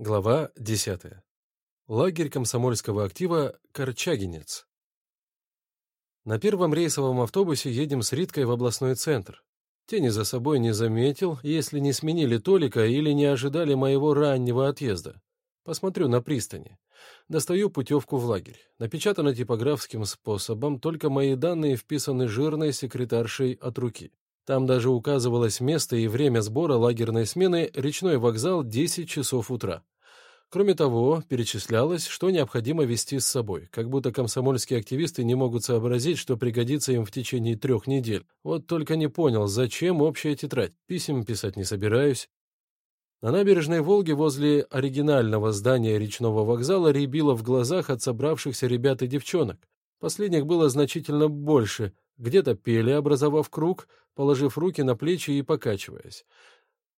Глава 10. Лагерь комсомольского актива «Корчагинец». На первом рейсовом автобусе едем с Риткой в областной центр. Тени за собой не заметил, если не сменили Толика или не ожидали моего раннего отъезда. Посмотрю на пристани. Достаю путевку в лагерь. Напечатано типографским способом, только мои данные вписаны жирной секретаршей от руки. Там даже указывалось место и время сбора лагерной смены речной вокзал 10 часов утра. Кроме того, перечислялось, что необходимо вести с собой, как будто комсомольские активисты не могут сообразить, что пригодится им в течение трех недель. Вот только не понял, зачем общая тетрадь. Писем писать не собираюсь. На набережной Волги возле оригинального здания речного вокзала рябило в глазах от собравшихся ребят и девчонок. Последних было значительно больше, где-то пели, образовав круг, положив руки на плечи и покачиваясь.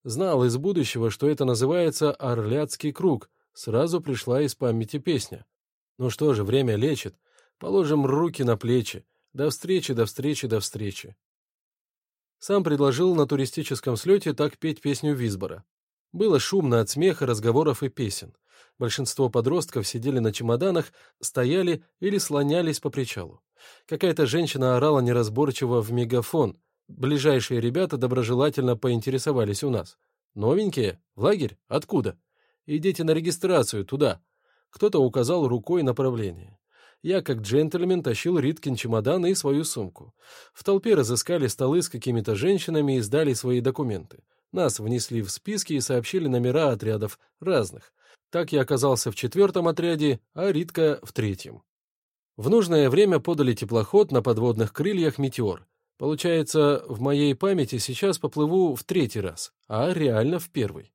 Знал из будущего, что это называется «Орляцкий круг», сразу пришла из памяти песня. Ну что же, время лечит. Положим руки на плечи. До встречи, до встречи, до встречи. Сам предложил на туристическом слете так петь песню Визбора. Было шумно от смеха, разговоров и песен. Большинство подростков сидели на чемоданах, стояли или слонялись по причалу. Какая-то женщина орала неразборчиво в мегафон. Ближайшие ребята доброжелательно поинтересовались у нас. «Новенькие? В лагерь? Откуда?» «Идите на регистрацию, туда». Кто-то указал рукой направление. Я, как джентльмен, тащил Риткин чемодан и свою сумку. В толпе разыскали столы с какими-то женщинами и сдали свои документы. Нас внесли в списки и сообщили номера отрядов разных. Так я оказался в четвертом отряде, а Ритка — в третьем. В нужное время подали теплоход на подводных крыльях «Метеор». Получается, в моей памяти сейчас поплыву в третий раз, а реально в первый.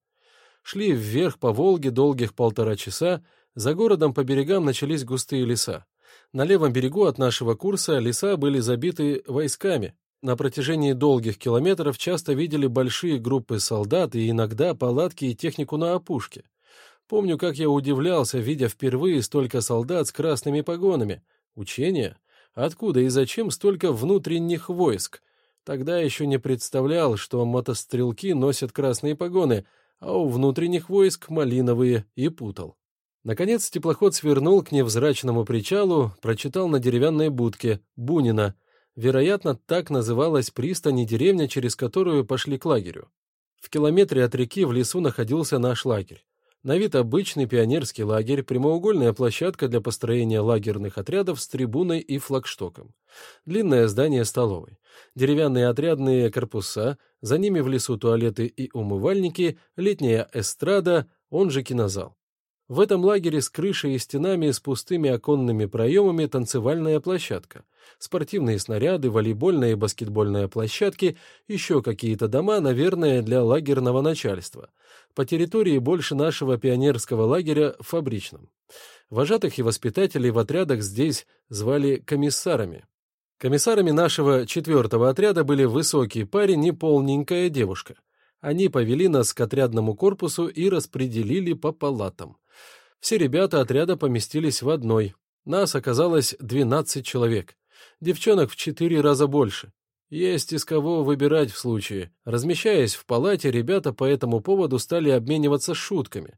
Шли вверх по Волге долгих полтора часа, за городом по берегам начались густые леса. На левом берегу от нашего курса леса были забиты войсками. На протяжении долгих километров часто видели большие группы солдат и иногда палатки и технику на опушке. Помню, как я удивлялся, видя впервые столько солдат с красными погонами — Учения? Откуда и зачем столько внутренних войск? Тогда еще не представлял, что мотострелки носят красные погоны, а у внутренних войск малиновые, и путал. Наконец теплоход свернул к невзрачному причалу, прочитал на деревянной будке «Бунина». Вероятно, так называлась пристань и деревня, через которую пошли к лагерю. В километре от реки в лесу находился наш лагерь. На вид обычный пионерский лагерь, прямоугольная площадка для построения лагерных отрядов с трибуной и флагштоком. Длинное здание столовой. Деревянные отрядные корпуса, за ними в лесу туалеты и умывальники, летняя эстрада, он же кинозал. В этом лагере с крышей и стенами с пустыми оконными проемами танцевальная площадка, спортивные снаряды, волейбольная и баскетбольная площадки, еще какие-то дома, наверное, для лагерного начальства. По территории больше нашего пионерского лагеря фабричном. Вожатых и воспитателей в отрядах здесь звали комиссарами. Комиссарами нашего четвертого отряда были высокий парень и полненькая девушка. Они повели нас к отрядному корпусу и распределили по палатам. Все ребята отряда поместились в одной. Нас оказалось 12 человек. Девчонок в четыре раза больше. Есть из кого выбирать в случае. Размещаясь в палате, ребята по этому поводу стали обмениваться шутками.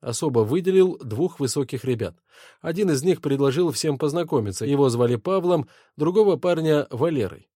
Особо выделил двух высоких ребят. Один из них предложил всем познакомиться. Его звали Павлом, другого парня — Валерой.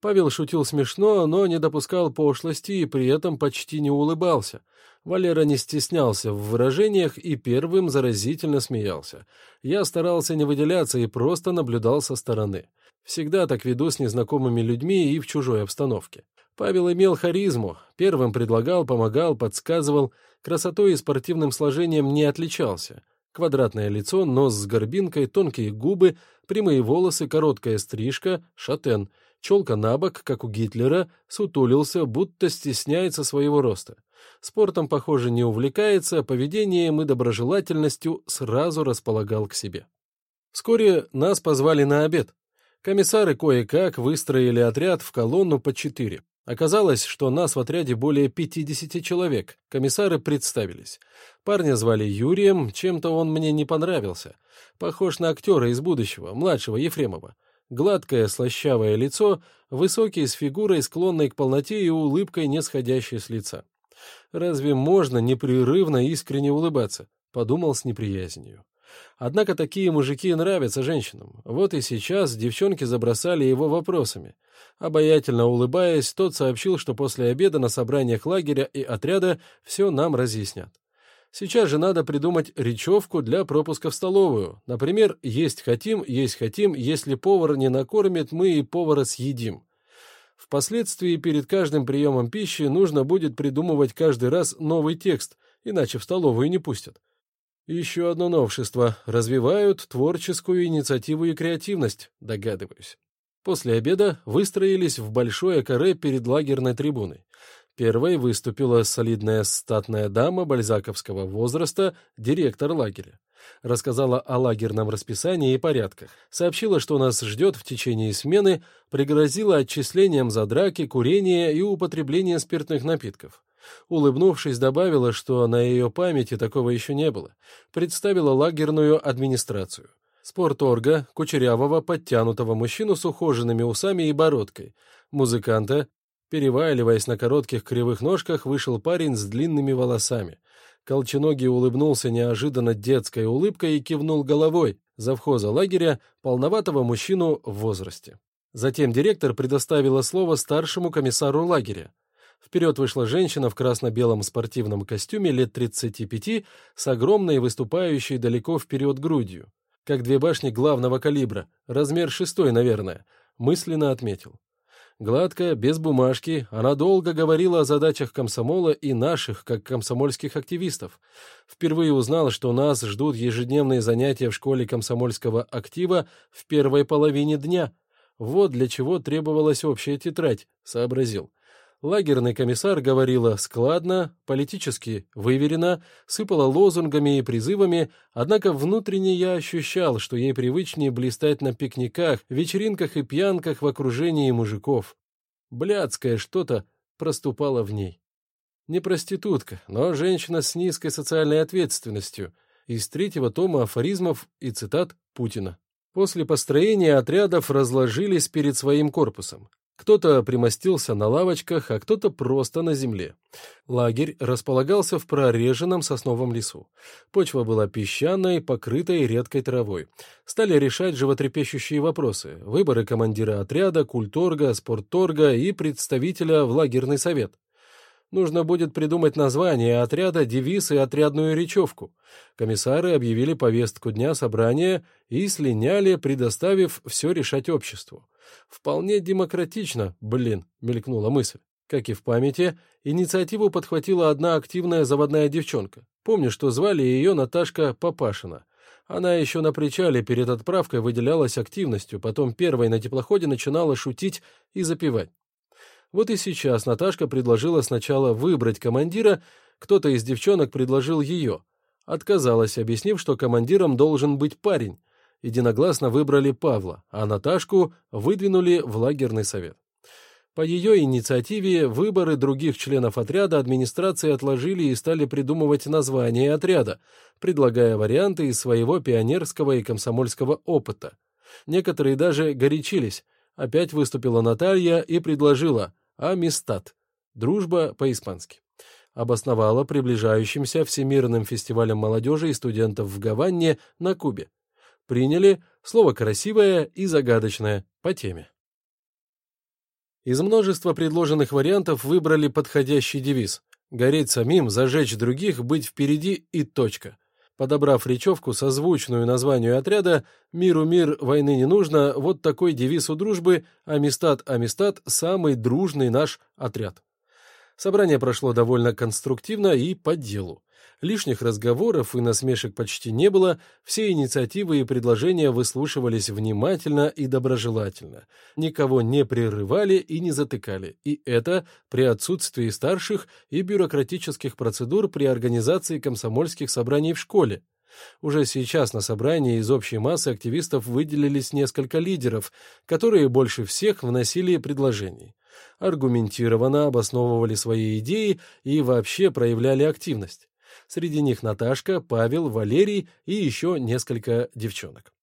Павел шутил смешно, но не допускал пошлости и при этом почти не улыбался. Валера не стеснялся в выражениях и первым заразительно смеялся. Я старался не выделяться и просто наблюдал со стороны. Всегда так веду с незнакомыми людьми и в чужой обстановке. Павел имел харизму, первым предлагал, помогал, подсказывал, красотой и спортивным сложением не отличался. Квадратное лицо, нос с горбинкой, тонкие губы, прямые волосы, короткая стрижка, шатен — Челка на бок, как у Гитлера, сутулился, будто стесняется своего роста. Спортом, похоже, не увлекается, поведением и доброжелательностью сразу располагал к себе. Вскоре нас позвали на обед. Комиссары кое-как выстроили отряд в колонну по четыре. Оказалось, что нас в отряде более 50 человек. Комиссары представились. Парня звали Юрием, чем-то он мне не понравился. Похож на актера из будущего, младшего Ефремова. Гладкое слащавое лицо, высокий с фигурой, склонной к полноте и улыбкой, не сходящей с лица. Разве можно непрерывно искренне улыбаться? Подумал с неприязнью. Однако такие мужики нравятся женщинам. Вот и сейчас девчонки забросали его вопросами. Обаятельно улыбаясь, тот сообщил, что после обеда на собраниях лагеря и отряда все нам разъяснят. Сейчас же надо придумать речевку для пропуска в столовую. Например, «есть хотим, есть хотим, если повар не накормит, мы и повара съедим». Впоследствии перед каждым приемом пищи нужно будет придумывать каждый раз новый текст, иначе в столовую не пустят. Еще одно новшество. Развивают творческую инициативу и креативность, догадываюсь. После обеда выстроились в большое каре перед лагерной трибуной. Первой выступила солидная статная дама бальзаковского возраста, директор лагеря. Рассказала о лагерном расписании и порядках. Сообщила, что нас ждет в течение смены, пригрозила отчислением за драки, курение и употребление спиртных напитков. Улыбнувшись, добавила, что на ее памяти такого еще не было. Представила лагерную администрацию. Спорторга, кучерявого, подтянутого мужчину с ухоженными усами и бородкой, музыканта, Переваливаясь на коротких кривых ножках, вышел парень с длинными волосами. Колченогий улыбнулся неожиданно детской улыбкой и кивнул головой завхоза лагеря, полноватого мужчину в возрасте. Затем директор предоставила слово старшему комиссару лагеря. Вперед вышла женщина в красно-белом спортивном костюме лет 35 с огромной выступающей далеко вперед грудью. Как две башни главного калибра, размер шестой, наверное, мысленно отметил. Гладко, без бумажки, она долго говорила о задачах комсомола и наших, как комсомольских активистов. Впервые узнала, что нас ждут ежедневные занятия в школе комсомольского актива в первой половине дня. Вот для чего требовалась общая тетрадь, сообразил. Лагерный комиссар говорила складно, политически выверенно, сыпала лозунгами и призывами, однако внутренне я ощущал, что ей привычнее блистать на пикниках, вечеринках и пьянках в окружении мужиков. Блядское что-то проступало в ней. Не проститутка, но женщина с низкой социальной ответственностью, из третьего тома афоризмов и цитат Путина. После построения отрядов разложились перед своим корпусом. Кто-то примостился на лавочках, а кто-то просто на земле. Лагерь располагался в прореженном сосновом лесу. Почва была песчаной, покрытой редкой травой. Стали решать животрепещущие вопросы. Выборы командира отряда, культорга, спортторга и представителя в лагерный совет. Нужно будет придумать название отряда, девиз и отрядную речевку. Комиссары объявили повестку дня собрания и слиняли, предоставив все решать обществу. Вполне демократично, блин, мелькнула мысль. Как и в памяти, инициативу подхватила одна активная заводная девчонка. Помню, что звали ее Наташка Папашина. Она еще на причале перед отправкой выделялась активностью, потом первой на теплоходе начинала шутить и запевать. Вот и сейчас Наташка предложила сначала выбрать командира, кто-то из девчонок предложил ее. Отказалась, объяснив, что командиром должен быть парень. Единогласно выбрали Павла, а Наташку выдвинули в лагерный совет. По ее инициативе выборы других членов отряда администрации отложили и стали придумывать название отряда, предлагая варианты из своего пионерского и комсомольского опыта. Некоторые даже горячились. Опять выступила Наталья и предложила Амистад. Дружба по-испански. Обосновала приближающимся Всемирным фестивалем молодежи и студентов в Гаванне на Кубе. Приняли слово красивое и загадочное по теме. Из множества предложенных вариантов выбрали подходящий девиз «Гореть самим, зажечь других, быть впереди и точка». Подобрав речевку, созвучную названию отряда «Миру мир, войны не нужно», вот такой девиз у дружбы «Амистад, Амистад» — самый дружный наш отряд. Собрание прошло довольно конструктивно и по делу. Лишних разговоров и насмешек почти не было, все инициативы и предложения выслушивались внимательно и доброжелательно. Никого не прерывали и не затыкали, и это при отсутствии старших и бюрократических процедур при организации комсомольских собраний в школе. Уже сейчас на собрании из общей массы активистов выделились несколько лидеров, которые больше всех вносили предложений. Аргументированно обосновывали свои идеи и вообще проявляли активность. Среди них Наташка, Павел, Валерий и еще несколько девчонок.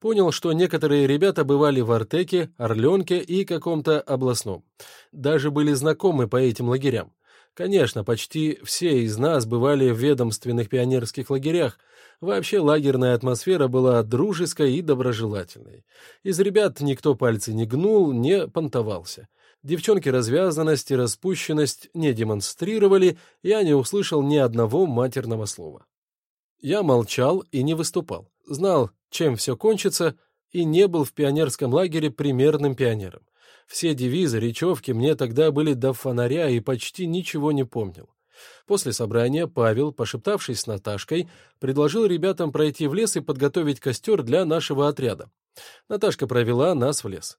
Понял, что некоторые ребята бывали в Артеке, Орленке и каком-то областном. Даже были знакомы по этим лагерям. Конечно, почти все из нас бывали в ведомственных пионерских лагерях. Вообще лагерная атмосфера была дружеской и доброжелательной. Из ребят никто пальцы не гнул, не понтовался. Девчонки развязанность и распущенность не демонстрировали, я не услышал ни одного матерного слова. Я молчал и не выступал, знал, чем все кончится, и не был в пионерском лагере примерным пионером. Все девизы, речевки мне тогда были до фонаря и почти ничего не помнил. После собрания Павел, пошептавшись с Наташкой, предложил ребятам пройти в лес и подготовить костер для нашего отряда. Наташка провела нас в лес.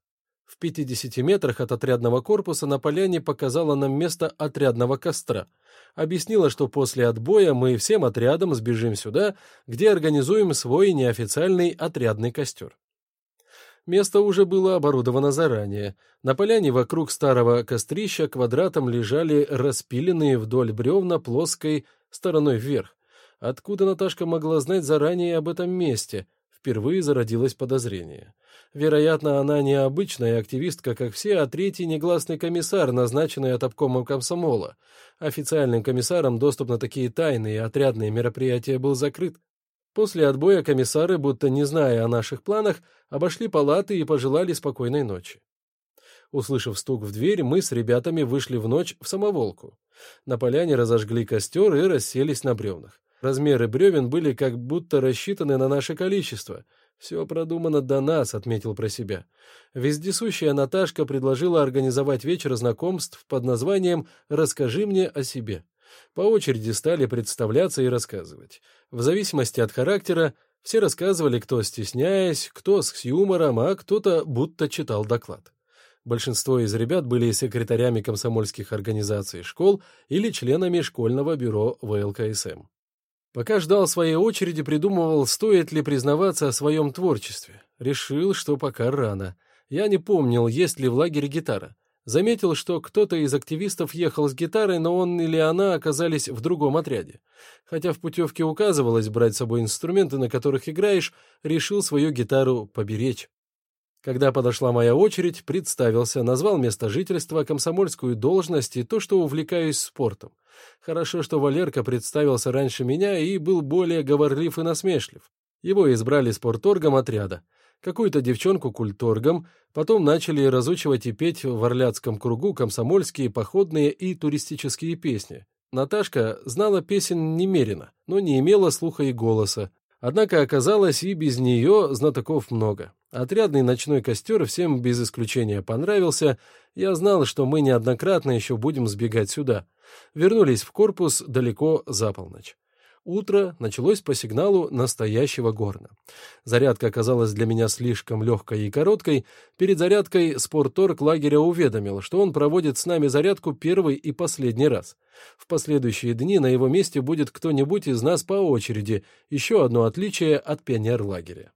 В 50 метрах от отрядного корпуса на поляне показала нам место отрядного костра. Объяснила, что после отбоя мы всем отрядом сбежим сюда, где организуем свой неофициальный отрядный костер. Место уже было оборудовано заранее. На поляне вокруг старого кострища квадратом лежали распиленные вдоль бревна плоской стороной вверх. Откуда Наташка могла знать заранее об этом месте? Впервые зародилось подозрение. Вероятно, она не обычная активистка, как все, а третий негласный комиссар, назначенный от обкома комсомола. Официальным комиссаром доступ на такие тайные отрядные мероприятия был закрыт. После отбоя комиссары, будто не зная о наших планах, обошли палаты и пожелали спокойной ночи. Услышав стук в дверь, мы с ребятами вышли в ночь в самоволку. На поляне разожгли костер и расселись на бревнах. Размеры бревен были как будто рассчитаны на наше количество. Все продумано до нас, отметил про себя. Вездесущая Наташка предложила организовать вечер знакомств под названием «Расскажи мне о себе». По очереди стали представляться и рассказывать. В зависимости от характера все рассказывали, кто стесняясь, кто с юмором, а кто-то будто читал доклад. Большинство из ребят были секретарями комсомольских организаций школ или членами школьного бюро ВЛКСМ. Пока ждал своей очереди, придумывал, стоит ли признаваться о своем творчестве. Решил, что пока рано. Я не помнил, есть ли в лагере гитара. Заметил, что кто-то из активистов ехал с гитарой, но он или она оказались в другом отряде. Хотя в путевке указывалось брать с собой инструменты, на которых играешь, решил свою гитару поберечь. Когда подошла моя очередь, представился, назвал место жительства, комсомольскую должность и то, что увлекаюсь спортом. Хорошо, что Валерка представился раньше меня и был более говорлив и насмешлив. Его избрали спорторгом отряда какую-то девчонку культоргом, потом начали разучивать и петь в Орляцком кругу комсомольские, походные и туристические песни. Наташка знала песен немерено, но не имела слуха и голоса. Однако оказалось и без нее знатоков много. Отрядный ночной костер всем без исключения понравился. Я знал, что мы неоднократно еще будем сбегать сюда. Вернулись в корпус далеко за полночь. Утро началось по сигналу настоящего горна. Зарядка оказалась для меня слишком легкой и короткой. Перед зарядкой спорторг лагеря уведомил, что он проводит с нами зарядку первый и последний раз. В последующие дни на его месте будет кто-нибудь из нас по очереди, еще одно отличие от пионер-лагеря.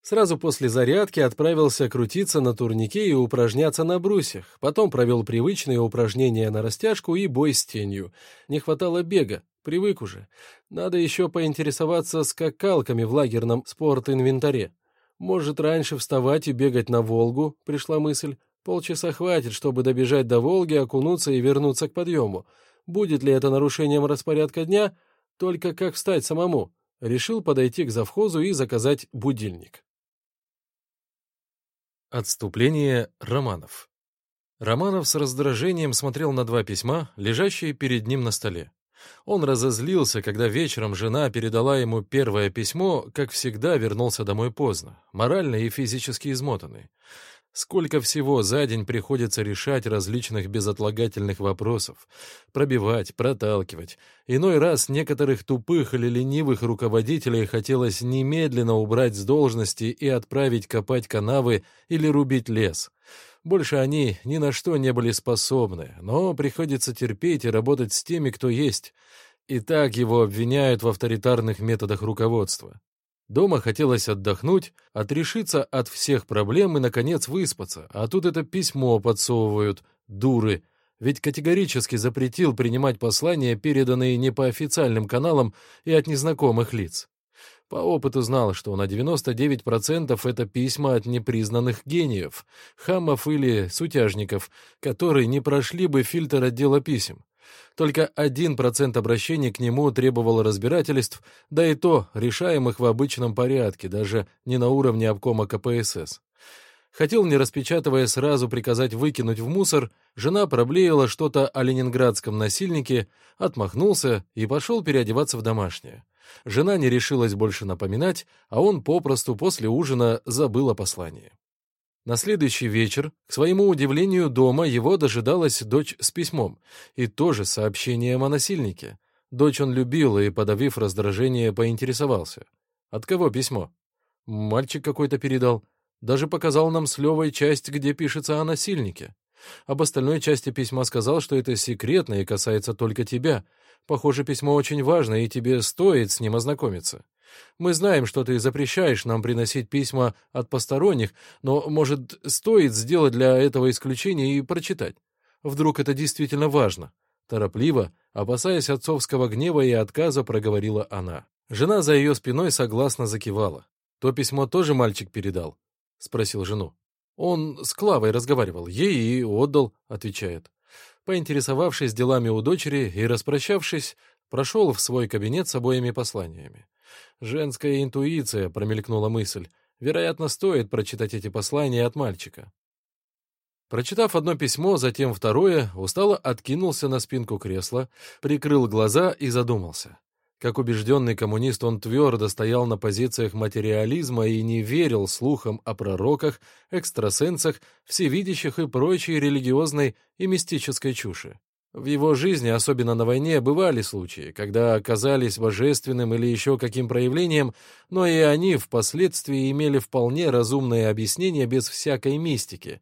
Сразу после зарядки отправился крутиться на турнике и упражняться на брусьях. Потом провел привычные упражнения на растяжку и бой с тенью. Не хватало бега, привык уже. Надо еще поинтересоваться скакалками в лагерном спорт-инвентаре. Может, раньше вставать и бегать на Волгу, пришла мысль. Полчаса хватит, чтобы добежать до Волги, окунуться и вернуться к подъему. Будет ли это нарушением распорядка дня? Только как встать самому? Решил подойти к завхозу и заказать будильник. Отступление Романов Романов с раздражением смотрел на два письма, лежащие перед ним на столе. Он разозлился, когда вечером жена передала ему первое письмо, как всегда вернулся домой поздно, морально и физически измотанный. Сколько всего за день приходится решать различных безотлагательных вопросов, пробивать, проталкивать. Иной раз некоторых тупых или ленивых руководителей хотелось немедленно убрать с должности и отправить копать канавы или рубить лес. Больше они ни на что не были способны, но приходится терпеть и работать с теми, кто есть. И так его обвиняют в авторитарных методах руководства. Дома хотелось отдохнуть, отрешиться от всех проблем и, наконец, выспаться. А тут это письмо подсовывают, дуры. Ведь категорически запретил принимать послания, переданные не по официальным каналам и от незнакомых лиц. По опыту знал, что на 99% это письма от непризнанных гениев, хамов или сутяжников, которые не прошли бы фильтр отдела писем. Только 1% обращений к нему требовало разбирательств, да и то решаемых в обычном порядке, даже не на уровне обкома КПСС. Хотел, не распечатывая, сразу приказать выкинуть в мусор, жена проблеяла что-то о ленинградском насильнике, отмахнулся и пошел переодеваться в домашнее. Жена не решилась больше напоминать, а он попросту после ужина забыл о послании. На следующий вечер, к своему удивлению, дома его дожидалась дочь с письмом, и тоже сообщением о насильнике. Дочь он любил и, подавив раздражение, поинтересовался. «От кого письмо?» «Мальчик какой-то передал. Даже показал нам с Левой часть, где пишется о насильнике. Об остальной части письма сказал, что это секретно и касается только тебя. Похоже, письмо очень важно, и тебе стоит с ним ознакомиться. Мы знаем, что ты запрещаешь нам приносить письма от посторонних, но, может, стоит сделать для этого исключение и прочитать. Вдруг это действительно важно?» Торопливо, опасаясь отцовского гнева и отказа, проговорила она. Жена за ее спиной согласно закивала. То письмо тоже мальчик передал. — спросил жену. «Он с Клавой разговаривал, ей и отдал», — отвечает. Поинтересовавшись делами у дочери и распрощавшись, прошел в свой кабинет с обоими посланиями. «Женская интуиция», — промелькнула мысль. «Вероятно, стоит прочитать эти послания от мальчика». Прочитав одно письмо, затем второе, устало откинулся на спинку кресла, прикрыл глаза и задумался. Как убежденный коммунист он твердо стоял на позициях материализма и не верил слухам о пророках, экстрасенсах, всевидящих и прочей религиозной и мистической чуши. В его жизни, особенно на войне, бывали случаи, когда оказались божественным или еще каким проявлением, но и они впоследствии имели вполне разумное объяснение без всякой мистики.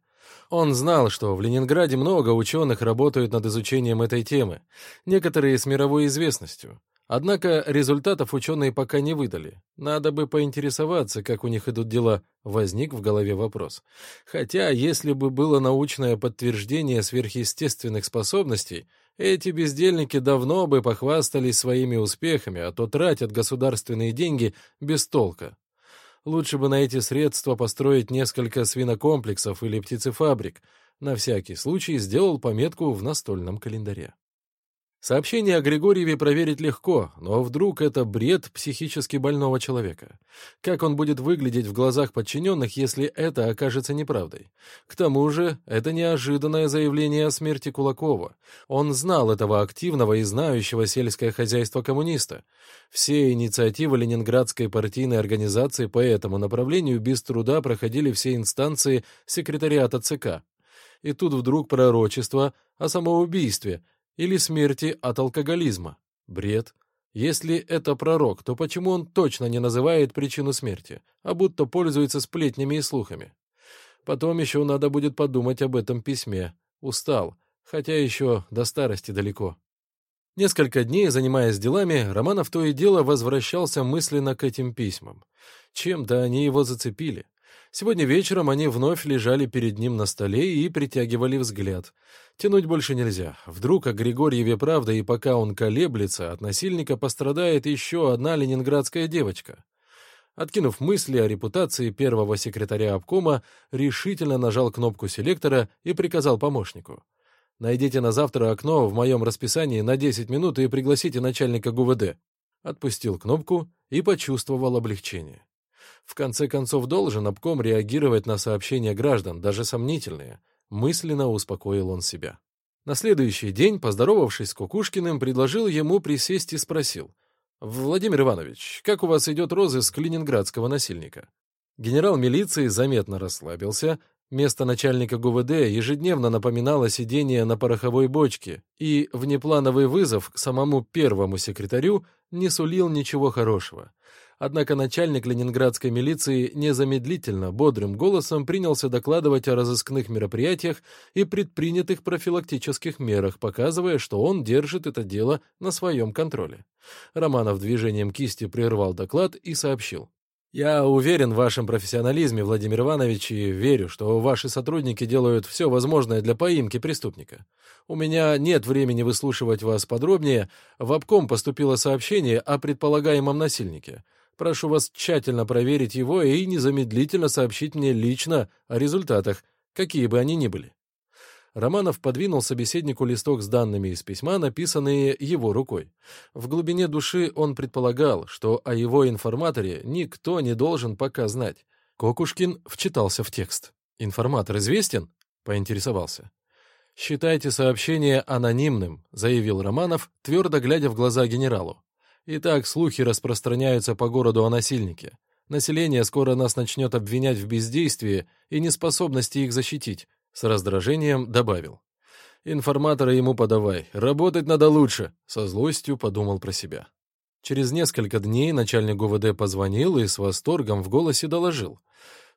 Он знал, что в Ленинграде много ученых работают над изучением этой темы, некоторые с мировой известностью. Однако результатов ученые пока не выдали. Надо бы поинтересоваться, как у них идут дела. Возник в голове вопрос. Хотя, если бы было научное подтверждение сверхъестественных способностей, эти бездельники давно бы похвастались своими успехами, а то тратят государственные деньги без толка. Лучше бы на эти средства построить несколько свинокомплексов или птицефабрик. На всякий случай сделал пометку в настольном календаре. Сообщение о Григорьеве проверить легко, но вдруг это бред психически больного человека. Как он будет выглядеть в глазах подчиненных, если это окажется неправдой? К тому же, это неожиданное заявление о смерти Кулакова. Он знал этого активного и знающего сельское хозяйство коммуниста. Все инициативы Ленинградской партийной организации по этому направлению без труда проходили все инстанции секретариата ЦК. И тут вдруг пророчество о самоубийстве — или смерти от алкоголизма. Бред. Если это пророк, то почему он точно не называет причину смерти, а будто пользуется сплетнями и слухами? Потом еще надо будет подумать об этом письме. Устал, хотя еще до старости далеко. Несколько дней, занимаясь делами, Романов то и дело возвращался мысленно к этим письмам. Чем-то они его зацепили. Сегодня вечером они вновь лежали перед ним на столе и притягивали взгляд. Тянуть больше нельзя. Вдруг о Григорьеве правда, и пока он колеблется, от насильника пострадает еще одна ленинградская девочка. Откинув мысли о репутации первого секретаря обкома, решительно нажал кнопку селектора и приказал помощнику. «Найдите на завтра окно в моем расписании на 10 минут и пригласите начальника ГУВД». Отпустил кнопку и почувствовал облегчение. В конце концов, должен обком реагировать на сообщения граждан, даже сомнительные. Мысленно успокоил он себя. На следующий день, поздоровавшись с Кукушкиным, предложил ему присесть и спросил. «Владимир Иванович, как у вас идет розыск ленинградского насильника?» Генерал милиции заметно расслабился, Место начальника ГУВД ежедневно напоминало сидение на пороховой бочке, и внеплановый вызов к самому первому секретарю не сулил ничего хорошего. Однако начальник ленинградской милиции незамедлительно, бодрым голосом принялся докладывать о разыскных мероприятиях и предпринятых профилактических мерах, показывая, что он держит это дело на своем контроле. Романов движением кисти прервал доклад и сообщил. «Я уверен в вашем профессионализме, Владимир Иванович, и верю, что ваши сотрудники делают все возможное для поимки преступника. У меня нет времени выслушивать вас подробнее. В обком поступило сообщение о предполагаемом насильнике. Прошу вас тщательно проверить его и незамедлительно сообщить мне лично о результатах, какие бы они ни были. Романов подвинул собеседнику листок с данными из письма, написанные его рукой. В глубине души он предполагал, что о его информаторе никто не должен пока знать. Кокушкин вчитался в текст. «Информатор известен?» — поинтересовался. «Считайте сообщение анонимным», — заявил Романов, твердо глядя в глаза генералу. «Итак, слухи распространяются по городу о насильнике. Население скоро нас начнет обвинять в бездействии и неспособности их защитить. С раздражением добавил. «Информатора ему подавай. Работать надо лучше», — со злостью подумал про себя. Через несколько дней начальник ГУВД позвонил и с восторгом в голосе доложил.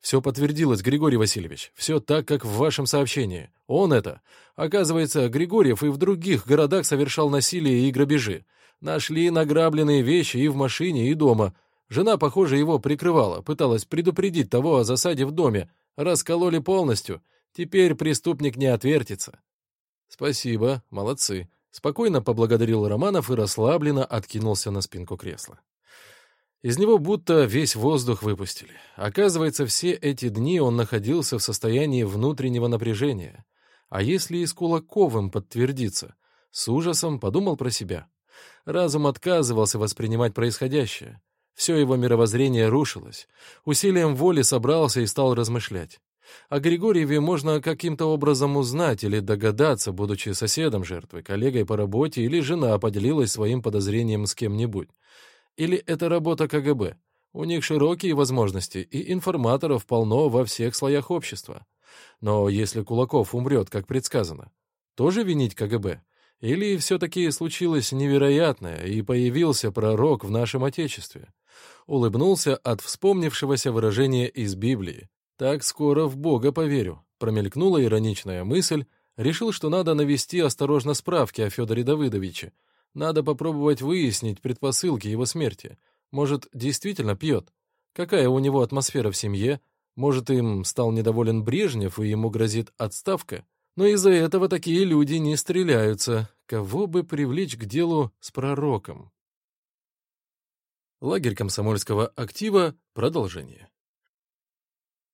«Все подтвердилось, Григорий Васильевич. Все так, как в вашем сообщении. Он это. Оказывается, Григорьев и в других городах совершал насилие и грабежи. Нашли награбленные вещи и в машине, и дома. Жена, похоже, его прикрывала, пыталась предупредить того о засаде в доме. Раскололи полностью. Теперь преступник не отвертится. Спасибо, молодцы. Спокойно поблагодарил Романов и расслабленно откинулся на спинку кресла. Из него будто весь воздух выпустили. Оказывается, все эти дни он находился в состоянии внутреннего напряжения. А если и с Кулаковым подтвердится? С ужасом подумал про себя. Разум отказывался воспринимать происходящее. Все его мировоззрение рушилось. Усилием воли собрался и стал размышлять. О Григорьеве можно каким-то образом узнать или догадаться, будучи соседом жертвы, коллегой по работе или жена поделилась своим подозрением с кем-нибудь. Или это работа КГБ. У них широкие возможности, и информаторов полно во всех слоях общества. Но если Кулаков умрет, как предсказано, тоже винить КГБ? Или все-таки случилось невероятное, и появился пророк в нашем Отечестве? Улыбнулся от вспомнившегося выражения из Библии. Так скоро в Бога поверю. Промелькнула ироничная мысль. Решил, что надо навести осторожно справки о Федоре Давыдовиче. Надо попробовать выяснить предпосылки его смерти. Может, действительно пьет? Какая у него атмосфера в семье? Может, им стал недоволен Брежнев, и ему грозит отставка? Но из-за этого такие люди не стреляются. Кого бы привлечь к делу с пророком? Лагерь комсомольского актива. Продолжение.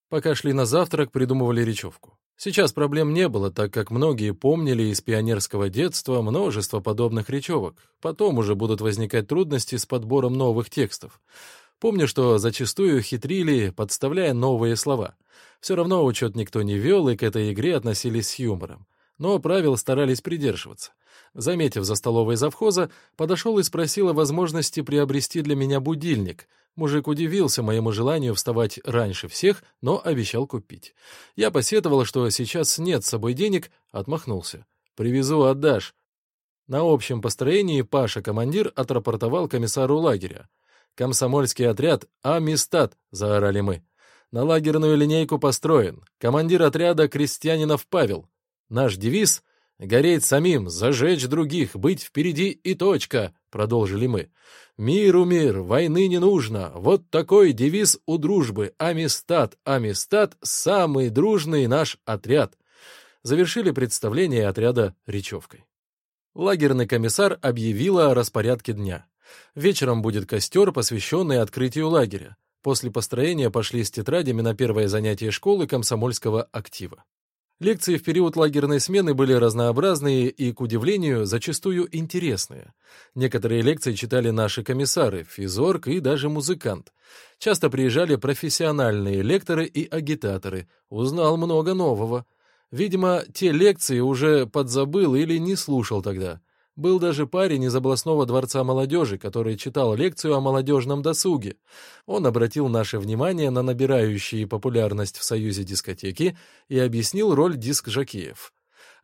Пока шли на завтрак, придумывали речевку. Сейчас проблем не было, так как многие помнили из пионерского детства множество подобных речевок. Потом уже будут возникать трудности с подбором новых текстов. Помню, что зачастую хитрили, подставляя новые слова. Все равно учет никто не вел, и к этой игре относились с юмором. Но правил старались придерживаться. Заметив за столовой завхоза, подошел и спросил о возможности приобрести для меня будильник, Мужик удивился моему желанию вставать раньше всех, но обещал купить. Я посетовал, что сейчас нет с собой денег, отмахнулся. «Привезу, отдашь». На общем построении Паша, командир, отрапортовал комиссару лагеря. «Комсомольский отряд Амистад!» — заорали мы. «На лагерную линейку построен. Командир отряда Крестьянинов Павел. Наш девиз — гореть самим, зажечь других, быть впереди и точка!» — продолжили мы. «Миру мир, войны не нужно». Вот такой девиз у дружбы. Амистад, Амистад — самый дружный наш отряд. Завершили представление отряда речевкой. Лагерный комиссар объявила о распорядке дня. Вечером будет костер, посвященный открытию лагеря. После построения пошли с тетрадями на первое занятие школы комсомольского актива. Лекции в период лагерной смены были разнообразные и, к удивлению, зачастую интересные. Некоторые лекции читали наши комиссары, физорг и даже музыкант. Часто приезжали профессиональные лекторы и агитаторы. Узнал много нового. Видимо, те лекции уже подзабыл или не слушал тогда. Был даже парень из областного дворца молодежи, который читал лекцию о молодежном досуге. Он обратил наше внимание на набирающие популярность в Союзе дискотеки и объяснил роль диск-жокеев.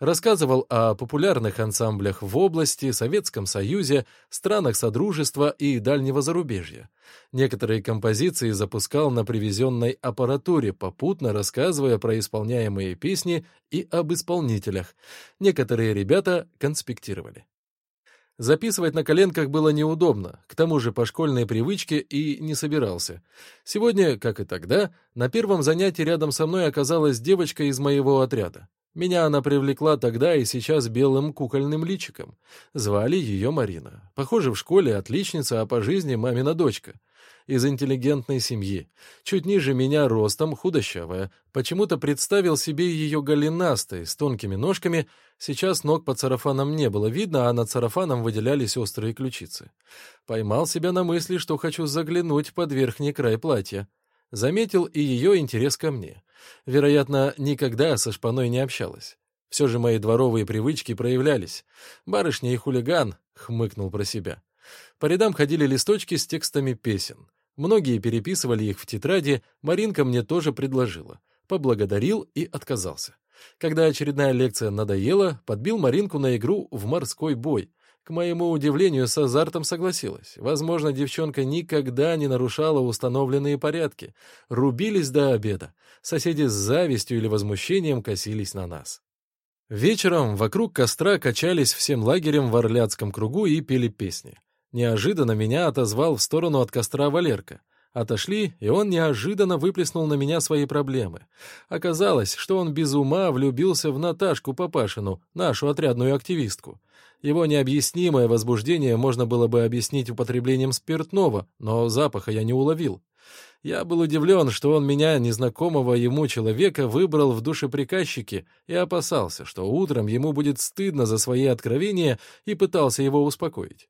Рассказывал о популярных ансамблях в области, Советском Союзе, странах Содружества и дальнего зарубежья. Некоторые композиции запускал на привезенной аппаратуре, попутно рассказывая про исполняемые песни и об исполнителях. Некоторые ребята конспектировали. Записывать на коленках было неудобно, к тому же по школьной привычке и не собирался. Сегодня, как и тогда, на первом занятии рядом со мной оказалась девочка из моего отряда. Меня она привлекла тогда и сейчас белым кукольным личиком. Звали ее Марина. Похоже, в школе отличница, а по жизни мамина дочка. Из интеллигентной семьи. Чуть ниже меня ростом, худощавая. Почему-то представил себе ее голенастой, с тонкими ножками. Сейчас ног под сарафаном не было видно, а над сарафаном выделялись острые ключицы. Поймал себя на мысли, что хочу заглянуть под верхний край платья. Заметил и ее интерес ко мне. Вероятно, никогда со шпаной не общалась. Все же мои дворовые привычки проявлялись. «Барышня и хулиган», — хмыкнул про себя. По рядам ходили листочки с текстами песен. Многие переписывали их в тетради, Маринка мне тоже предложила. Поблагодарил и отказался. Когда очередная лекция надоела, подбил Маринку на игру в морской бой. К моему удивлению, с азартом согласилась. Возможно, девчонка никогда не нарушала установленные порядки. Рубились до обеда. Соседи с завистью или возмущением косились на нас. Вечером вокруг костра качались всем лагерем в Орляцком кругу и пели песни. Неожиданно меня отозвал в сторону от костра Валерка. Отошли, и он неожиданно выплеснул на меня свои проблемы. Оказалось, что он без ума влюбился в Наташку Папашину, нашу отрядную активистку. Его необъяснимое возбуждение можно было бы объяснить употреблением спиртного, но запаха я не уловил. Я был удивлен, что он меня, незнакомого ему человека, выбрал в душеприказчике и опасался, что утром ему будет стыдно за свои откровения и пытался его успокоить.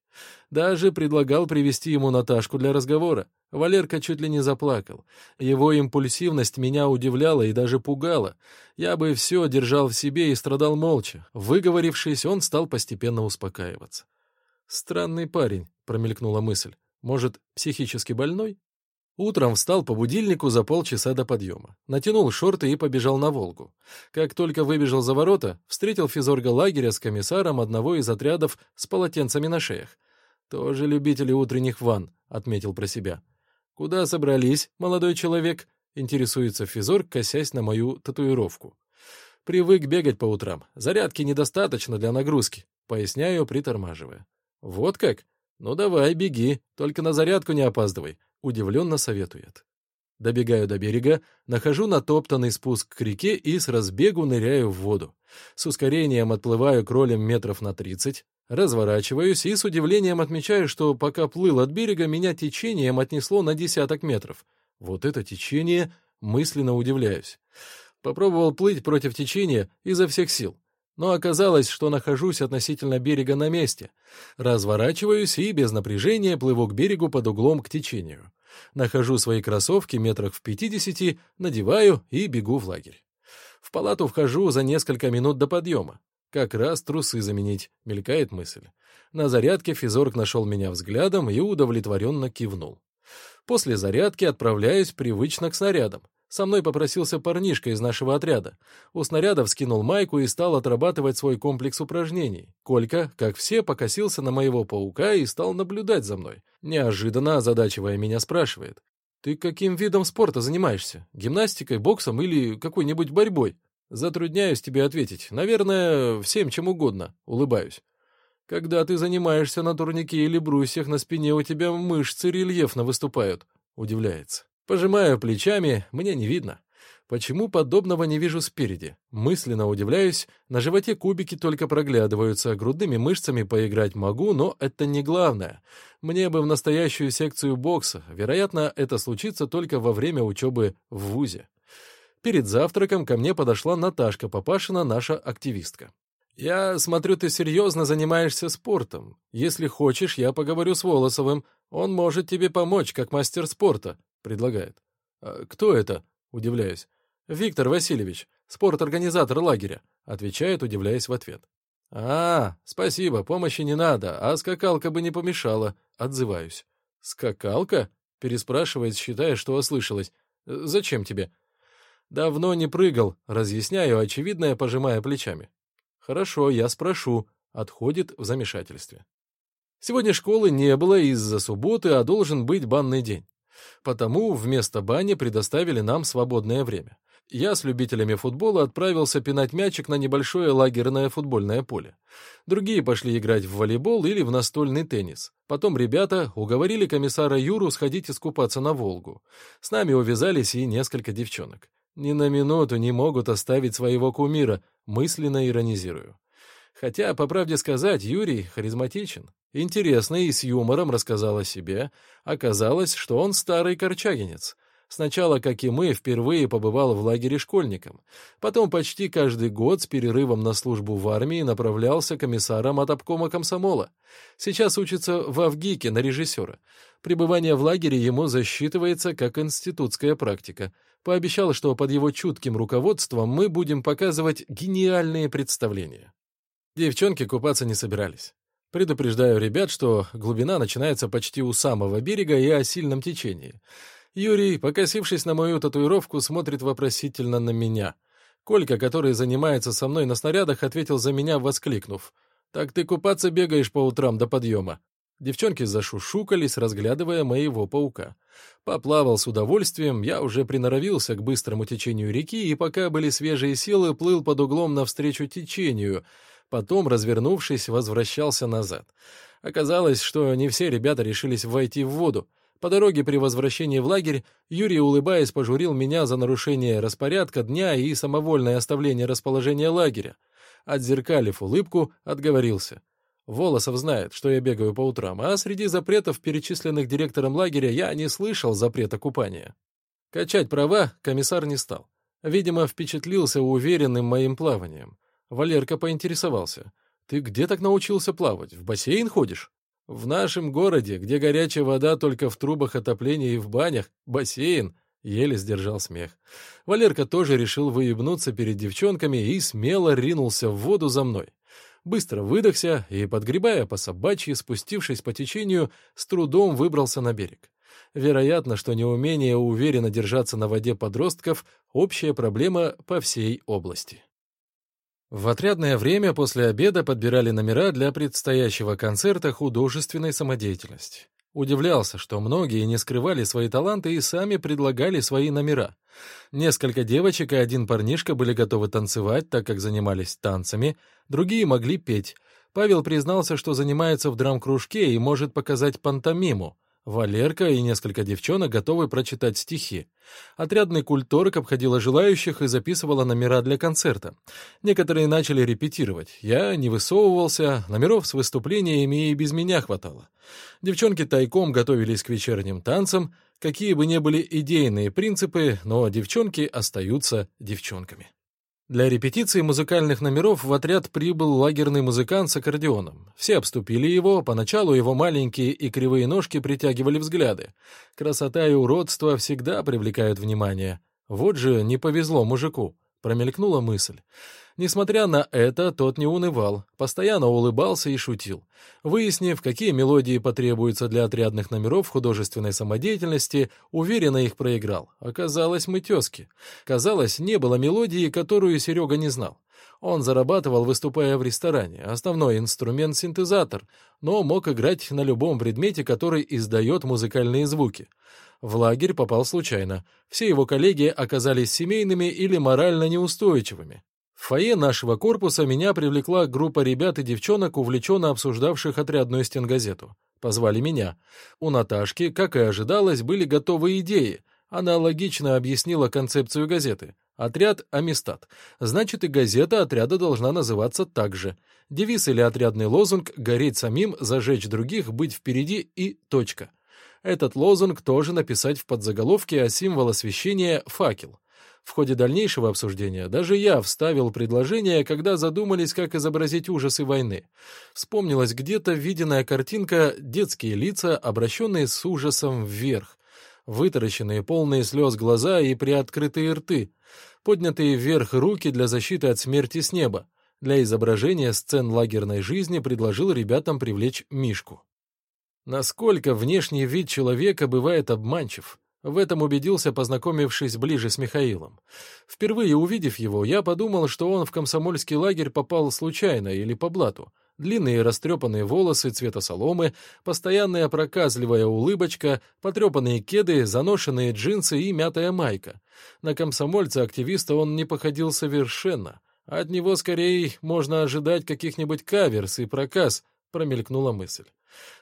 Даже предлагал привести ему Наташку для разговора. Валерка чуть ли не заплакал. Его импульсивность меня удивляла и даже пугала. Я бы все держал в себе и страдал молча. Выговорившись, он стал постепенно успокаиваться. «Странный парень», — промелькнула мысль. «Может, психически больной?» Утром встал по будильнику за полчаса до подъема. Натянул шорты и побежал на Волгу. Как только выбежал за ворота, встретил физорга лагеря с комиссаром одного из отрядов с полотенцами на шеях. «Тоже любители утренних ванн», — отметил про себя. «Куда собрались, молодой человек?» — интересуется физорг, косясь на мою татуировку. «Привык бегать по утрам. Зарядки недостаточно для нагрузки», — поясняю, притормаживая. «Вот как? Ну давай, беги, только на зарядку не опаздывай удивленно советует. Добегаю до берега, нахожу натоптанный спуск к реке и с разбегу ныряю в воду. С ускорением отплываю кролем метров на тридцать, разворачиваюсь и с удивлением отмечаю, что пока плыл от берега, меня течением отнесло на десяток метров. Вот это течение, мысленно удивляюсь. Попробовал плыть против течения изо всех сил. Но оказалось, что нахожусь относительно берега на месте. Разворачиваюсь и без напряжения плыву к берегу под углом к течению. Нахожу свои кроссовки метрах в пятидесяти, надеваю и бегу в лагерь. В палату вхожу за несколько минут до подъема. Как раз трусы заменить, мелькает мысль. На зарядке физорг нашел меня взглядом и удовлетворенно кивнул. После зарядки отправляюсь привычно к снарядам. Со мной попросился парнишка из нашего отряда. У снарядов скинул майку и стал отрабатывать свой комплекс упражнений. Колька, как все, покосился на моего паука и стал наблюдать за мной. Неожиданно озадачивая меня, спрашивает. «Ты каким видом спорта занимаешься? Гимнастикой, боксом или какой-нибудь борьбой?» Затрудняюсь тебе ответить. Наверное, всем чем угодно. Улыбаюсь. Когда ты занимаешься на турнике или брусьях, на спине у тебя мышцы рельефно выступают. Удивляется. Пожимаю плечами, мне не видно. Почему подобного не вижу спереди? Мысленно удивляюсь, на животе кубики только проглядываются, грудными мышцами поиграть могу, но это не главное. Мне бы в настоящую секцию бокса, вероятно, это случится только во время учебы в ВУЗе. Перед завтраком ко мне подошла Наташка Папашина, наша активистка. «Я смотрю, ты серьезно занимаешься спортом. Если хочешь, я поговорю с Волосовым. Он может тебе помочь, как мастер спорта предлагает. «А «Кто это?» — удивляюсь. «Виктор Васильевич, спорторганизатор лагеря», — отвечает, удивляясь в ответ. «А, спасибо, помощи не надо, а скакалка бы не помешала», — отзываюсь. «Скакалка?» — переспрашивает, считая, что ослышалась. «Зачем тебе?» «Давно не прыгал», — разъясняю, очевидное, пожимая плечами. «Хорошо, я спрошу», — отходит в замешательстве. Сегодня школы не было из-за субботы, а должен быть банный день. Потому вместо бани предоставили нам свободное время. Я с любителями футбола отправился пинать мячик на небольшое лагерное футбольное поле. Другие пошли играть в волейбол или в настольный теннис. Потом ребята уговорили комиссара Юру сходить искупаться на Волгу. С нами увязались и несколько девчонок. Ни на минуту не могут оставить своего кумира, мысленно иронизирую. Хотя, по правде сказать, Юрий харизматичен. Интересно и с юмором рассказал о себе. Оказалось, что он старый корчагинец. Сначала, как и мы, впервые побывал в лагере школьником. Потом почти каждый год с перерывом на службу в армии направлялся комиссаром от обкома комсомола. Сейчас учится в Авгике на режиссера. Пребывание в лагере ему засчитывается как институтская практика. Пообещал, что под его чутким руководством мы будем показывать гениальные представления. Девчонки купаться не собирались. Предупреждаю ребят, что глубина начинается почти у самого берега и о сильном течении. Юрий, покосившись на мою татуировку, смотрит вопросительно на меня. Колька, который занимается со мной на снарядах, ответил за меня, воскликнув. «Так ты купаться бегаешь по утрам до подъема». Девчонки зашушукались, разглядывая моего паука. Поплавал с удовольствием, я уже приноровился к быстрому течению реки, и пока были свежие силы, плыл под углом навстречу течению. Потом, развернувшись, возвращался назад. Оказалось, что не все ребята решились войти в воду. По дороге при возвращении в лагерь Юрий, улыбаясь, пожурил меня за нарушение распорядка дня и самовольное оставление расположения лагеря. Отзеркалив улыбку, отговорился. Волосов знает, что я бегаю по утрам, а среди запретов, перечисленных директором лагеря, я не слышал запрета купания. Качать права комиссар не стал. Видимо, впечатлился уверенным моим плаванием. Валерка поинтересовался. «Ты где так научился плавать? В бассейн ходишь?» В нашем городе, где горячая вода только в трубах отопления и в банях, бассейн, еле сдержал смех. Валерка тоже решил выебнуться перед девчонками и смело ринулся в воду за мной. Быстро выдохся и, подгребая по собачьи, спустившись по течению, с трудом выбрался на берег. Вероятно, что неумение уверенно держаться на воде подростков — общая проблема по всей области. В отрядное время после обеда подбирали номера для предстоящего концерта художественной самодеятельности. Удивлялся, что многие не скрывали свои таланты и сами предлагали свои номера. Несколько девочек и один парнишка были готовы танцевать, так как занимались танцами, другие могли петь. Павел признался, что занимается в драм-кружке и может показать пантомиму. Валерка и несколько девчонок готовы прочитать стихи. Отрядный культорг обходила желающих и записывала номера для концерта. Некоторые начали репетировать. Я не высовывался, номеров с выступлениями и без меня хватало. Девчонки тайком готовились к вечерним танцам, какие бы ни были идейные принципы, но девчонки остаются девчонками. Для репетиции музыкальных номеров в отряд прибыл лагерный музыкант с аккордеоном. Все обступили его, поначалу его маленькие и кривые ножки притягивали взгляды. Красота и уродство всегда привлекают внимание. Вот же не повезло мужику, промелькнула мысль. Несмотря на это, тот не унывал, постоянно улыбался и шутил. Выяснив, какие мелодии потребуются для отрядных номеров художественной самодеятельности, уверенно их проиграл. Оказалось, мы тезки. Казалось, не было мелодии, которую Серега не знал. Он зарабатывал, выступая в ресторане. Основной инструмент — синтезатор, но мог играть на любом предмете, который издает музыкальные звуки. В лагерь попал случайно. Все его коллеги оказались семейными или морально неустойчивыми. В фойе нашего корпуса меня привлекла группа ребят и девчонок, увлеченно обсуждавших отрядную стенгазету. Позвали меня. У Наташки, как и ожидалось, были готовы идеи. Она логично объяснила концепцию газеты. Отряд «Амистад». Значит, и газета отряда должна называться так же. Девиз или отрядный лозунг «Гореть самим, зажечь других, быть впереди» и точка. Этот лозунг тоже написать в подзаголовке, а символ освещения — факел. В ходе дальнейшего обсуждения даже я вставил предложение, когда задумались, как изобразить ужасы войны. Вспомнилась где-то виденная картинка «Детские лица, обращенные с ужасом вверх», вытаращенные полные слез глаза и приоткрытые рты, поднятые вверх руки для защиты от смерти с неба. Для изображения сцен лагерной жизни предложил ребятам привлечь Мишку. Насколько внешний вид человека бывает обманчив. В этом убедился, познакомившись ближе с Михаилом. Впервые увидев его, я подумал, что он в комсомольский лагерь попал случайно или по блату. Длинные растрепанные волосы цвета соломы, постоянная проказливая улыбочка, потрепанные кеды, заношенные джинсы и мятая майка. На комсомольца-активиста он не походил совершенно. От него, скорее, можно ожидать каких-нибудь каверс и проказ, промелькнула мысль.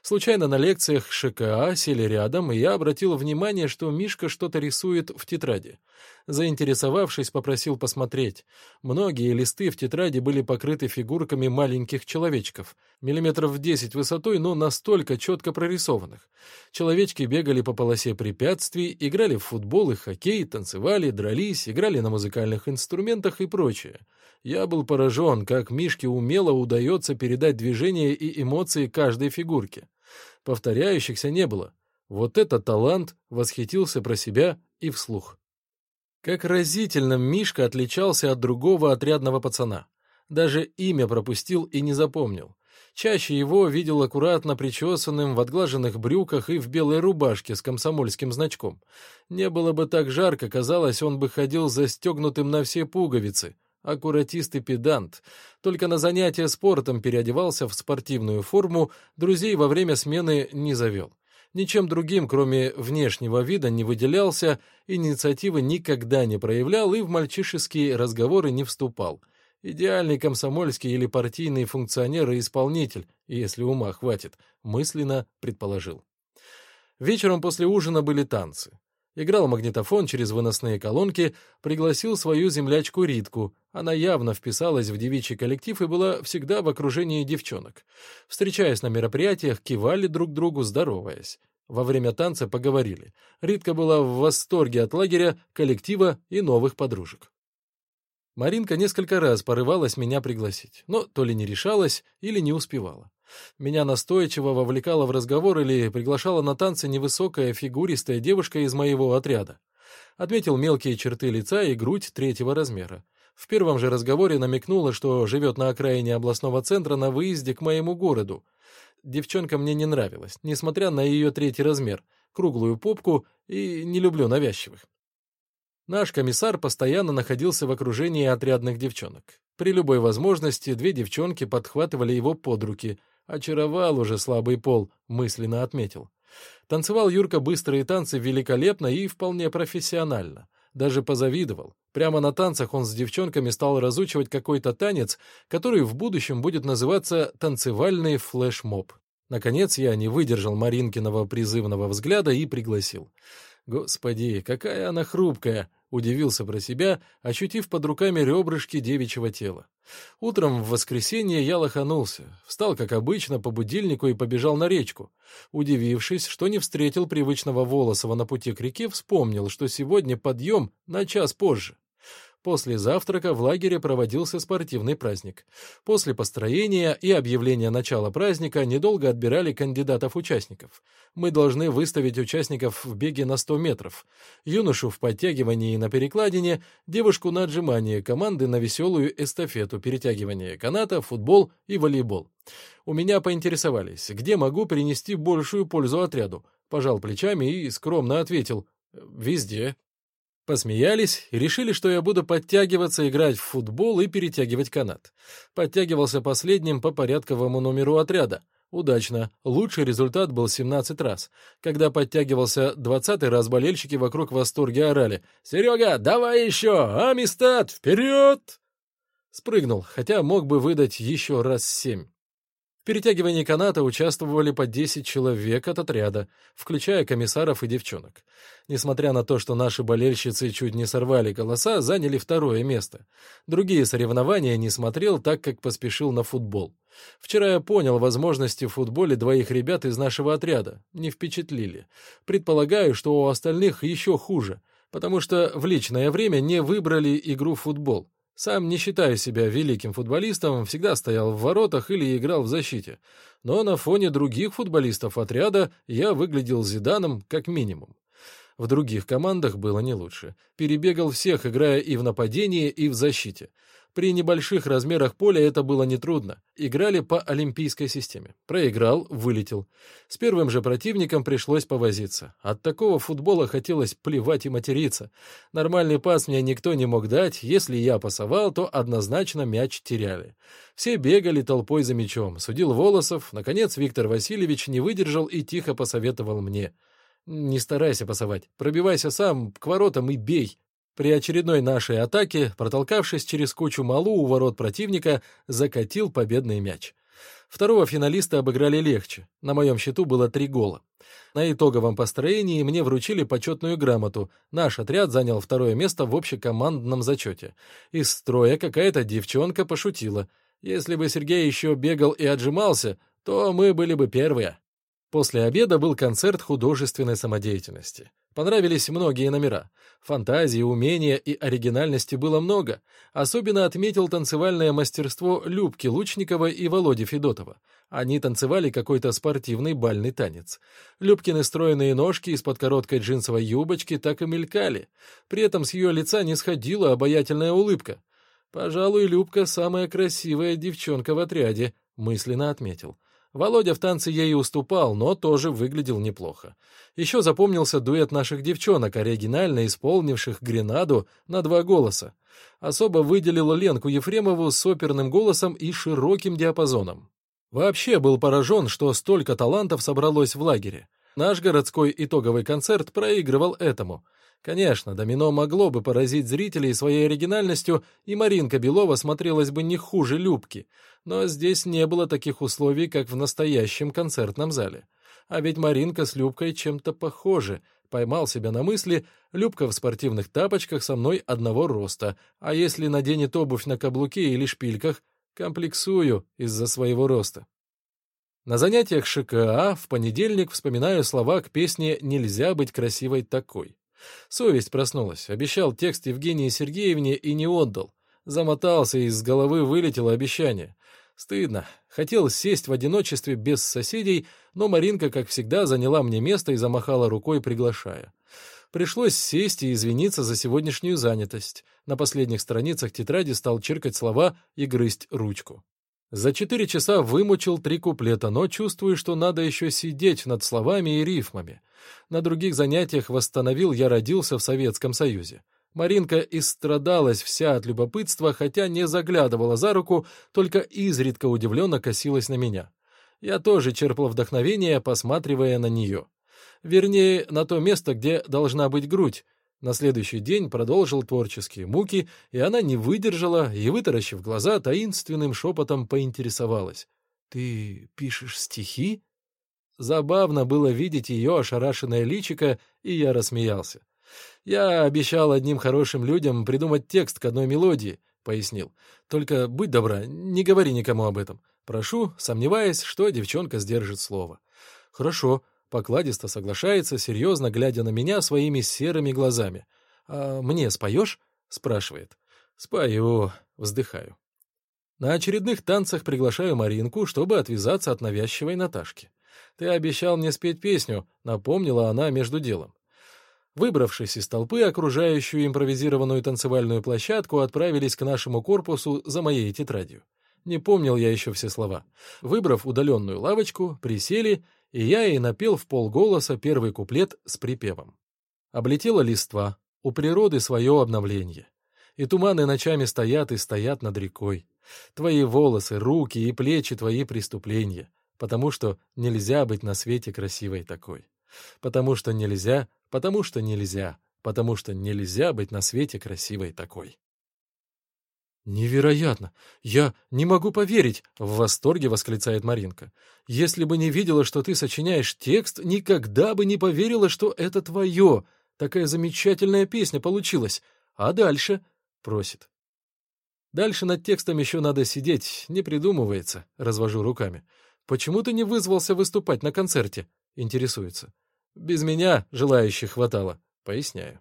Случайно на лекциях ШКА сели рядом, и я обратил внимание, что Мишка что-то рисует в тетради. Заинтересовавшись, попросил посмотреть. Многие листы в тетради были покрыты фигурками маленьких человечков, миллиметров в десять высотой, но настолько четко прорисованных. Человечки бегали по полосе препятствий, играли в футбол и хоккей, танцевали, дрались, играли на музыкальных инструментах и прочее. Я был поражен, как Мишке умело удается передать движения и эмоции каждой фигурки. Повторяющихся не было. Вот этот талант восхитился про себя и вслух. Как разительно Мишка отличался от другого отрядного пацана. Даже имя пропустил и не запомнил. Чаще его видел аккуратно причесанным, в отглаженных брюках и в белой рубашке с комсомольским значком. Не было бы так жарко, казалось, он бы ходил застегнутым на все пуговицы. Аккуратист и педант. Только на занятия спортом переодевался в спортивную форму, друзей во время смены не завел ничем другим, кроме внешнего вида, не выделялся, инициативы никогда не проявлял и в мальчишеские разговоры не вступал. Идеальный комсомольский или партийный функционер и исполнитель, если ума хватит, мысленно предположил. Вечером после ужина были танцы. Играл магнитофон через выносные колонки, пригласил свою землячку Ритку. Она явно вписалась в девичий коллектив и была всегда в окружении девчонок. Встречаясь на мероприятиях, кивали друг другу, здороваясь. Во время танца поговорили. Ритка была в восторге от лагеря, коллектива и новых подружек. Маринка несколько раз порывалась меня пригласить, но то ли не решалась, или не успевала. Меня настойчиво вовлекала в разговор или приглашала на танцы невысокая фигуристая девушка из моего отряда. Отметил мелкие черты лица и грудь третьего размера. В первом же разговоре намекнула, что живет на окраине областного центра на выезде к моему городу. Девчонка мне не нравилась, несмотря на ее третий размер, круглую попку и не люблю навязчивых. Наш комиссар постоянно находился в окружении отрядных девчонок. При любой возможности две девчонки подхватывали его под руки — Очаровал уже слабый пол, мысленно отметил. Танцевал Юрка быстрые танцы великолепно и вполне профессионально. Даже позавидовал. Прямо на танцах он с девчонками стал разучивать какой-то танец, который в будущем будет называться «танцевальный флешмоб». Наконец я не выдержал Маринкиного призывного взгляда и пригласил. Господи, какая она хрупкая! Удивился про себя, ощутив под руками ребрышки девичьего тела. Утром в воскресенье я лоханулся, встал, как обычно, по будильнику и побежал на речку. Удивившись, что не встретил привычного Волосова на пути к реке, вспомнил, что сегодня подъем на час позже. После завтрака в лагере проводился спортивный праздник. После построения и объявления начала праздника недолго отбирали кандидатов-участников. Мы должны выставить участников в беге на 100 метров, юношу в подтягивании на перекладине, девушку на отжимании, команды на веселую эстафету, перетягивание каната, футбол и волейбол. У меня поинтересовались, где могу принести большую пользу отряду. Пожал плечами и скромно ответил «Везде». Посмеялись и решили, что я буду подтягиваться, играть в футбол и перетягивать канат. Подтягивался последним по порядковому номеру отряда. Удачно. Лучший результат был 17 раз. Когда подтягивался 20 раз, болельщики вокруг в восторге орали. «Серега, давай еще! Амистад, вперед!» Спрыгнул, хотя мог бы выдать еще раз семь. Перетягивании каната участвовали по 10 человек от отряда, включая комиссаров и девчонок. Несмотря на то, что наши болельщицы чуть не сорвали голоса, заняли второе место. Другие соревнования не смотрел, так как поспешил на футбол. Вчера я понял возможности в футболе двоих ребят из нашего отряда. Не впечатлили. Предполагаю, что у остальных еще хуже, потому что в личное время не выбрали игру в футбол. Сам не считаю себя великим футболистом, всегда стоял в воротах или играл в защите. Но на фоне других футболистов отряда я выглядел Зиданом как минимум. В других командах было не лучше. Перебегал всех, играя и в нападении, и в защите. При небольших размерах поля это было нетрудно. Играли по олимпийской системе. Проиграл, вылетел. С первым же противником пришлось повозиться. От такого футбола хотелось плевать и материться. Нормальный пас мне никто не мог дать. Если я пасовал, то однозначно мяч теряли. Все бегали толпой за мячом. Судил Волосов. Наконец Виктор Васильевич не выдержал и тихо посоветовал мне. «Не старайся пасовать. Пробивайся сам к воротам и бей. При очередной нашей атаке, протолкавшись через кучу малу у ворот противника, закатил победный мяч. Второго финалиста обыграли легче. На моем счету было три гола. На итоговом построении мне вручили почетную грамоту. Наш отряд занял второе место в общекомандном зачете. Из строя какая-то девчонка пошутила. Если бы Сергей еще бегал и отжимался, то мы были бы первые. После обеда был концерт художественной самодеятельности. Понравились многие номера. Фантазии, умения и оригинальности было много. Особенно отметил танцевальное мастерство Любки Лучникова и Володи Федотова. Они танцевали какой-то спортивный бальный танец. Любкины стройные ножки из-под короткой джинсовой юбочки так и мелькали. При этом с ее лица не сходила обаятельная улыбка. «Пожалуй, Любка самая красивая девчонка в отряде», — мысленно отметил. Володя в танце ей уступал, но тоже выглядел неплохо. Еще запомнился дуэт наших девчонок, оригинально исполнивших «Гренаду» на два голоса. Особо выделила Ленку Ефремову с оперным голосом и широким диапазоном. Вообще был поражен, что столько талантов собралось в лагере. Наш городской итоговый концерт проигрывал этому — Конечно, домино могло бы поразить зрителей своей оригинальностью, и Маринка Белова смотрелась бы не хуже Любки, но здесь не было таких условий, как в настоящем концертном зале. А ведь Маринка с Любкой чем-то похожи. Поймал себя на мысли, Любка в спортивных тапочках со мной одного роста, а если наденет обувь на каблуке или шпильках, комплексую из-за своего роста. На занятиях ШКА в понедельник вспоминаю слова к песне «Нельзя быть красивой такой». Совесть проснулась. Обещал текст Евгении Сергеевне и не отдал. Замотался, и из головы вылетело обещание. Стыдно. Хотел сесть в одиночестве без соседей, но Маринка, как всегда, заняла мне место и замахала рукой, приглашая. Пришлось сесть и извиниться за сегодняшнюю занятость. На последних страницах тетради стал черкать слова и грызть ручку. За четыре часа вымучил три куплета, но чувствую, что надо еще сидеть над словами и рифмами. На других занятиях восстановил «Я родился в Советском Союзе». Маринка истрадалась вся от любопытства, хотя не заглядывала за руку, только изредка удивленно косилась на меня. Я тоже черпал вдохновение, посматривая на нее. Вернее, на то место, где должна быть грудь. На следующий день продолжил творческие муки, и она не выдержала и, вытаращив глаза, таинственным шепотом поинтересовалась. «Ты пишешь стихи?» Забавно было видеть ее ошарашенное личико, и я рассмеялся. «Я обещал одним хорошим людям придумать текст к одной мелодии», — пояснил. «Только будь добра, не говори никому об этом. Прошу, сомневаясь, что девчонка сдержит слово». «Хорошо», — покладисто соглашается, серьезно глядя на меня своими серыми глазами. «А мне споешь?» — спрашивает. «Спою», — вздыхаю. На очередных танцах приглашаю Маринку, чтобы отвязаться от навязчивой Наташки. «Ты обещал мне спеть песню», — напомнила она между делом. Выбравшись из толпы, окружающую импровизированную танцевальную площадку, отправились к нашему корпусу за моей тетрадью. Не помнил я еще все слова. Выбрав удаленную лавочку, присели, и я ей напел в полголоса первый куплет с припевом. Облетела листва, у природы свое обновление. И туманы ночами стоят и стоят над рекой. Твои волосы, руки и плечи твои преступления потому что нельзя быть на свете красивой такой. Потому что нельзя, потому что нельзя, потому что нельзя быть на свете красивой такой. «Невероятно! Я не могу поверить!» — в восторге восклицает Маринка. «Если бы не видела, что ты сочиняешь текст, никогда бы не поверила, что это твое. Такая замечательная песня получилась. А дальше?» — просит. «Дальше над текстом еще надо сидеть, не придумывается», — развожу руками. «Почему ты не вызвался выступать на концерте?» — интересуется. «Без меня желающих хватало», — поясняю.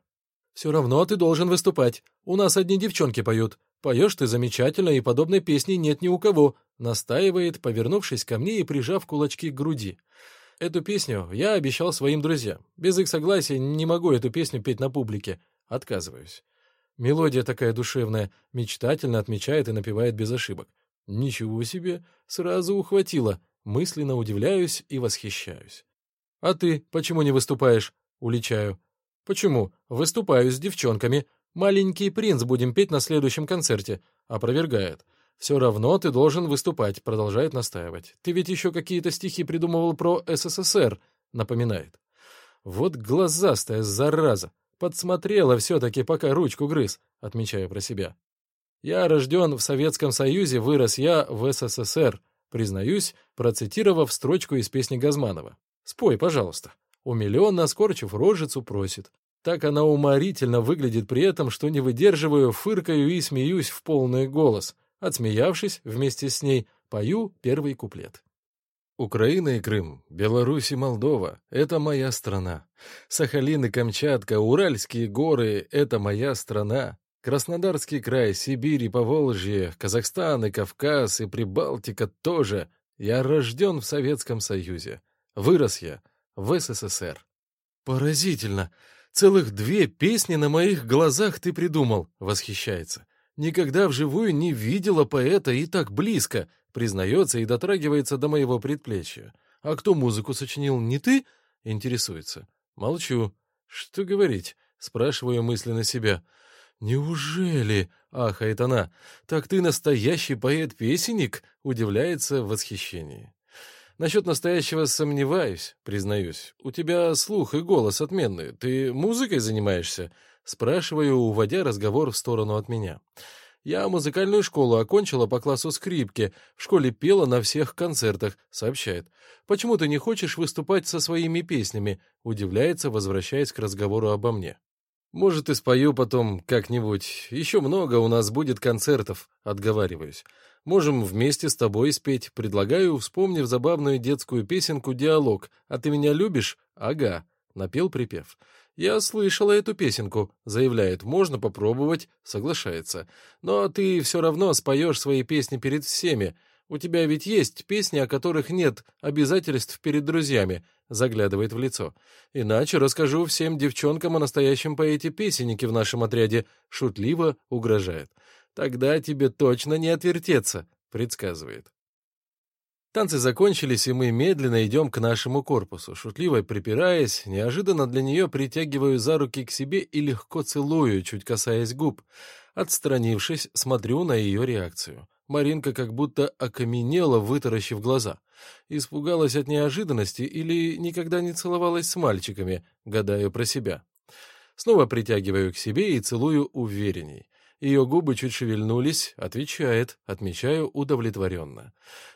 «Все равно ты должен выступать. У нас одни девчонки поют. Поешь ты замечательно, и подобной песни нет ни у кого», — настаивает, повернувшись ко мне и прижав кулачки к груди. Эту песню я обещал своим друзьям. Без их согласия не могу эту песню петь на публике. Отказываюсь. Мелодия такая душевная, мечтательно отмечает и напевает без ошибок. Ничего себе, сразу ухватила. Мысленно удивляюсь и восхищаюсь. «А ты почему не выступаешь?» — уличаю. «Почему? Выступаю с девчонками. Маленький принц будем петь на следующем концерте», — опровергает. «Все равно ты должен выступать», — продолжает настаивать. «Ты ведь еще какие-то стихи придумывал про СССР», — напоминает. «Вот глазастая зараза! Подсмотрела все-таки, пока ручку грыз», — отмечаю про себя. «Я рожден в Советском Союзе, вырос я в СССР», признаюсь, процитировав строчку из песни Газманова. «Спой, пожалуйста». Умиленно, скорчив рожицу, просит. Так она уморительно выглядит при этом, что не выдерживаю, фыркаю и смеюсь в полный голос. Отсмеявшись, вместе с ней, пою первый куплет. Украина и Крым, Беларусь и Молдова — это моя страна. Сахалин и Камчатка, Уральские горы — это моя страна. Краснодарский край, Сибирь и Поволжье, Казахстан и Кавказ и Прибалтика тоже. Я рожден в Советском Союзе. Вырос я в СССР. Поразительно! Целых две песни на моих глазах ты придумал, восхищается. Никогда вживую не видела поэта и так близко, признается и дотрагивается до моего предплечья. А кто музыку сочинил, не ты? Интересуется. Молчу. Что говорить? Спрашиваю мысленно себя. «Неужели?» — ахает она. «Так ты настоящий поэт-песенник?» — удивляется в восхищении. «Насчет настоящего сомневаюсь, признаюсь. У тебя слух и голос отменные. Ты музыкой занимаешься?» Спрашиваю, уводя разговор в сторону от меня. «Я музыкальную школу окончила по классу скрипки. В школе пела на всех концертах», — сообщает. «Почему ты не хочешь выступать со своими песнями?» — удивляется, возвращаясь к разговору обо мне. «Может, и спою потом как-нибудь. Еще много у нас будет концертов», — отговариваюсь. «Можем вместе с тобой спеть. Предлагаю, вспомнив забавную детскую песенку «Диалог». «А ты меня любишь?» «Ага», — напел припев. «Я слышала эту песенку», — заявляет. «Можно попробовать», — соглашается. «Но ты все равно споешь свои песни перед всеми. У тебя ведь есть песни, о которых нет обязательств перед друзьями», — заглядывает в лицо. «Иначе расскажу всем девчонкам о настоящем поэте-песеннике в нашем отряде», — шутливо угрожает. «Тогда тебе точно не отвертеться», — предсказывает. Танцы закончились, и мы медленно идем к нашему корпусу. Шутливо припираясь, неожиданно для нее притягиваю за руки к себе и легко целую, чуть касаясь губ. Отстранившись, смотрю на ее реакцию. Маринка как будто окаменела, вытаращив глаза. Испугалась от неожиданности или никогда не целовалась с мальчиками, гадаю про себя. Снова притягиваю к себе и целую уверенней. Ее губы чуть шевельнулись, отвечает, отмечаю удовлетворенно.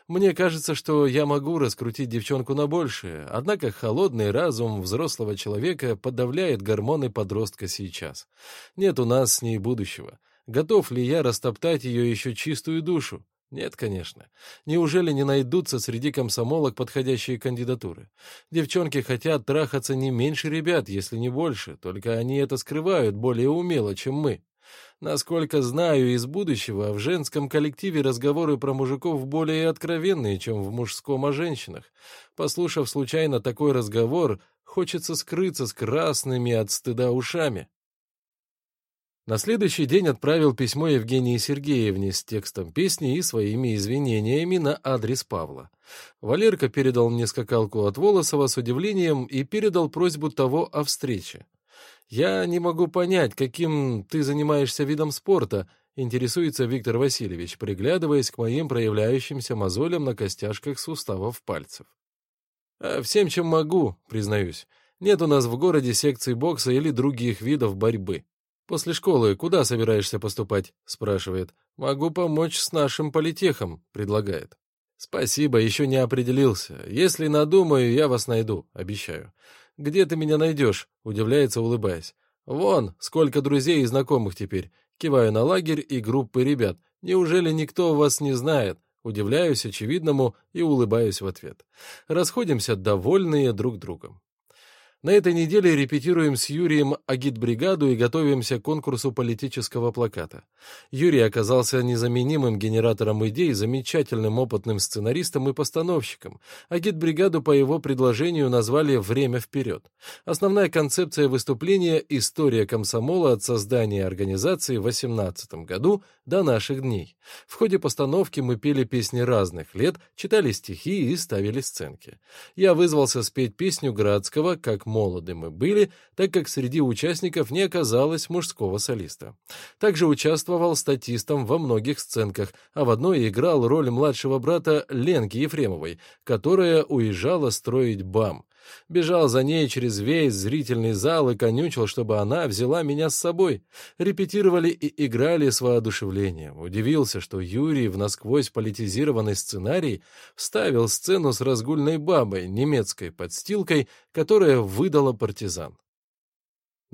Мне кажется, что я могу раскрутить девчонку на большее, однако холодный разум взрослого человека подавляет гормоны подростка сейчас. Нет у нас с ней будущего. Готов ли я растоптать ее еще чистую душу? Нет, конечно. Неужели не найдутся среди комсомолок подходящие кандидатуры? Девчонки хотят трахаться не меньше ребят, если не больше, только они это скрывают более умело, чем мы. Насколько знаю из будущего, в женском коллективе разговоры про мужиков более откровенные, чем в мужском о женщинах. Послушав случайно такой разговор, хочется скрыться с красными от стыда ушами. На следующий день отправил письмо Евгении Сергеевне с текстом песни и своими извинениями на адрес Павла. Валерка передал мне скакалку от Волосова с удивлением и передал просьбу того о встрече. «Я не могу понять, каким ты занимаешься видом спорта», интересуется Виктор Васильевич, приглядываясь к моим проявляющимся мозолям на костяшках суставов пальцев. «А «Всем, чем могу», признаюсь. Нет у нас в городе секции бокса или других видов борьбы. «После школы куда собираешься поступать?» — спрашивает. «Могу помочь с нашим политехом», — предлагает. «Спасибо, еще не определился. Если надумаю, я вас найду, обещаю. Где ты меня найдешь?» — удивляется, улыбаясь. «Вон, сколько друзей и знакомых теперь. Киваю на лагерь и группы ребят. Неужели никто вас не знает?» Удивляюсь очевидному и улыбаюсь в ответ. Расходимся довольные друг другом. На этой неделе репетируем с Юрием агитбригаду и готовимся к конкурсу политического плаката. Юрий оказался незаменимым генератором идей, замечательным опытным сценаристом и постановщиком. Агитбригаду по его предложению назвали «Время вперед». Основная концепция выступления — история комсомола от создания организации в 18 году до наших дней. В ходе постановки мы пели песни разных лет, читали стихи и ставили сценки. Я вызвался спеть песню Градского «Как молоды мы были, так как среди участников не оказалось мужского солиста. Также участвовал статистом во многих сценках, а в одной играл роль младшего брата Ленки Ефремовой, которая уезжала строить БАМ. Бежал за ней через весь зрительный зал и конючил, чтобы она взяла меня с собой. Репетировали и играли с воодушевлением. Удивился, что Юрий в насквозь политизированный сценарий вставил сцену с разгульной бабой, немецкой подстилкой, которая выдала партизан.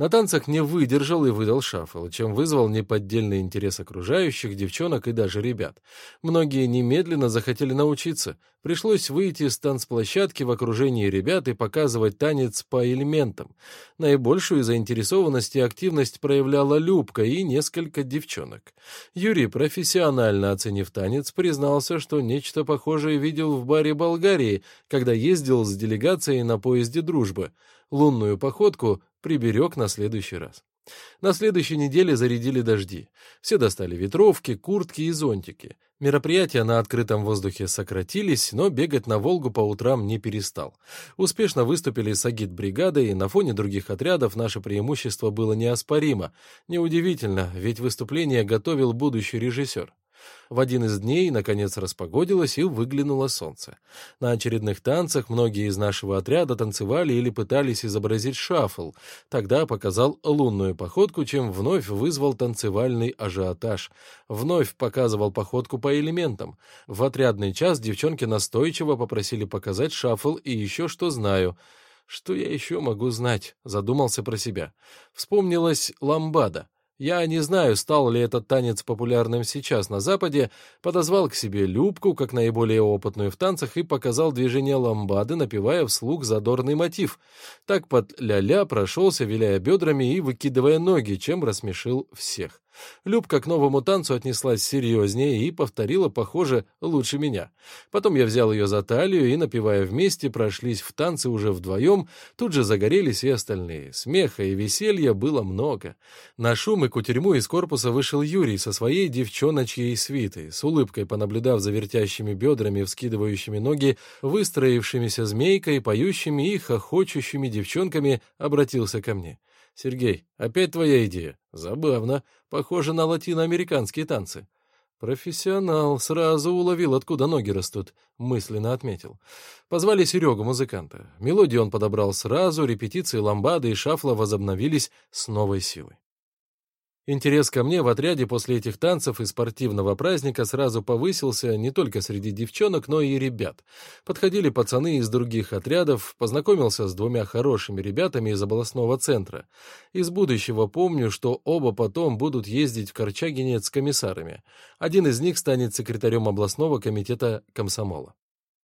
На танцах не выдержал и выдал шафл, чем вызвал неподдельный интерес окружающих, девчонок и даже ребят. Многие немедленно захотели научиться. Пришлось выйти с танцплощадки в окружении ребят и показывать танец по элементам. Наибольшую заинтересованность и активность проявляла Любка и несколько девчонок. Юрий, профессионально оценив танец, признался, что нечто похожее видел в баре Болгарии, когда ездил с делегацией на поезде «Дружба». Лунную походку приберег на следующий раз. На следующей неделе зарядили дожди. Все достали ветровки, куртки и зонтики. Мероприятия на открытом воздухе сократились, но бегать на Волгу по утрам не перестал. Успешно выступили с агит-бригадой, и на фоне других отрядов наше преимущество было неоспоримо. Неудивительно, ведь выступление готовил будущий режиссер. В один из дней, наконец, распогодилось и выглянуло солнце. На очередных танцах многие из нашего отряда танцевали или пытались изобразить шафл. Тогда показал лунную походку, чем вновь вызвал танцевальный ажиотаж. Вновь показывал походку по элементам. В отрядный час девчонки настойчиво попросили показать шафл и еще что знаю — что я еще могу знать? Задумался про себя. Вспомнилась ламбада. Я не знаю, стал ли этот танец популярным сейчас на Западе, подозвал к себе Любку, как наиболее опытную в танцах, и показал движение ламбады, напевая вслух задорный мотив. Так под ля-ля прошелся, виляя бедрами и выкидывая ноги, чем рассмешил всех. Любка к новому танцу отнеслась серьезнее и повторила, похоже, лучше меня. Потом я взял ее за талию и, напевая вместе, прошлись в танцы уже вдвоем, тут же загорелись и остальные. Смеха и веселья было много. На шум и кутерьму из корпуса вышел Юрий со своей девчоночьей свитой, с улыбкой понаблюдав за вертящими бедрами, вскидывающими ноги, выстроившимися змейкой, поющими и хохочущими девчонками, обратился ко мне. Сергей, опять твоя идея. Забавно. Похоже на латиноамериканские танцы. Профессионал сразу уловил, откуда ноги растут, мысленно отметил. Позвали Серегу, музыканта. Мелодию он подобрал сразу, репетиции ламбады и шафла возобновились с новой силой. Интерес ко мне в отряде после этих танцев и спортивного праздника сразу повысился не только среди девчонок, но и ребят. Подходили пацаны из других отрядов, познакомился с двумя хорошими ребятами из областного центра. Из будущего помню, что оба потом будут ездить в Корчагинец с комиссарами. Один из них станет секретарем областного комитета комсомола.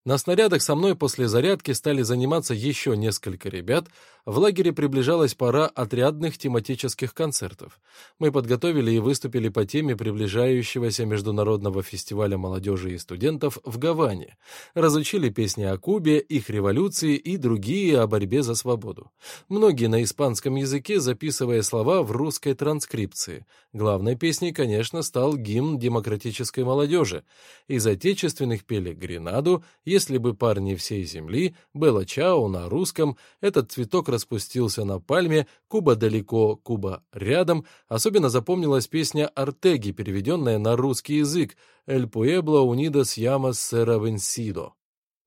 На снарядах со мной после зарядки стали заниматься еще несколько ребят. В лагере приближалась пора отрядных тематических концертов. Мы подготовили и выступили по теме приближающегося Международного фестиваля молодежи и студентов в Гаване. Разучили песни о Кубе, их революции и другие о борьбе за свободу. Многие на испанском языке, записывая слова в русской транскрипции. Главной песней, конечно, стал гимн демократической молодежи. Из отечественных пели «Гренаду», если бы парни всей земли, Белла Чао на русском, этот цветок распустился на пальме, Куба далеко, Куба рядом, особенно запомнилась песня Артеги, переведенная на русский язык «El pueblo unidos llamas sera vencido».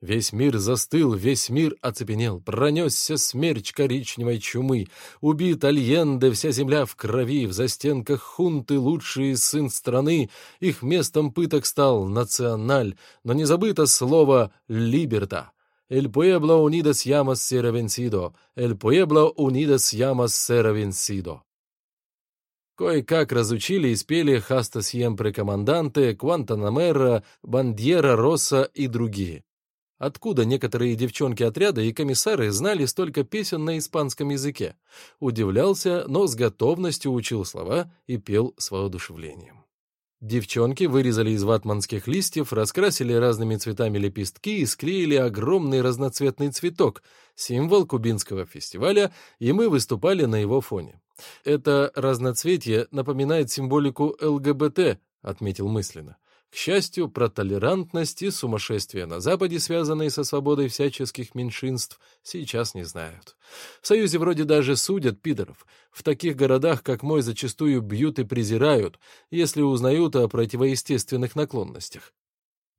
Весь мир застыл, весь мир оцепенел, пронесся смерч коричневой чумы, убит Альенде, вся земля в крови, в застенках хунты лучший сын страны, их местом пыток стал националь, но не забыто слово «либерта». «El pueblo unidas llamas será vencido», «El pueblo unidas llamas será vencido». Кое-как разучили и спели «Хаста сьемпре команданте», «Квантанамера», «Бандьера Росса» и другие. Откуда некоторые девчонки отряда и комиссары знали столько песен на испанском языке? Удивлялся, но с готовностью учил слова и пел с воодушевлением. Девчонки вырезали из ватманских листьев, раскрасили разными цветами лепестки и склеили огромный разноцветный цветок, символ кубинского фестиваля, и мы выступали на его фоне. Это разноцветие напоминает символику ЛГБТ, отметил мысленно. К счастью, про толерантность и сумасшествие на Западе, связанные со свободой всяческих меньшинств, сейчас не знают. В Союзе вроде даже судят пидоров. В таких городах, как мой, зачастую бьют и презирают, если узнают о противоестественных наклонностях.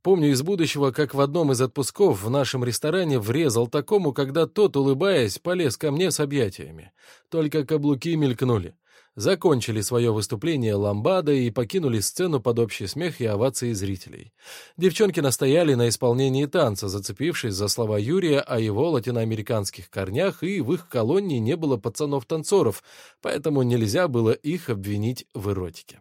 Помню из будущего, как в одном из отпусков в нашем ресторане врезал такому, когда тот, улыбаясь, полез ко мне с объятиями. Только каблуки мелькнули. Закончили свое выступление ламбада и покинули сцену под общий смех и овации зрителей. Девчонки настояли на исполнении танца, зацепившись за слова Юрия о его латиноамериканских корнях, и в их колонии не было пацанов-танцоров, поэтому нельзя было их обвинить в эротике.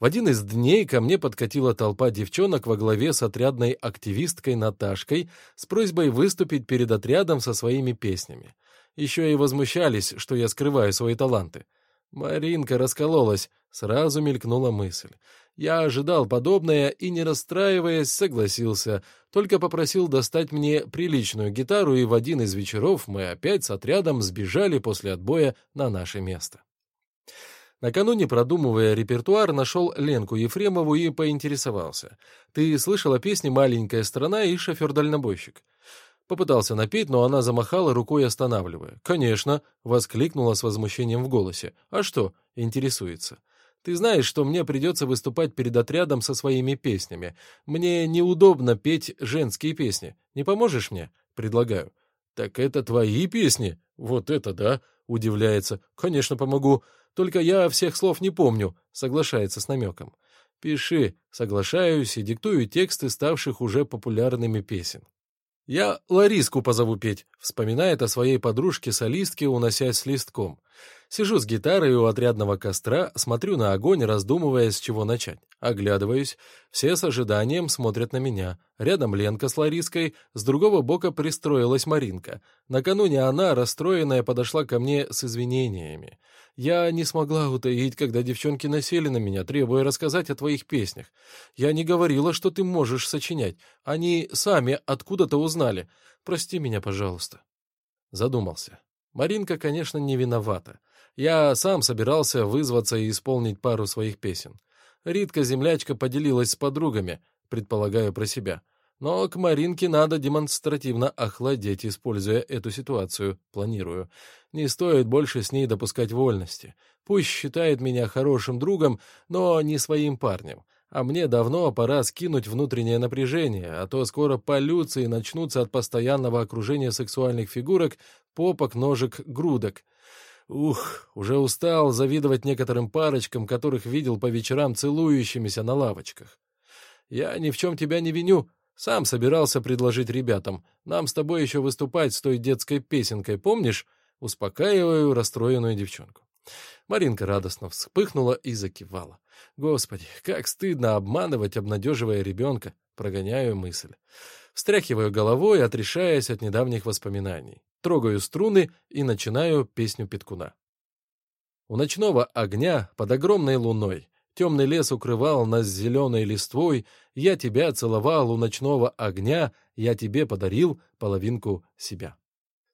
В один из дней ко мне подкатила толпа девчонок во главе с отрядной активисткой Наташкой с просьбой выступить перед отрядом со своими песнями. Еще и возмущались, что я скрываю свои таланты. Маринка раскололась, сразу мелькнула мысль. Я ожидал подобное и, не расстраиваясь, согласился, только попросил достать мне приличную гитару, и в один из вечеров мы опять с отрядом сбежали после отбоя на наше место. Накануне, продумывая репертуар, нашел Ленку Ефремову и поинтересовался. «Ты слышала песни «Маленькая страна» и «Шофер-дальнобойщик»?» Попытался напеть, но она замахала рукой, останавливая. «Конечно!» — воскликнула с возмущением в голосе. «А что?» — интересуется. «Ты знаешь, что мне придется выступать перед отрядом со своими песнями. Мне неудобно петь женские песни. Не поможешь мне?» — предлагаю. «Так это твои песни? Вот это да!» — удивляется. «Конечно, помогу. Только я всех слов не помню», — соглашается с намеком. «Пиши», — соглашаюсь и диктую тексты ставших уже популярными песен. «Я Лариску позову петь», — вспоминает о своей подружке-солистке, уносясь с листком. Сижу с гитарой у отрядного костра, смотрю на огонь, раздумывая, с чего начать. Оглядываюсь. Все с ожиданием смотрят на меня. Рядом Ленка с Лариской, с другого бока пристроилась Маринка. Накануне она, расстроенная, подошла ко мне с извинениями. Я не смогла утаить, когда девчонки насели на меня, требуя рассказать о твоих песнях. Я не говорила, что ты можешь сочинять. Они сами откуда-то узнали. Прости меня, пожалуйста. Задумался. Маринка, конечно, не виновата. Я сам собирался вызваться и исполнить пару своих песен. Ритка-землячка поделилась с подругами, предполагаю про себя. Но к Маринке надо демонстративно охладеть, используя эту ситуацию, планирую. Не стоит больше с ней допускать вольности. Пусть считает меня хорошим другом, но не своим парнем. А мне давно пора скинуть внутреннее напряжение, а то скоро полюции начнутся от постоянного окружения сексуальных фигурок, попок, ножек, грудок. Ух, уже устал завидовать некоторым парочкам, которых видел по вечерам целующимися на лавочках. Я ни в чем тебя не виню. Сам собирался предложить ребятам. Нам с тобой еще выступать с той детской песенкой, помнишь? Успокаиваю расстроенную девчонку. Маринка радостно вспыхнула и закивала. Господи, как стыдно обманывать, обнадеживая ребенка. Прогоняю мысль. Встряхиваю головой, отрешаясь от недавних воспоминаний. Трогаю струны и начинаю песню Петкуна. У ночного огня под огромной луной темный лес укрывал нас зеленой листвой, я тебя целовал у ночного огня, я тебе подарил половинку себя.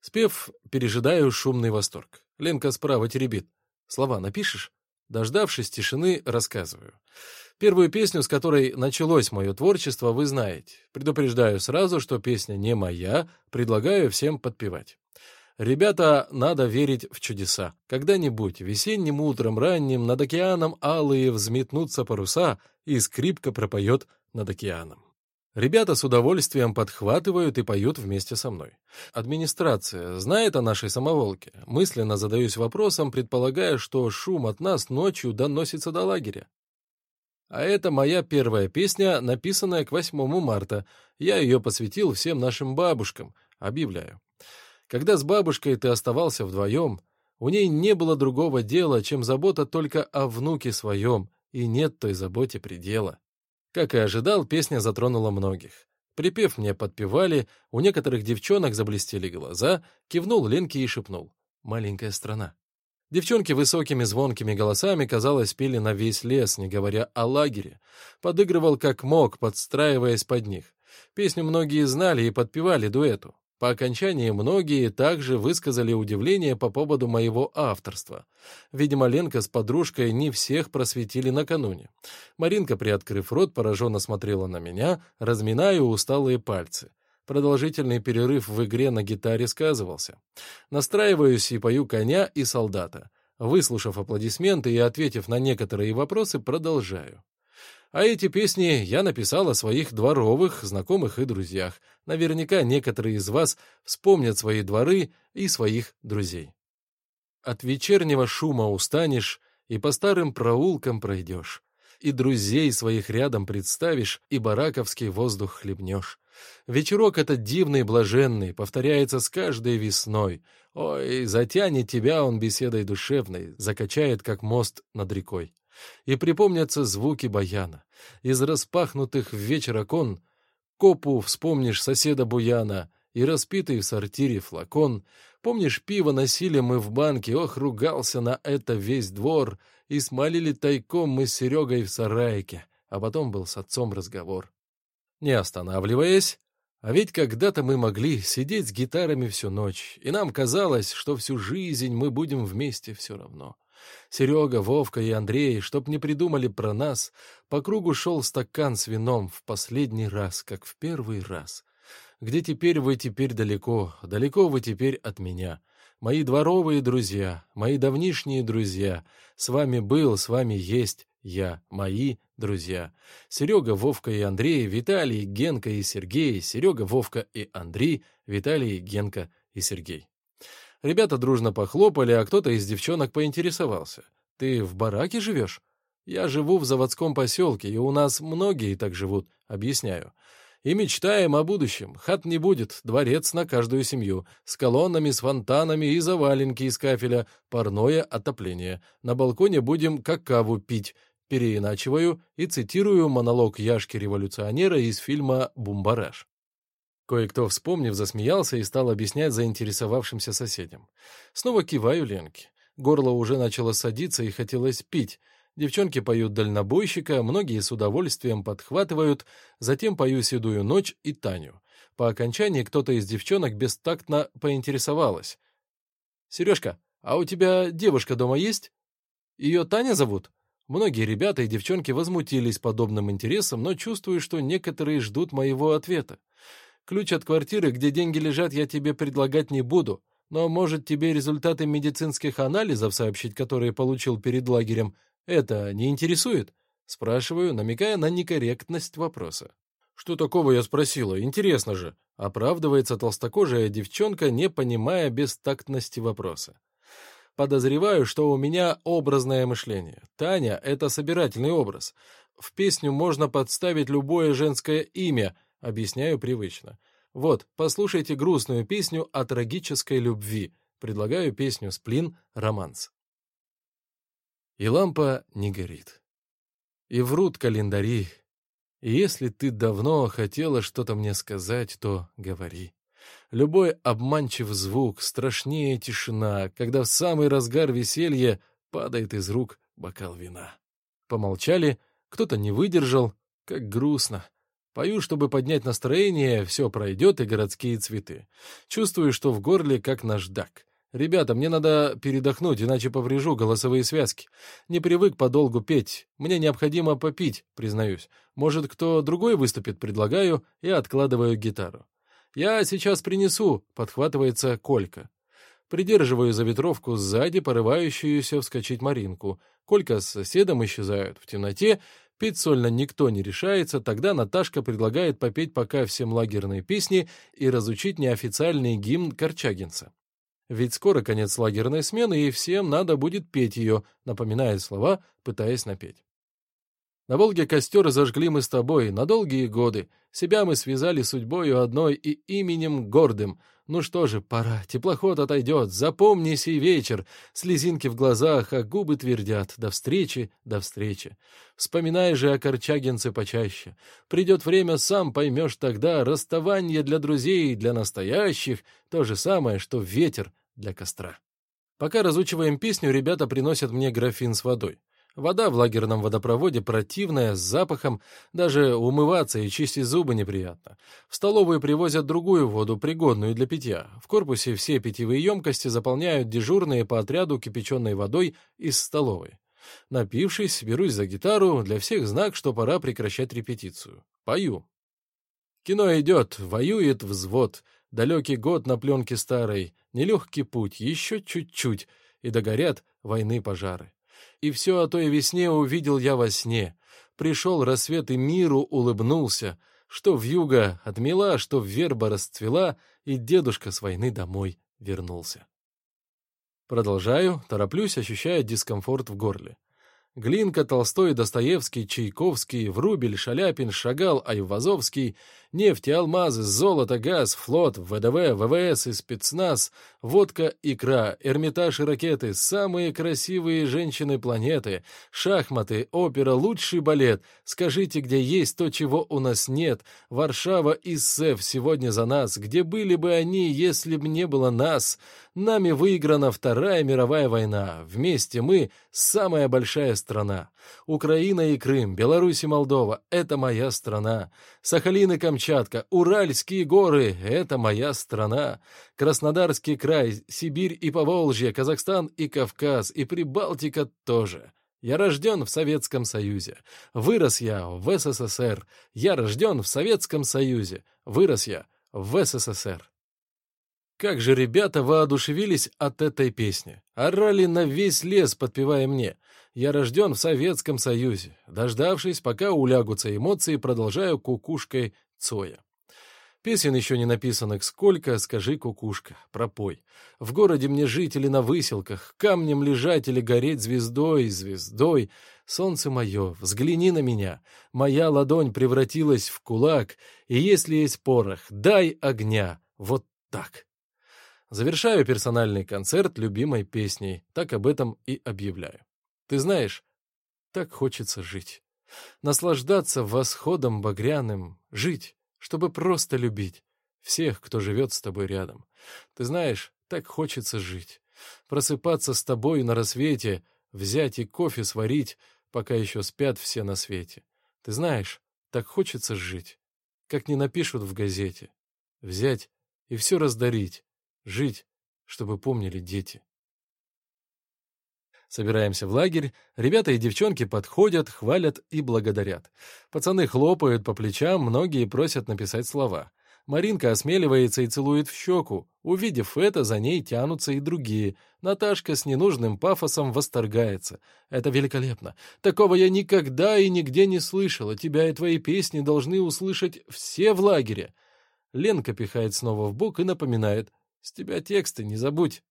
Спев, пережидаю шумный восторг. Ленка справа теребит. Слова напишешь? Дождавшись тишины, рассказываю. Первую песню, с которой началось мое творчество, вы знаете. Предупреждаю сразу, что песня не моя, предлагаю всем подпевать. Ребята, надо верить в чудеса. Когда-нибудь весенним утром ранним над океаном алые взметнутся паруса, и скрипка пропоет над океаном. Ребята с удовольствием подхватывают и поют вместе со мной. Администрация знает о нашей самоволке. Мысленно задаюсь вопросом, предполагая, что шум от нас ночью доносится до лагеря. А это моя первая песня, написанная к 8 марта. Я ее посвятил всем нашим бабушкам. Объявляю. Когда с бабушкой ты оставался вдвоем, у ней не было другого дела, чем забота только о внуке своем, и нет той заботе предела. Как и ожидал, песня затронула многих. Припев мне подпевали, у некоторых девчонок заблестели глаза, кивнул Ленке и шепнул. «Маленькая страна». Девчонки высокими звонкими голосами, казалось, пели на весь лес, не говоря о лагере. Подыгрывал как мог, подстраиваясь под них. Песню многие знали и подпевали дуэту. По окончании многие также высказали удивление по поводу моего авторства. Видимо, Ленка с подружкой не всех просветили накануне. Маринка, приоткрыв рот, пораженно смотрела на меня, разминая усталые пальцы. Продолжительный перерыв в игре на гитаре сказывался. Настраиваюсь и пою коня и солдата. Выслушав аплодисменты и ответив на некоторые вопросы, продолжаю. А эти песни я написал о своих дворовых, знакомых и друзьях. Наверняка некоторые из вас вспомнят свои дворы и своих друзей. От вечернего шума устанешь и по старым проулкам пройдешь. И друзей своих рядом представишь, и бараковский воздух хлебнешь. Вечерок этот дивный и блаженный повторяется с каждой весной. Ой, затянет тебя он беседой душевной, закачает, как мост над рекой. И припомнятся звуки баяна. Из распахнутых в вечер окон копу вспомнишь соседа Буяна и распитый в сортире флакон. Помнишь, пиво носили мы в банке, ох, ругался на это весь двор, и смолили тайком мы с Серегой в сарайке, а потом был с отцом разговор. Не останавливаясь, а ведь когда-то мы могли сидеть с гитарами всю ночь, и нам казалось, что всю жизнь мы будем вместе все равно. Серега, Вовка и Андрей, чтоб не придумали про нас, по кругу шел стакан с вином в последний раз, как в первый раз. Где теперь вы теперь далеко, далеко вы теперь от меня. Мои дворовые друзья, мои давнишние друзья, с вами был, с вами есть я, мои друзья. Серега, Вовка и Андрей, Виталий, Генка и Сергей, Серега, Вовка и Андрей, Виталий, Генка и Сергей. Ребята дружно похлопали, а кто-то из девчонок поинтересовался. «Ты в бараке живешь?» «Я живу в заводском поселке, и у нас многие так живут, объясняю. И мечтаем о будущем. Хат не будет, дворец на каждую семью, с колоннами, с фонтанами и заваленки из кафеля, парное отопление. На балконе будем какаву пить, переиначиваю и цитирую монолог Яшки-революционера из фильма «Бумбараш». Кое-кто, вспомнив, засмеялся и стал объяснять заинтересовавшимся соседям. Снова киваю Ленке. Горло уже начало садиться и хотелось пить. Девчонки поют дальнобойщика, многие с удовольствием подхватывают, затем пою «Седую ночь» и «Таню». По окончании кто-то из девчонок бестактно поинтересовалась. «Сережка, а у тебя девушка дома есть? Ее Таня зовут?» Многие ребята и девчонки возмутились подобным интересом, но чувствую, что некоторые ждут моего ответа. Ключ от квартиры, где деньги лежат, я тебе предлагать не буду, но, может, тебе результаты медицинских анализов сообщить, которые получил перед лагерем, это не интересует? Спрашиваю, намекая на некорректность вопроса. Что такого я спросила? Интересно же. Оправдывается толстокожая девчонка, не понимая бестактности вопроса. Подозреваю, что у меня образное мышление. Таня — это собирательный образ. В песню можно подставить любое женское имя, объясняю привычно. Вот, послушайте грустную песню о трагической любви. Предлагаю песню «Сплин. Романс». И лампа не горит. И врут календари. И если ты давно хотела что-то мне сказать, то говори. Любой обманчив звук, страшнее тишина, когда в самый разгар веселья падает из рук бокал вина. Помолчали, кто-то не выдержал, как грустно. Пою, чтобы поднять настроение, все пройдет и городские цветы. Чувствую, что в горле как наждак. «Ребята, мне надо передохнуть, иначе поврежу голосовые связки. Не привык подолгу петь. Мне необходимо попить, признаюсь. Может, кто другой выступит, предлагаю, и откладываю гитару. «Я сейчас принесу», — подхватывается Колька. Придерживаю за ветровку сзади порывающуюся вскочить Маринку. Колька с соседом исчезают в темноте, петь сольно никто не решается, тогда Наташка предлагает попеть пока всем лагерные песни и разучить неофициальный гимн Корчагинца. Ведь скоро конец лагерной смены, и всем надо будет петь ее, напоминает слова, пытаясь напеть. На Волге костер зажгли мы с тобой на долгие годы. Себя мы связали судьбою одной и именем гордым. Ну что же, пора, теплоход отойдет, запомни сей вечер. Слезинки в глазах, а губы твердят. До встречи, до встречи. Вспоминай же о Корчагинце почаще. Придет время, сам поймешь тогда, расставание для друзей, для настоящих, то же самое, что ветер для костра. Пока разучиваем песню, ребята приносят мне графин с водой. Вода в лагерном водопроводе противная, с запахом, даже умываться и чистить зубы неприятно. В столовую привозят другую воду, пригодную для питья. В корпусе все питьевые емкости заполняют дежурные по отряду кипяченой водой из столовой. Напившись, берусь за гитару, для всех знак, что пора прекращать репетицию. Пою. Кино идет, воюет взвод. Далекий год на пленке старой, нелегкий путь, еще чуть-чуть, и догорят войны пожары. И все о той весне увидел я во сне. Пришел рассвет и миру улыбнулся, что в юго отмела, что в верба расцвела, и дедушка с войны домой вернулся. Продолжаю, тороплюсь, ощущая дискомфорт в горле. Глинка, Толстой, Достоевский, Чайковский, Врубель, Шаляпин, Шагал, Айвазовский, нефть и алмазы, золото, газ, флот, ВДВ, ВВС и спецназ, водка, икра, Эрмитаж и ракеты, самые красивые женщины планеты, шахматы, опера, лучший балет. Скажите, где есть то, чего у нас нет? Варшава и СЭФ сегодня за нас. Где были бы они, если б не было нас? Нами выиграна Вторая мировая война. Вместе мы — самая большая страна. Украина и Крым, Беларусь и Молдова — это моя страна. Сахалин и Камчатка, Уральские горы — это моя страна. Краснодарский край, Сибирь и Поволжье, Казахстан и Кавказ, и Прибалтика тоже. Я рожден в Советском Союзе. Вырос я в СССР. Я рожден в Советском Союзе. Вырос я в СССР. Как же ребята воодушевились от этой песни. Орали на весь лес, подпевая мне. Я рожден в Советском Союзе. Дождавшись, пока улягутся эмоции, продолжаю кукушкой Цоя. Песен еще не написанных сколько, скажи, кукушка, пропой. В городе мне жить или на выселках, камнем лежать или гореть звездой, звездой. Солнце мое, взгляни на меня. Моя ладонь превратилась в кулак, и если есть порох, дай огня. Вот так. Завершаю персональный концерт любимой песней, так об этом и объявляю. Ты знаешь, так хочется жить. Наслаждаться восходом багряным, жить, чтобы просто любить всех, кто живет с тобой рядом. Ты знаешь, так хочется жить. Просыпаться с тобой на рассвете, взять и кофе сварить, пока еще спят все на свете. Ты знаешь, так хочется жить, как не напишут в газете. Взять и все раздарить, Жить, чтобы помнили дети. Собираемся в лагерь, ребята и девчонки подходят, хвалят и благодарят. Пацаны хлопают по плечам, многие просят написать слова. Маринка осмеливается и целует в щеку. Увидев это, за ней тянутся и другие. Наташка с ненужным пафосом восторгается. Это великолепно. Такого я никогда и нигде не слышала. Тебя и твои песни должны услышать все в лагере. Ленка пихает снова в бок и напоминает. С тебя тексты, не забудь.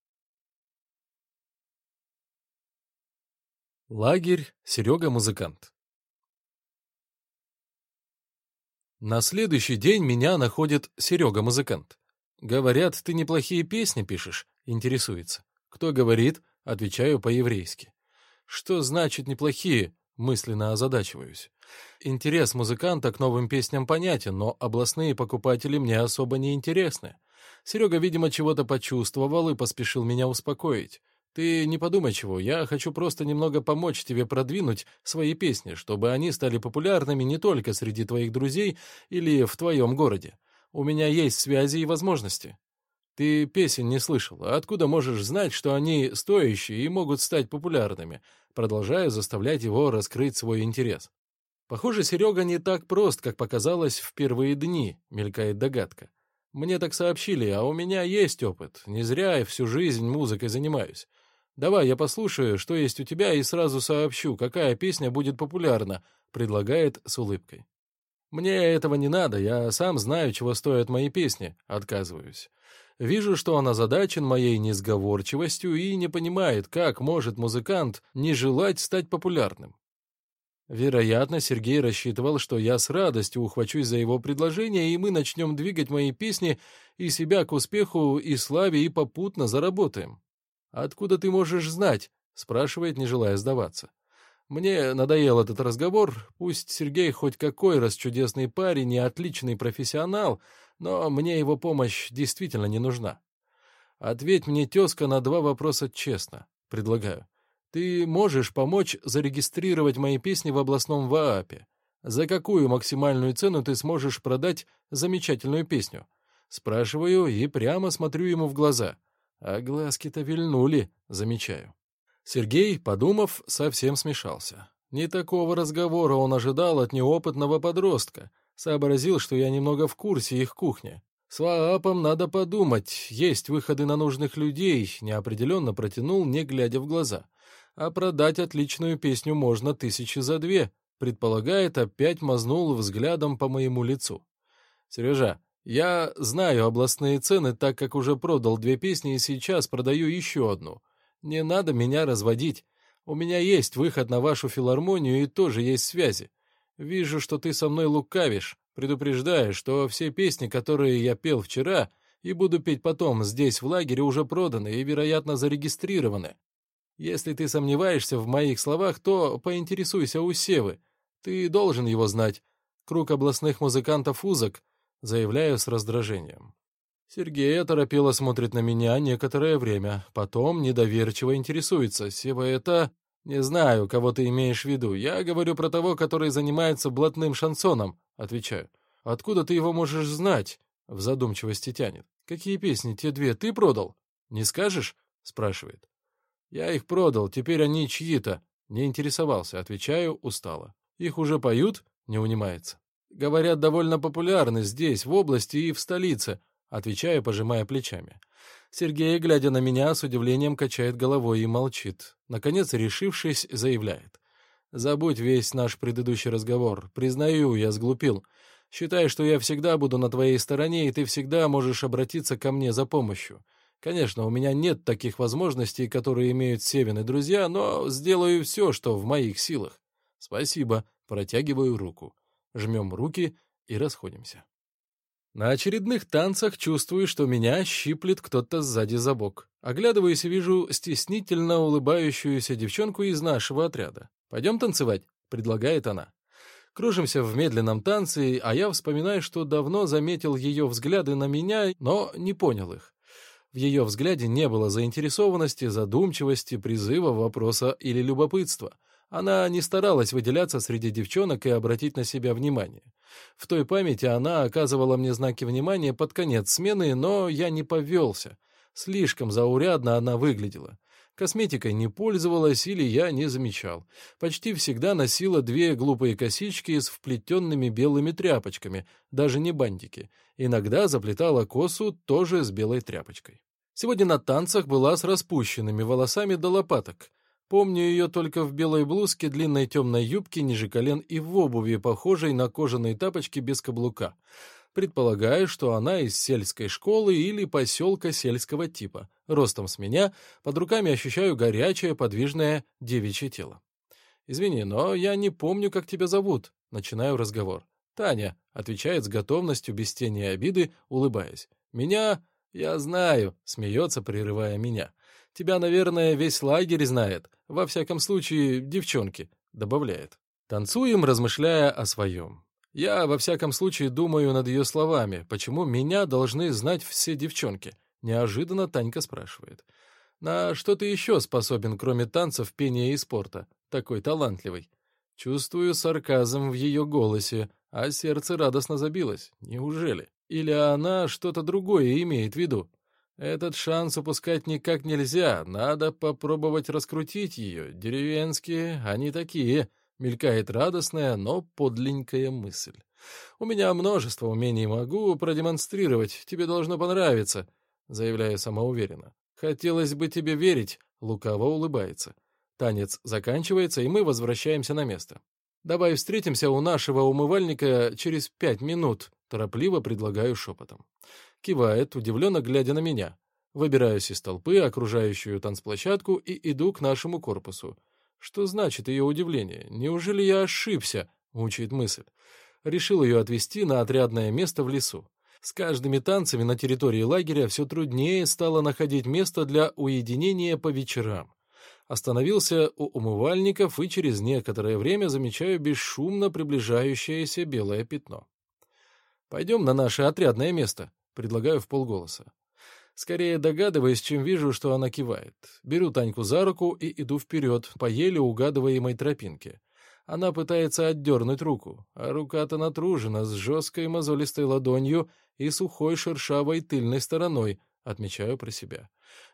Лагерь, Серега музыкант. На следующий день меня находит Серега музыкант. Говорят, ты неплохие песни пишешь, интересуется. Кто говорит? Отвечаю по-еврейски. Что значит неплохие? Мысленно озадачиваюсь. Интерес музыканта к новым песням понятен, но областные покупатели мне особо не интересны. Серега, видимо, чего-то почувствовал и поспешил меня успокоить. Ты не подумай чего, я хочу просто немного помочь тебе продвинуть свои песни, чтобы они стали популярными не только среди твоих друзей или в твоем городе. У меня есть связи и возможности. Ты песен не слышал, а откуда можешь знать, что они стоящие и могут стать популярными? Продолжаю заставлять его раскрыть свой интерес. Похоже, Серега не так прост, как показалось в первые дни, мелькает догадка. Мне так сообщили, а у меня есть опыт. Не зря я всю жизнь музыкой занимаюсь. Давай я послушаю, что есть у тебя, и сразу сообщу, какая песня будет популярна», — предлагает с улыбкой. «Мне этого не надо, я сам знаю, чего стоят мои песни», — отказываюсь. Вижу, что он озадачен моей несговорчивостью и не понимает, как может музыкант не желать стать популярным. Вероятно, Сергей рассчитывал, что я с радостью ухвачусь за его предложение, и мы начнем двигать мои песни и себя к успеху и славе и попутно заработаем. «Откуда ты можешь знать?» — спрашивает, не желая сдаваться. Мне надоел этот разговор, пусть Сергей хоть какой раз чудесный парень и отличный профессионал, но мне его помощь действительно не нужна. Ответь мне, тезка, на два вопроса честно, предлагаю. Ты можешь помочь зарегистрировать мои песни в областном ВААПе? За какую максимальную цену ты сможешь продать замечательную песню? Спрашиваю и прямо смотрю ему в глаза. А глазки-то вильнули, замечаю. Сергей, подумав, совсем смешался. Не такого разговора он ожидал от неопытного подростка. Сообразил, что я немного в курсе их кухни. С ВААПом надо подумать, есть выходы на нужных людей, неопределенно протянул, не глядя в глаза. а продать отличную песню можно тысячи за две, предполагает, опять мазнул взглядом по моему лицу. Сережа, я знаю областные цены, так как уже продал две песни и сейчас продаю еще одну. Не надо меня разводить. У меня есть выход на вашу филармонию и тоже есть связи. Вижу, что ты со мной лукавишь, предупреждаю, что все песни, которые я пел вчера и буду петь потом здесь, в лагере, уже проданы и, вероятно, зарегистрированы. Если ты сомневаешься в моих словах, то поинтересуйся у Севы. Ты должен его знать. Круг областных музыкантов узок, заявляю с раздражением. Сергей оторопело смотрит на меня некоторое время, потом недоверчиво интересуется. «Сева, это...» «Не знаю, кого ты имеешь в виду. Я говорю про того, который занимается блатным шансоном», — отвечаю. «Откуда ты его можешь знать?» — в задумчивости тянет. «Какие песни, те две, ты продал?» «Не скажешь?» — спрашивает. «Я их продал, теперь они чьи-то». Не интересовался, отвечаю устало. «Их уже поют?» — не унимается. «Говорят, довольно популярны здесь, в области и в столице», — отвечаю, пожимая плечами. Сергей, глядя на меня, с удивлением качает головой и молчит. Наконец, решившись, заявляет. «Забудь весь наш предыдущий разговор. Признаю, я сглупил. Считай, что я всегда буду на твоей стороне, и ты всегда можешь обратиться ко мне за помощью. Конечно, у меня нет таких возможностей, которые имеют Севин и друзья, но сделаю все, что в моих силах. Спасибо. Протягиваю руку. Жмем руки и расходимся. На очередных танцах чувствую, что меня щиплет кто-то сзади за бок. Оглядываюсь и вижу стеснительно улыбающуюся девчонку из нашего отряда. «Пойдем танцевать?» — предлагает она. Кружимся в медленном танце, а я вспоминаю, что давно заметил ее взгляды на меня, но не понял их. В ее взгляде не было заинтересованности, задумчивости, призыва, вопроса или любопытства. Она не старалась выделяться среди девчонок и обратить на себя внимание. В той памяти она оказывала мне знаки внимания под конец смены, но я не повелся. Слишком заурядно она выглядела. Косметикой не пользовалась или я не замечал. Почти всегда носила две глупые косички с вплетенными белыми тряпочками, даже не бантики. Иногда заплетала косу тоже с белой тряпочкой. Сегодня на танцах была с распущенными волосами до лопаток. Помню ее только в белой блузке, длинной темной юбке ниже колен и в обуви, похожей на кожаные тапочки без каблука. Предполагаю, что она из сельской школы или поселка сельского типа. Ростом с меня, под руками ощущаю горячее, подвижное девичье тело. «Извини, но я не помню, как тебя зовут», — начинаю разговор. «Таня», — отвечает с готовностью, без тени обиды, улыбаясь. «Меня...» «Я знаю», — смеется, прерывая меня. «Тебя, наверное, весь лагерь знает. Во всяком случае, девчонки», — добавляет. Танцуем, размышляя о своем. Я, во всяком случае, думаю над ее словами, почему меня должны знать все девчонки. Неожиданно Танька спрашивает. На что ты еще способен, кроме танцев, пения и спорта? Такой талантливый. Чувствую сарказм в ее голосе, а сердце радостно забилось. Неужели? Или она что-то другое имеет в виду? Этот шанс упускать никак нельзя, надо попробовать раскрутить ее. Деревенские, они такие мелькает радостная, но подленькая мысль. «У меня множество умений, могу продемонстрировать, тебе должно понравиться», заявляю самоуверенно. «Хотелось бы тебе верить», лукаво улыбается. Танец заканчивается, и мы возвращаемся на место. «Давай встретимся у нашего умывальника через пять минут», торопливо предлагаю шепотом. Кивает, удивленно глядя на меня. Выбираюсь из толпы, окружающую танцплощадку, и иду к нашему корпусу. Что значит ее удивление? Неужели я ошибся? Мучает мысль. Решил ее отвезти на отрядное место в лесу. С каждыми танцами на территории лагеря все труднее стало находить место для уединения по вечерам. Остановился у умывальников и через некоторое время замечаю бесшумно приближающееся белое пятно. «Пойдем на наше отрядное место», — предлагаю в полголоса. Скорее догадываясь, чем вижу, что она кивает. Беру Таньку за руку и иду вперед по еле угадываемой тропинке. Она пытается отдернуть руку, а рука-то натружена с жесткой мозолистой ладонью и сухой шершавой тыльной стороной, отмечаю про себя.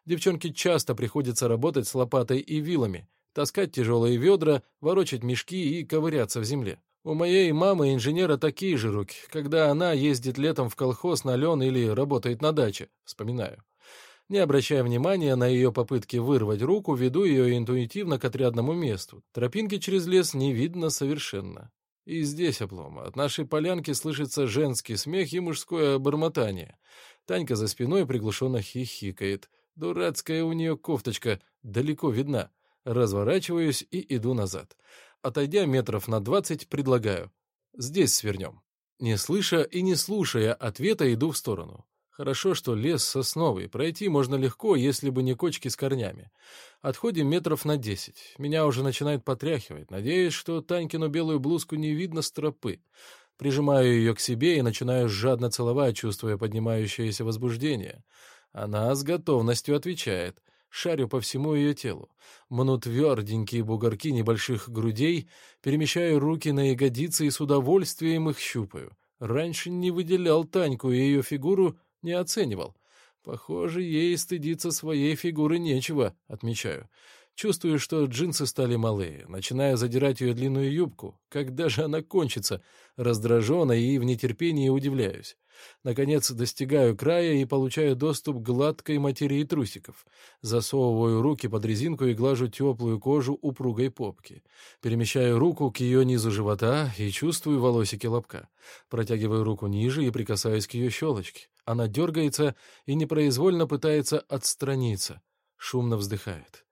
Девчонке часто приходится работать с лопатой и вилами, таскать тяжелые ведра, ворочать мешки и ковыряться в земле. У моей мамы инженера такие же руки, когда она ездит летом в колхоз на лен или работает на даче, вспоминаю. Не обращая внимания на ее попытки вырвать руку, веду ее интуитивно к отрядному месту. Тропинки через лес не видно совершенно. И здесь облома. От нашей полянки слышится женский смех и мужское бормотание. Танька за спиной приглушенно хихикает. Дурацкая у нее кофточка далеко видна. Разворачиваюсь и иду назад. Отойдя метров на двадцать, предлагаю. Здесь свернем. Не слыша и не слушая ответа, иду в сторону. Хорошо, что лес сосновый, пройти можно легко, если бы не кочки с корнями. Отходим метров на десять. Меня уже начинает потряхивать. Надеюсь, что Танькину белую блузку не видно с тропы. Прижимаю ее к себе и начинаю жадно целовать, чувствуя поднимающееся возбуждение. Она с готовностью отвечает. Шарю по всему ее телу. Мну тверденькие бугорки небольших грудей, перемещаю руки на ягодицы и с удовольствием их щупаю. Раньше не выделял Таньку и ее фигуру, не оценивал. Похоже, ей стыдиться своей фигуры нечего, отмечаю. Чувствую, что джинсы стали малые, начиная задирать ее длинную юбку. Когда же она кончится? Раздраженно и в нетерпении удивляюсь. Наконец достигаю края и получаю доступ к гладкой материи трусиков. Засовываю руки под резинку и глажу теплую кожу упругой попки. Перемещаю руку к ее низу живота и чувствую волосики лобка. Протягиваю руку ниже и прикасаюсь к ее щелочке. Она дергается и непроизвольно пытается отстраниться. Шумно вздыхает.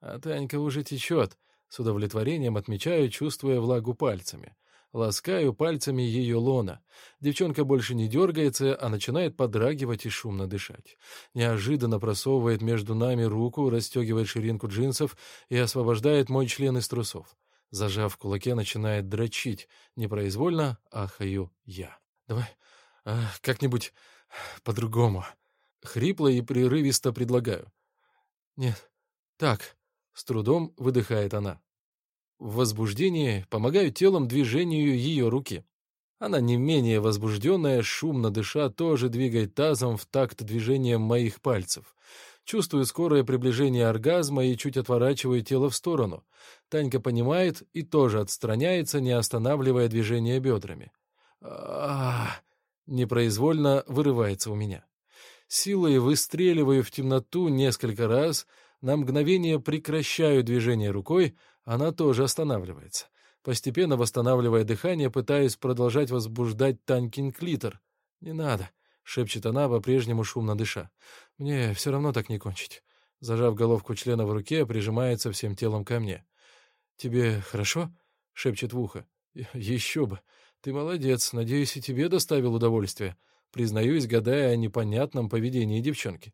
А Танька уже течет. С удовлетворением отмечаю, чувствуя влагу пальцами. Ласкаю пальцами ее лона. Девчонка больше не дергается, а начинает подрагивать и шумно дышать. Неожиданно просовывает между нами руку, расстегивает ширинку джинсов и освобождает мой член из трусов. Зажав в кулаке, начинает дрочить. Непроизвольно ахаю я. «Давай а, как-нибудь по-другому». Хрипло и прерывисто предлагаю. «Нет, так». С трудом выдыхает она. В возбуждении помогаю телом движению ее руки. Она не менее возбужденная, шумно дыша, тоже двигает тазом в такт движением моих пальцев. Чувствую скорое приближение оргазма и чуть отворачиваю тело в сторону. Танька понимает и тоже отстраняется, не останавливая движение бедрами. а Непроизвольно вырывается у меня. Силой выстреливаю в темноту несколько раз, на мгновение прекращаю движение рукой, она тоже останавливается. Постепенно восстанавливая дыхание, пытаюсь продолжать возбуждать Танькин клитор. «Не надо», — шепчет она, по-прежнему шумно дыша. «Мне все равно так не кончить». Зажав головку члена в руке, прижимается всем телом ко мне. «Тебе хорошо?» — шепчет в ухо. «Еще бы! Ты молодец. Надеюсь, и тебе доставил удовольствие». Признаюсь, гадая о непонятном поведении девчонки.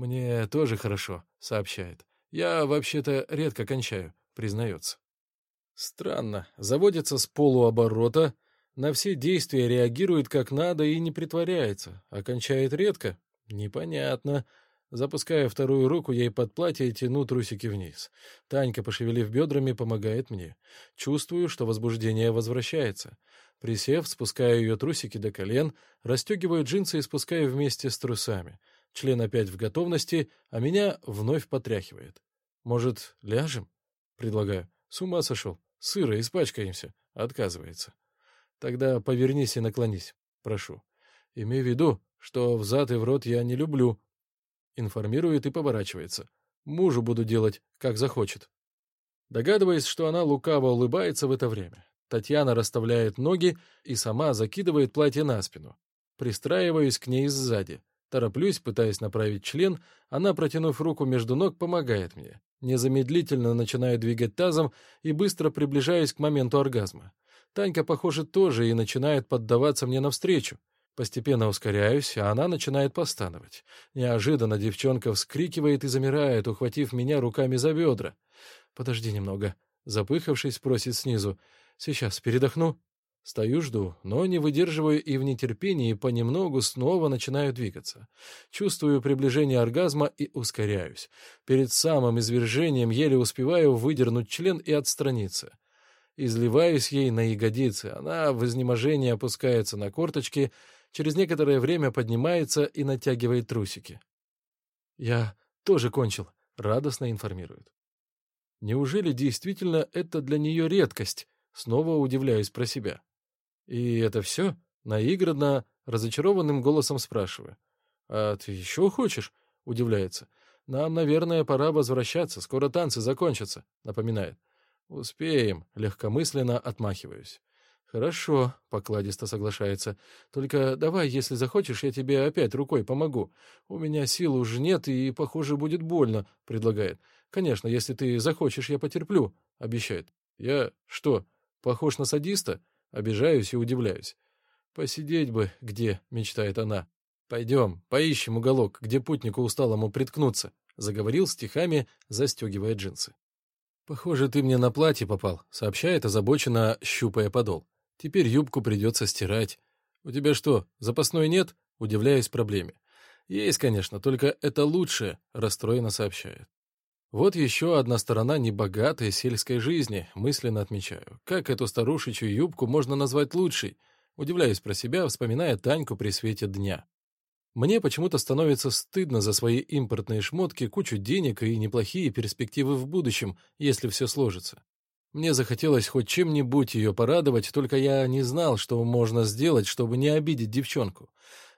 «Мне тоже хорошо», — сообщает. «Я вообще-то редко кончаю», — признается. Странно. Заводится с полуоборота, на все действия реагирует как надо и не притворяется, а кончает редко. Непонятно. Запуская вторую руку ей под платье тяну трусики вниз. Танька, пошевелив бедрами, помогает мне. Чувствую, что возбуждение возвращается. Присев, спускаю ее трусики до колен, расстегиваю джинсы и спускаю вместе с трусами. Член опять в готовности, а меня вновь потряхивает. «Может, ляжем?» — предлагаю. «С ума сошел. Сыро, испачкаемся». Отказывается. «Тогда повернись и наклонись. Прошу. Имей в виду, что взад и в рот я не люблю». Информирует и поворачивается. «Мужу буду делать, как захочет». Догадываясь, что она лукаво улыбается в это время, Татьяна расставляет ноги и сама закидывает платье на спину. Пристраиваюсь к ней сзади. Тороплюсь, пытаясь направить член, она, протянув руку между ног, помогает мне. Незамедлительно начинаю двигать тазом и быстро приближаюсь к моменту оргазма. Танька, похоже, тоже и начинает поддаваться мне навстречу. Постепенно ускоряюсь, а она начинает постановать. Неожиданно девчонка вскрикивает и замирает, ухватив меня руками за бедра. «Подожди немного», — запыхавшись, просит снизу. «Сейчас передохну». Стою, жду, но не выдерживаю и в нетерпении понемногу снова начинаю двигаться. Чувствую приближение оргазма и ускоряюсь. Перед самым извержением еле успеваю выдернуть член и отстраниться. Изливаюсь ей на ягодицы, она в изнеможении опускается на корточки, через некоторое время поднимается и натягивает трусики. «Я тоже кончил», — радостно информирует. Неужели действительно это для нее редкость? Снова удивляюсь про себя. «И это все?» — наигранно, разочарованным голосом спрашиваю. «А ты еще хочешь?» Удивляется. Нам, наверное, пора возвращаться. Скоро танцы закончатся, напоминает. Успеем, легкомысленно отмахиваюсь. «Хорошо», — покладисто соглашается. «Только давай, если захочешь, я тебе опять рукой помогу. У меня сил уже нет, и, похоже, будет больно», — предлагает. «Конечно, если ты захочешь, я потерплю», — обещает. «Я что, похож на садиста?» Обижаюсь и удивляюсь. «Посидеть бы где», — мечтает она. «Пойдем, поищем уголок, где путнику усталому приткнуться», — заговорил стихами, застегивая джинсы. «Похоже, ты мне на платье попал», — сообщает озабоченно, щупая подол. Теперь юбку придется стирать. У тебя что, запасной нет? Удивляюсь проблеме. Есть, конечно, только это лучше, расстроенно сообщает. Вот еще одна сторона небогатой сельской жизни, мысленно отмечаю. Как эту старушечью юбку можно назвать лучшей? Удивляюсь про себя, вспоминая Таньку при свете дня. Мне почему-то становится стыдно за свои импортные шмотки, кучу денег и неплохие перспективы в будущем, если все сложится. Мне захотелось хоть чем-нибудь ее порадовать, только я не знал, что можно сделать, чтобы не обидеть девчонку.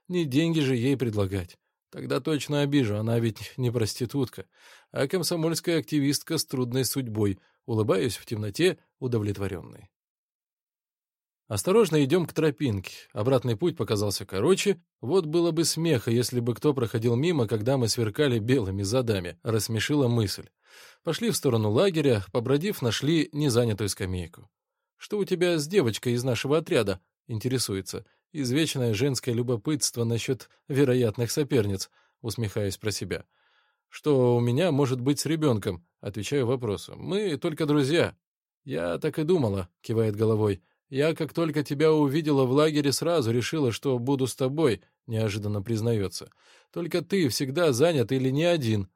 Не деньги же ей предлагать. Тогда точно обижу, она ведь не проститутка, а комсомольская активистка с трудной судьбой, улыбаюсь в темноте, удовлетворенный. Осторожно идем к тропинке. Обратный путь показался короче. Вот было бы смеха, если бы кто проходил мимо, когда мы сверкали белыми задами, рассмешила мысль. Пошли в сторону лагеря, побродив, нашли незанятую скамейку. «Что у тебя с девочкой из нашего отряда?» — интересуется. Извечное женское любопытство насчет вероятных соперниц, усмехаясь про себя. «Что у меня может быть с ребенком?» — отвечаю вопросом. «Мы только друзья». «Я так и думала», — кивает головой. «Я, как только тебя увидела в лагере, сразу решила, что буду с тобой», — неожиданно признается. «Только ты всегда занят или не один?»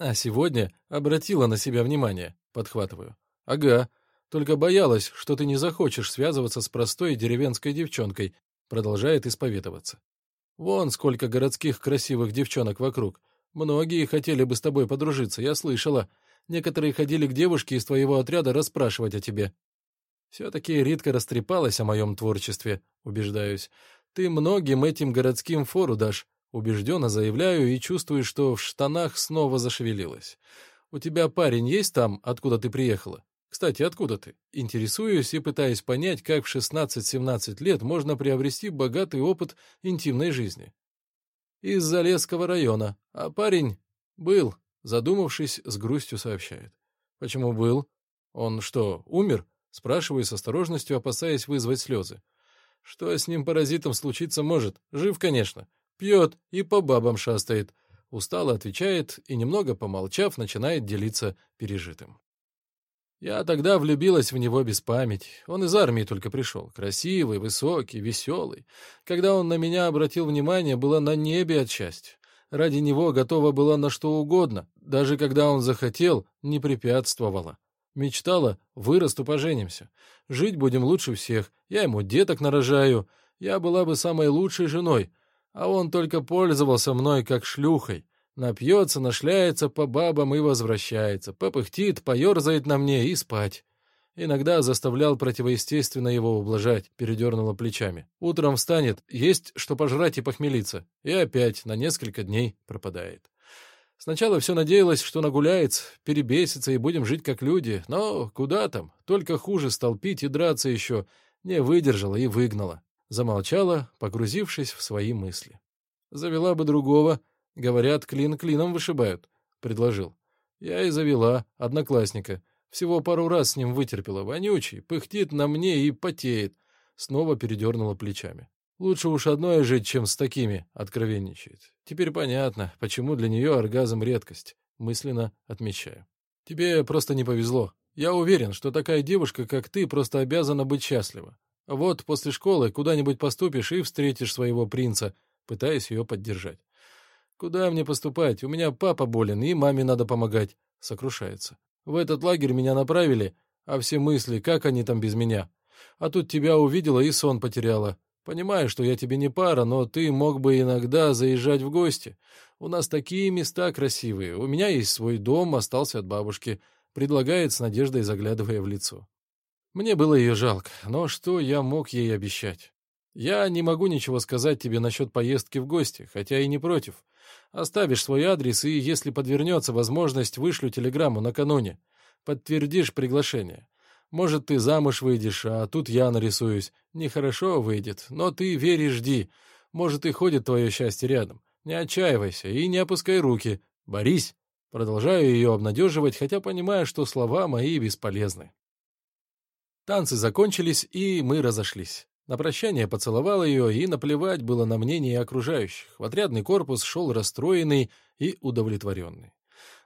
А сегодня обратила на себя внимание, подхватываю. Ага, только боялась, что ты не захочешь связываться с простой деревенской девчонкой, продолжает исповедоваться. Вон сколько городских красивых девчонок вокруг. Многие хотели бы с тобой подружиться, я слышала. Некоторые ходили к девушке из твоего отряда расспрашивать о тебе. Все-таки Ритка растрепалась о моем творчестве, убеждаюсь. Ты многим этим городским фору дашь. Убежденно заявляю и чувствую, что в штанах снова зашевелилось. «У тебя парень есть там, откуда ты приехала? Кстати, откуда ты?» Интересуюсь и пытаюсь понять, как в 16-17 лет можно приобрести богатый опыт интимной жизни. «Из Залесского района. А парень был», задумавшись, с грустью сообщает. «Почему был? Он что, умер?» Спрашиваю с осторожностью, опасаясь вызвать слезы. «Что с ним паразитом случиться может? Жив, конечно. Пьет и по бабам шастает. Устало отвечает и, немного помолчав, начинает делиться пережитым. Я тогда влюбилась в него без памяти. Он из армии только пришел. Красивый, высокий, веселый. Когда он на меня обратил внимание, было на небе от счастья. Ради него готова была на что угодно. Даже когда он захотел, не препятствовала. Мечтала, вырасту, поженимся. Жить будем лучше всех. Я ему деток нарожаю. Я была бы самой лучшей женой а он только пользовался мной как шлюхой. Напьется, нашляется по бабам и возвращается, попыхтит, поерзает на мне и спать. Иногда заставлял противоестественно его ублажать, передернула плечами. Утром встанет, есть что пожрать и похмелиться, и опять на несколько дней пропадает. Сначала все надеялась, что нагуляется, перебесится и будем жить как люди, но куда там, только хуже стал пить и драться еще, не выдержала и выгнала. Замолчала, погрузившись в свои мысли. «Завела бы другого. Говорят, клин клином вышибают», — предложил. Я и завела, одноклассника. Всего пару раз с ним вытерпела. Вонючий, пыхтит на мне и потеет. Снова передернула плечами. Лучше уж одной жить, чем с такими, откровенничает. Теперь понятно, почему для нее оргазм редкость. Мысленно отмечаю. Тебе просто не повезло. Я уверен, что такая девушка, как ты, просто обязана быть счастлива. Вот после школы куда-нибудь поступишь и встретишь своего принца, пытаясь ее поддержать. Куда мне поступать? У меня папа болен, и маме надо помогать. Сокрушается. В этот лагерь меня направили, а все мысли, как они там без меня. А тут тебя увидела и сон потеряла. Понимаю, что я тебе не пара, но ты мог бы иногда заезжать в гости. У нас такие места красивые. У меня есть свой дом, остался от бабушки. Предлагает с надеждой, заглядывая в лицо. Мне было ее жалко, но что я мог ей обещать? Я не могу ничего сказать тебе насчет поездки в гости, хотя и не против. Оставишь свой адрес, и, если подвернется возможность, вышлю телеграмму накануне. Подтвердишь приглашение. Может, ты замуж выйдешь, а тут я нарисуюсь. Нехорошо выйдет, но ты верь и жди. Может, и ходит твое счастье рядом. Не отчаивайся и не опускай руки. Борись. Продолжаю ее обнадеживать, хотя понимаю, что слова мои бесполезны. Танцы закончились, и мы разошлись. На прощание поцеловал ее, и наплевать было на мнение окружающих. В отрядный корпус шел расстроенный и удовлетворенный.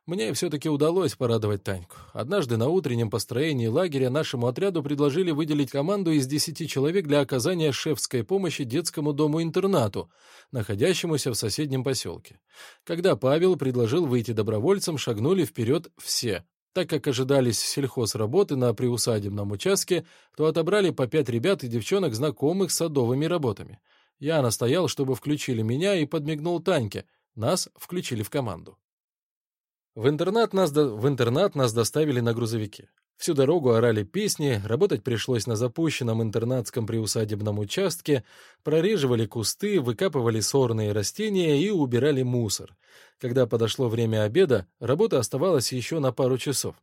Мне все-таки удалось порадовать Таньку. Однажды на утреннем построении лагеря нашему отряду предложили выделить команду из десяти человек для оказания шефской помощи детскому дому-интернату, находящемуся в соседнем поселке. Когда Павел предложил выйти добровольцем, шагнули вперед все. Так как ожидались сельхозработы на приусадебном участке, то отобрали по пять ребят и девчонок, знакомых с садовыми работами. Я настоял, чтобы включили меня, и подмигнул Таньке. Нас включили в команду. В интернат, нас до... в интернат нас доставили на грузовике. Всю дорогу орали песни, работать пришлось на запущенном интернатском приусадебном участке, прореживали кусты, выкапывали сорные растения и убирали мусор. Когда подошло время обеда, работа оставалась еще на пару часов.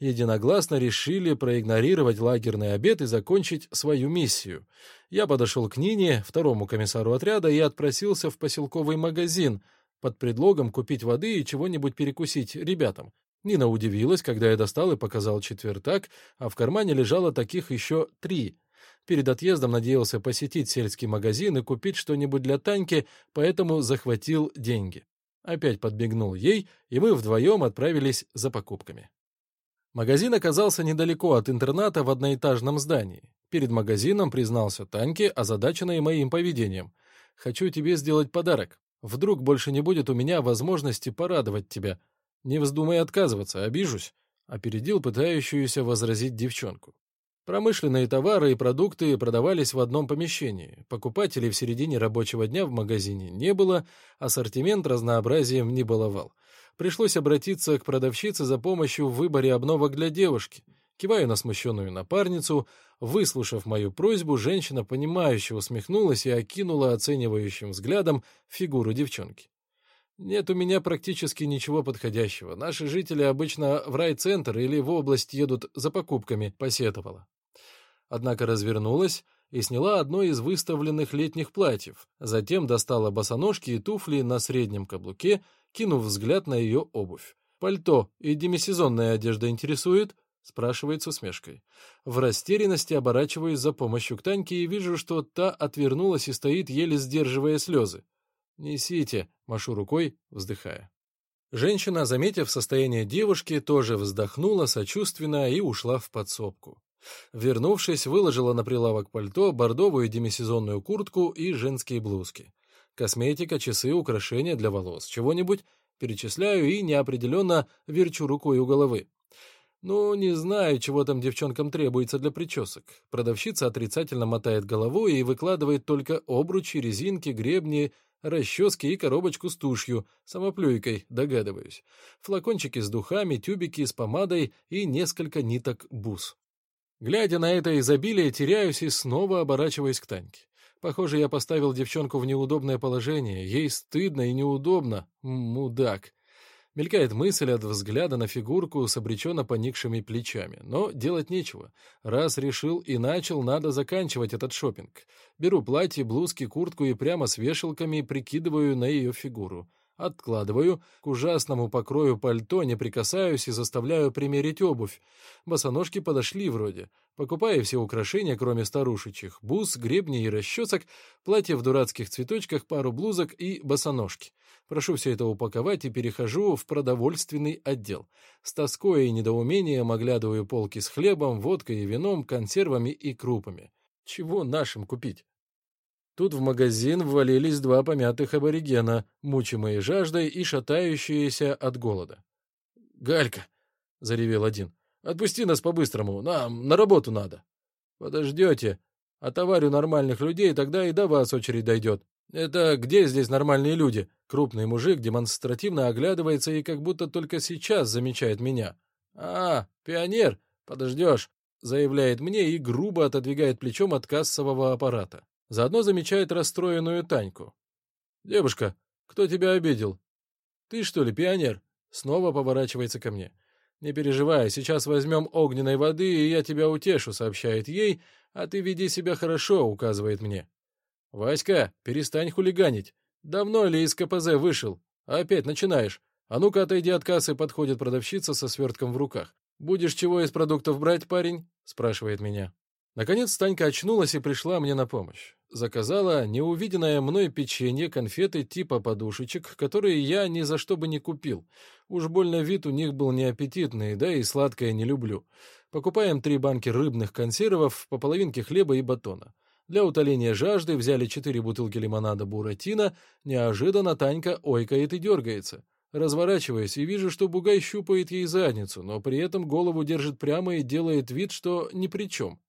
Единогласно решили проигнорировать лагерный обед и закончить свою миссию. Я подошел к Нине, второму комиссару отряда, и отпросился в поселковый магазин — под предлогом купить воды и чего-нибудь перекусить ребятам. Нина удивилась, когда я достал и показал четвертак, а в кармане лежало таких еще три. Перед отъездом надеялся посетить сельский магазин и купить что-нибудь для Таньки, поэтому захватил деньги. Опять подбегнул ей, и мы вдвоем отправились за покупками. Магазин оказался недалеко от интерната в одноэтажном здании. Перед магазином признался Таньке, озадаченной моим поведением. «Хочу тебе сделать подарок. Вдруг больше не будет у меня возможности порадовать тебя. Не вздумай отказываться, обижусь», — опередил пытающуюся возразить девчонку. Промышленные товары и продукты продавались в одном помещении. Покупателей в середине рабочего дня в магазине не было, ассортимент разнообразием не баловал. Пришлось обратиться к продавщице за помощью в выборе обновок для девушки — Киваю на смущенную напарницу. Выслушав мою просьбу, женщина, понимающе усмехнулась и окинула оценивающим взглядом фигуру девчонки. «Нет у меня практически ничего подходящего. Наши жители обычно в райцентр или в область едут за покупками», — посетовала. Однако развернулась и сняла одно из выставленных летних платьев, затем достала босоножки и туфли на среднем каблуке, кинув взгляд на ее обувь. «Пальто и демисезонная одежда интересует?» Спрашивает с усмешкой. В растерянности оборачиваюсь за помощью к Таньке и вижу, что та отвернулась и стоит, еле сдерживая слезы. «Несите», — машу рукой, вздыхая. Женщина, заметив состояние девушки, тоже вздохнула сочувственно и ушла в подсобку. Вернувшись, выложила на прилавок пальто, бордовую демисезонную куртку и женские блузки. Косметика, часы, украшения для волос. Чего-нибудь перечисляю и неопределенно верчу рукой у головы. «Ну, не знаю, чего там девчонкам требуется для причесок». Продавщица отрицательно мотает головой и выкладывает только обручи, резинки, гребни, расчески и коробочку с тушью, самоплюйкой, догадываюсь. Флакончики с духами, тюбики с помадой и несколько ниток бус. Глядя на это изобилие, теряюсь и снова оборачиваюсь к Таньке. Похоже, я поставил девчонку в неудобное положение. Ей стыдно и неудобно. Мудак. Мелькает мысль от взгляда на фигурку с обреченно поникшими плечами. Но делать нечего. Раз решил и начал, надо заканчивать этот шопинг. Беру платье, блузки, куртку и прямо с вешалками прикидываю на ее фигуру. Откладываю, к ужасному покрою пальто не прикасаюсь и заставляю примерить обувь. Босоножки подошли вроде. Покупаю все украшения, кроме старушечьих. Бус, гребни и расчесок, платье в дурацких цветочках, пару блузок и босоножки. Прошу все это упаковать и перехожу в продовольственный отдел. С тоской и недоумением оглядываю полки с хлебом, водкой и вином, консервами и крупами. Чего нашим купить? Тут в магазин ввалились два помятых аборигена, мучимые жаждой и шатающиеся от голода. «Галька!» — заревел один. «Отпусти нас по-быстрому, нам на работу надо». «Подождете. Отоварю нормальных людей, тогда и до вас очередь дойдет». «Это где здесь нормальные люди?» Крупный мужик демонстративно оглядывается и как будто только сейчас замечает меня. «А, пионер, подождешь», — заявляет мне и грубо отодвигает плечом от кассового аппарата. Заодно замечает расстроенную Таньку. «Девушка, кто тебя обидел? «Ты что ли, пионер?» Снова поворачивается ко мне. «Не переживай, сейчас возьмем огненной воды, и я тебя утешу», — сообщает ей, «а ты веди себя хорошо», — указывает мне. «Васька, перестань хулиганить. Давно ли из КПЗ вышел? Опять начинаешь. А ну-ка отойди от кассы», — подходит продавщица со свертком в руках. «Будешь чего из продуктов брать, парень?» — спрашивает меня. Наконец Танька очнулась и пришла мне на помощь. Заказала неувиденное мной печенье, конфеты типа подушечек, которые я ни за что бы не купил. Уж больно вид у них был неаппетитный, да и сладкое не люблю. Покупаем три банки рыбных консервов, по половинке хлеба и батона. Для утоления жажды взяли четыре бутылки лимонада «Буратино». Неожиданно Танька ойкает и дергается. Разворачиваюсь и вижу, что бугай щупает ей задницу, но при этом голову держит прямо и делает вид, что ни при чем.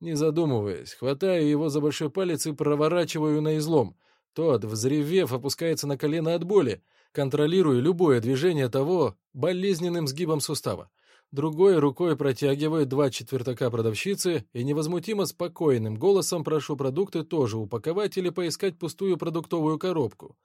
Не задумываясь, хватаю его за большой палец и проворачиваю на излом. Тот, взревев, опускается на колено от боли, контролируя любое движение того болезненным сгибом сустава. Другой рукой протягиваю два четвертака продавщицы и невозмутимо спокойным голосом прошу продукты тоже упаковать или поискать пустую продуктовую коробку.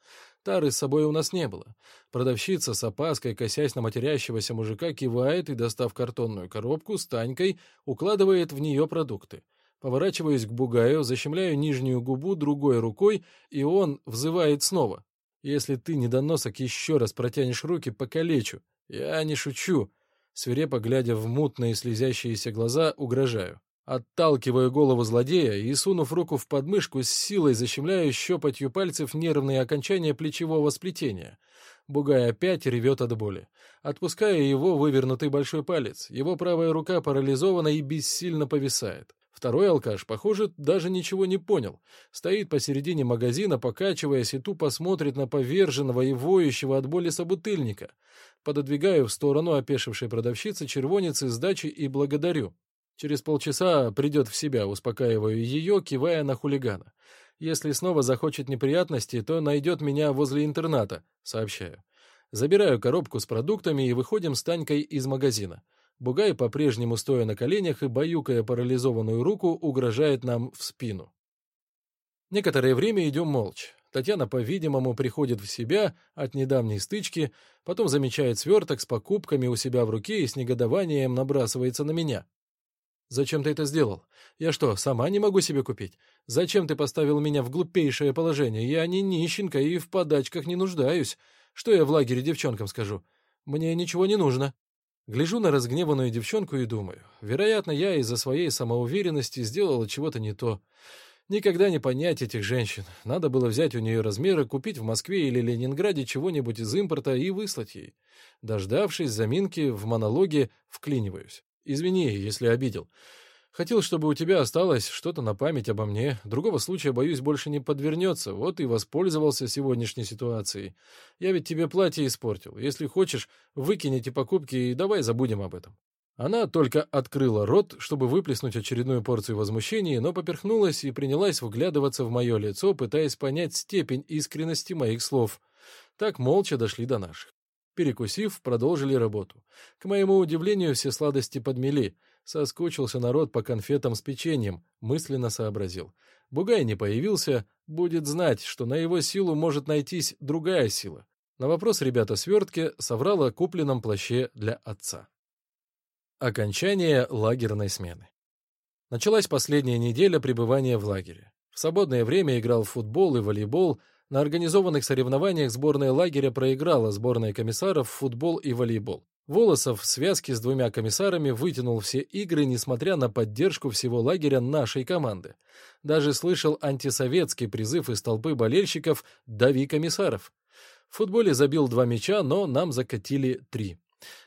Тары с собой у нас не было. Продавщица с опаской, косясь на матерящегося мужика, кивает и, достав картонную коробку с Танькой, укладывает в нее продукты. Поворачиваюсь к Бугаю, защемляю нижнюю губу другой рукой, и он взывает снова. «Если ты, недоносок, еще раз протянешь руки, покалечу. Я не шучу». Свирепо глядя в мутные слезящиеся глаза, угрожаю. Отталкиваю голову злодея и, сунув руку в подмышку, с силой защемляю щепотью пальцев нервные окончания плечевого сплетения. Бугай опять ревет от боли. Отпускаю его вывернутый большой палец. Его правая рука парализована и бессильно повисает. Второй алкаш, похоже, даже ничего не понял. Стоит посередине магазина, покачиваясь, и тупо смотрит на поверженного и воющего от боли собутыльника. Пододвигаю в сторону опешившей продавщицы червонец из дачи и благодарю. Через полчаса придет в себя, успокаиваю ее, кивая на хулигана. Если снова захочет неприятности, то найдет меня возле интерната, сообщаю. Забираю коробку с продуктами и выходим с Танькой из магазина. Бугай, по-прежнему стоя на коленях и баюкая парализованную руку, угрожает нам в спину. Некоторое время идем молча. Татьяна, по-видимому, приходит в себя от недавней стычки, потом замечает сверток с покупками у себя в руке и с негодованием набрасывается на меня. Зачем ты это сделал? Я что, сама не могу себе купить? Зачем ты поставил меня в глупейшее положение? Я не нищенка и в подачках не нуждаюсь. Что я в лагере девчонкам скажу? Мне ничего не нужно. Гляжу на разгневанную девчонку и думаю, вероятно, я из-за своей самоуверенности сделала чего-то не то. Никогда не понять этих женщин. Надо было взять у нее размеры, купить в Москве или Ленинграде чего-нибудь из импорта и выслать ей. Дождавшись заминки, в монологе вклиниваюсь. Извини, если обидел. Хотел, чтобы у тебя осталось что-то на память обо мне. Другого случая, боюсь, больше не подвернется. Вот и воспользовался сегодняшней ситуацией. Я ведь тебе платье испортил. Если хочешь, выкинь эти покупки и давай забудем об этом». Она только открыла рот, чтобы выплеснуть очередную порцию возмущения, но поперхнулась и принялась вглядываться в мое лицо, пытаясь понять степень искренности моих слов. Так молча дошли до наших. Перекусив, продолжили работу. К моему удивлению, все сладости подмели. Соскучился народ по конфетам с печеньем, мысленно сообразил. Бугай не появился, будет знать, что на его силу может найтись другая сила. На вопрос ребята свертки соврал о купленном плаще для отца. Окончание лагерной смены. Началась последняя неделя пребывания в лагере. В свободное время играл в футбол и волейбол, на организованных соревнованиях сборная лагеря проиграла сборной комиссаров в футбол и волейбол. Волосов в связке с двумя комиссарами вытянул все игры, несмотря на поддержку всего лагеря нашей команды. Даже слышал антисоветский призыв из толпы болельщиков «Дави комиссаров». В футболе забил два мяча, но нам закатили три.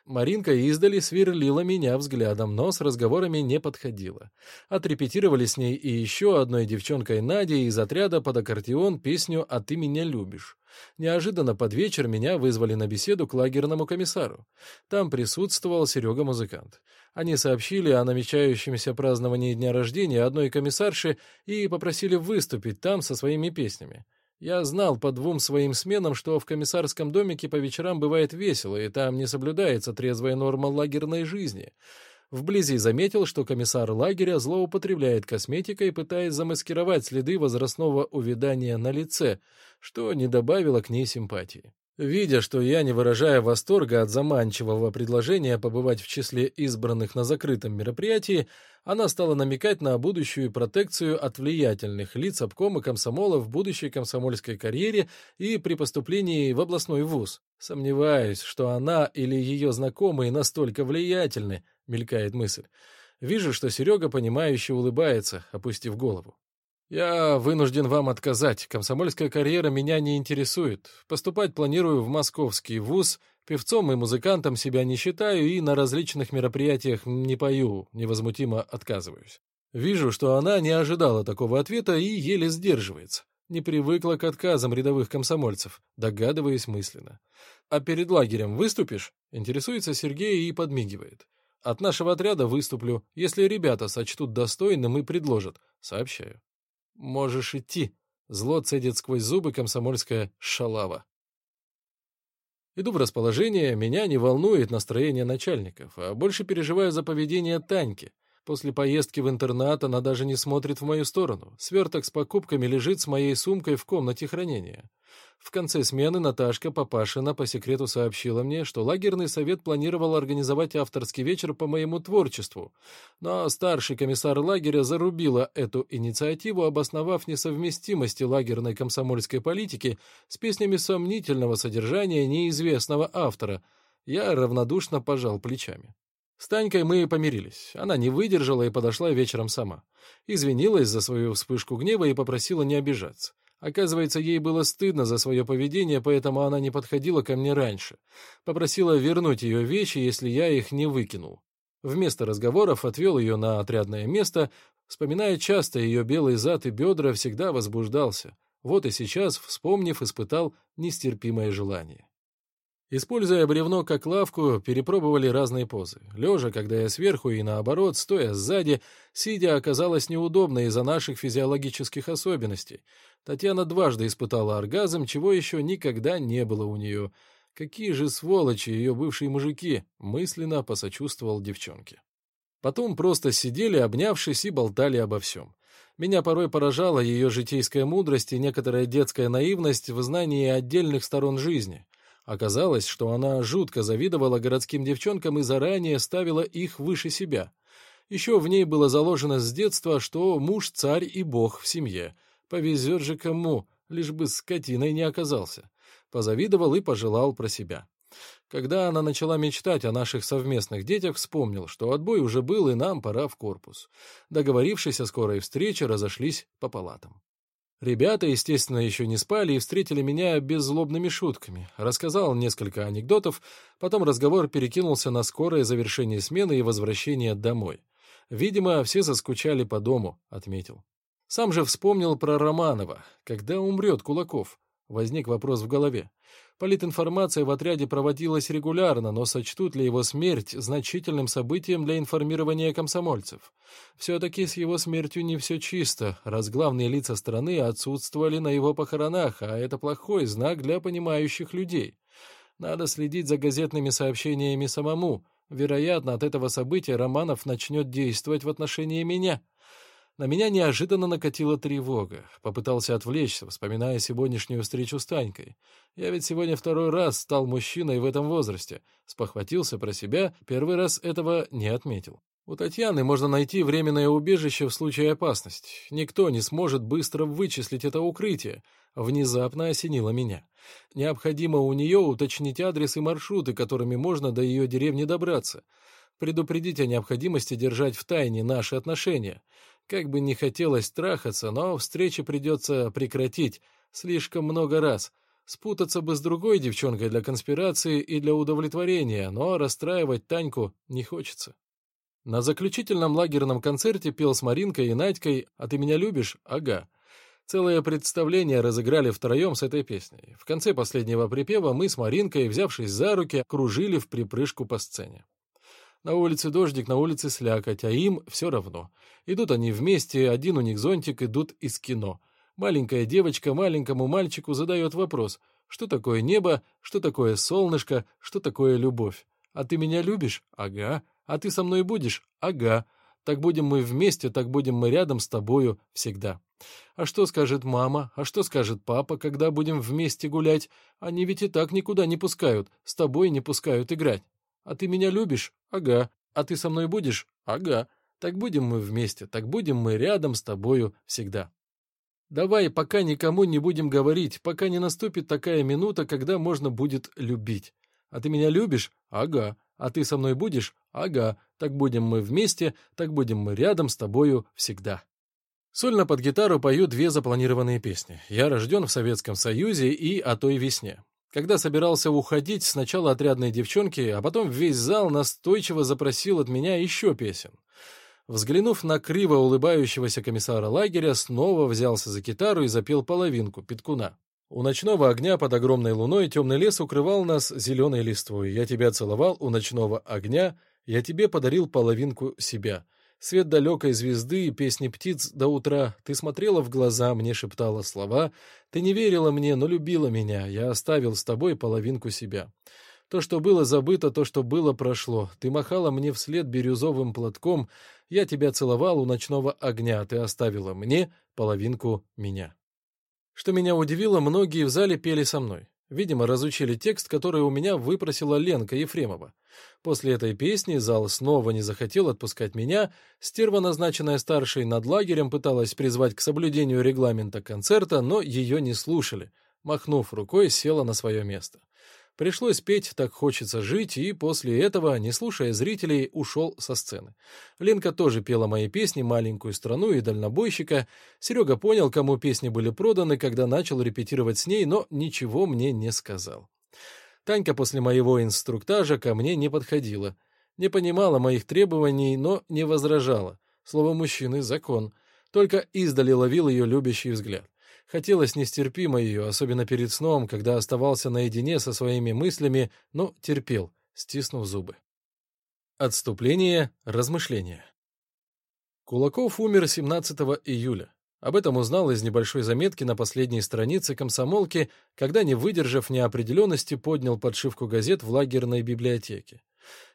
Маринка издали сверлила меня взглядом, но с разговорами не подходила. Отрепетировали с ней и еще одной девчонкой Надей из отряда под аккордеон песню «А ты меня любишь». Неожиданно под вечер меня вызвали на беседу к лагерному комиссару. Там присутствовал Серега-музыкант. Они сообщили о намечающемся праздновании дня рождения одной комиссарши и попросили выступить там со своими песнями. Я знал по двум своим сменам, что в комиссарском домике по вечерам бывает весело, и там не соблюдается трезвая норма лагерной жизни. Вблизи заметил, что комиссар лагеря злоупотребляет косметикой, пытаясь замаскировать следы возрастного увядания на лице, что не добавило к ней симпатии. Видя, что я не выражая восторга от заманчивого предложения побывать в числе избранных на закрытом мероприятии, она стала намекать на будущую протекцию от влиятельных лиц обкома комсомола в будущей комсомольской карьере и при поступлении в областной вуз. Сомневаюсь, что она или ее знакомые настолько влиятельны, мелькает мысль. Вижу, что Серега, понимающе улыбается, опустив голову. «Я вынужден вам отказать. Комсомольская карьера меня не интересует. Поступать планирую в московский вуз. Певцом и музыкантом себя не считаю и на различных мероприятиях не пою, невозмутимо отказываюсь. Вижу, что она не ожидала такого ответа и еле сдерживается. Не привыкла к отказам рядовых комсомольцев, догадываясь мысленно. «А перед лагерем выступишь?» — интересуется Сергей и подмигивает. «От нашего отряда выступлю, если ребята сочтут достойным и предложат. Сообщаю». «Можешь идти», — зло цедит сквозь зубы комсомольская шалава. Иду в расположение, меня не волнует настроение начальников, а больше переживаю за поведение Таньки. После поездки в интернат она даже не смотрит в мою сторону. Сверток с покупками лежит с моей сумкой в комнате хранения. В конце смены Наташка Папашина по секрету сообщила мне, что лагерный совет планировал организовать авторский вечер по моему творчеству, но старший комиссар лагеря зарубила эту инициативу, обосновав несовместимости лагерной комсомольской политики с песнями сомнительного содержания неизвестного автора. Я равнодушно пожал плечами. С Танькой мы помирились. Она не выдержала и подошла вечером сама. Извинилась за свою вспышку гнева и попросила не обижаться. Оказывается, ей было стыдно за свое поведение, поэтому она не подходила ко мне раньше. Попросила вернуть ее вещи, если я их не выкинул. Вместо разговоров отвел ее на отрядное место, вспоминая часто ее белый зад и бедра, всегда возбуждался. Вот и сейчас, вспомнив, испытал нестерпимое желание. Используя бревно как лавку, перепробовали разные позы. Лежа, когда я сверху, и наоборот, стоя сзади, сидя оказалось неудобно из-за наших физиологических особенностей. Татьяна дважды испытала оргазм, чего еще никогда не было у нее. Какие же сволочи ее бывшие мужики, мысленно посочувствовал девчонке. Потом просто сидели, обнявшись, и болтали обо всем. Меня порой поражала ее житейская мудрость и некоторая детская наивность в знании отдельных сторон жизни — Оказалось, что она жутко завидовала городским девчонкам и заранее ставила их выше себя. Еще в ней было заложено с детства, что муж царь и бог в семье. Повезет же кому, лишь бы скотиной не оказался. Позавидовал и пожелал про себя. Когда она начала мечтать о наших совместных детях, вспомнил, что отбой уже был и нам пора в корпус. Договорившись о скорой встрече, разошлись по палатам. Ребята, естественно, еще не спали и встретили меня беззлобными шутками. Рассказал несколько анекдотов, потом разговор перекинулся на скорое завершение смены и возвращение домой. Видимо, все заскучали по дому, отметил. Сам же вспомнил про Романова. Когда умрет Кулаков? Возник вопрос в голове. Политинформация в отряде проводилась регулярно, но сочтут ли его смерть значительным событием для информирования комсомольцев? Все-таки с его смертью не все чисто, раз главные лица страны отсутствовали на его похоронах, а это плохой знак для понимающих людей. Надо следить за газетными сообщениями самому. Вероятно, от этого события Романов начнет действовать в отношении меня. На меня неожиданно накатила тревога. Попытался отвлечься, вспоминая сегодняшнюю встречу с Танькой. Я ведь сегодня второй раз стал мужчиной в этом возрасте. Спохватился про себя, первый раз этого не отметил. У Татьяны можно найти временное убежище в случае опасности. Никто не сможет быстро вычислить это укрытие. Внезапно осенило меня. Необходимо у нее уточнить адрес и маршруты, которыми можно до ее деревни добраться. Предупредить о необходимости держать в тайне наши отношения. Как бы не хотелось трахаться, но встречи придется прекратить слишком много раз. Спутаться бы с другой девчонкой для конспирации и для удовлетворения, но расстраивать Таньку не хочется. На заключительном лагерном концерте пел с Маринкой и Надькой «А ты меня любишь? Ага». Целое представление разыграли втроем с этой песней. В конце последнего припева мы с Маринкой, взявшись за руки, кружили в припрыжку по сцене. На улице дождик, на улице слякоть, а им все равно. Идут они вместе, один у них зонтик, идут из кино. Маленькая девочка маленькому мальчику задает вопрос, что такое небо, что такое солнышко, что такое любовь. А ты меня любишь? Ага. А ты со мной будешь? Ага. Так будем мы вместе, так будем мы рядом с тобою всегда. А что скажет мама, а что скажет папа, когда будем вместе гулять? Они ведь и так никуда не пускают, с тобой не пускают играть. А ты меня любишь? Ага. А ты со мной будешь? Ага. Так будем мы вместе, так будем мы рядом с тобою всегда. Давай пока никому не будем говорить, пока не наступит такая минута, когда можно будет любить. А ты меня любишь? Ага. А ты со мной будешь? Ага. Так будем мы вместе, так будем мы рядом с тобою всегда. Сольно под гитару пою две запланированные песни. «Я рожден в Советском Союзе» и «О той весне». Когда собирался уходить, сначала отрядные девчонки, а потом весь зал настойчиво запросил от меня еще песен. Взглянув на криво улыбающегося комиссара лагеря, снова взялся за гитару и запел половинку Петкуна. У ночного огня под огромной луной темный лес укрывал нас зеленой листвой. Я тебя целовал у ночного огня, я тебе подарил половинку себя. Свет далекой звезды и песни птиц до утра. Ты смотрела в глаза, мне шептала слова. Ты не верила мне, но любила меня. Я оставил с тобой половинку себя. То, что было забыто, то, что было, прошло. Ты махала мне вслед бирюзовым платком. Я тебя целовал у ночного огня. Ты оставила мне половинку меня. Что меня удивило, многие в зале пели со мной. Видимо, разучили текст, который у меня выпросила Ленка Ефремова. После этой песни зал снова не захотел отпускать меня, стерва, назначенная старшей над лагерем, пыталась призвать к соблюдению регламента концерта, но ее не слушали. Махнув рукой, села на свое место. Пришлось петь «Так хочется жить», и после этого, не слушая зрителей, ушел со сцены. Ленка тоже пела мои песни «Маленькую страну» и «Дальнобойщика». Серега понял, кому песни были проданы, когда начал репетировать с ней, но ничего мне не сказал. Танька после моего инструктажа ко мне не подходила. Не понимала моих требований, но не возражала. Слово мужчины — закон. Только издали ловил ее любящий взгляд. Хотелось нестерпимо ее, особенно перед сном, когда оставался наедине со своими мыслями, но терпел, стиснув зубы. Отступление, размышления. Кулаков умер 17 июля. Об этом узнал из небольшой заметки на последней странице комсомолки, когда, не выдержав неопределенности, поднял подшивку газет в лагерной библиотеке.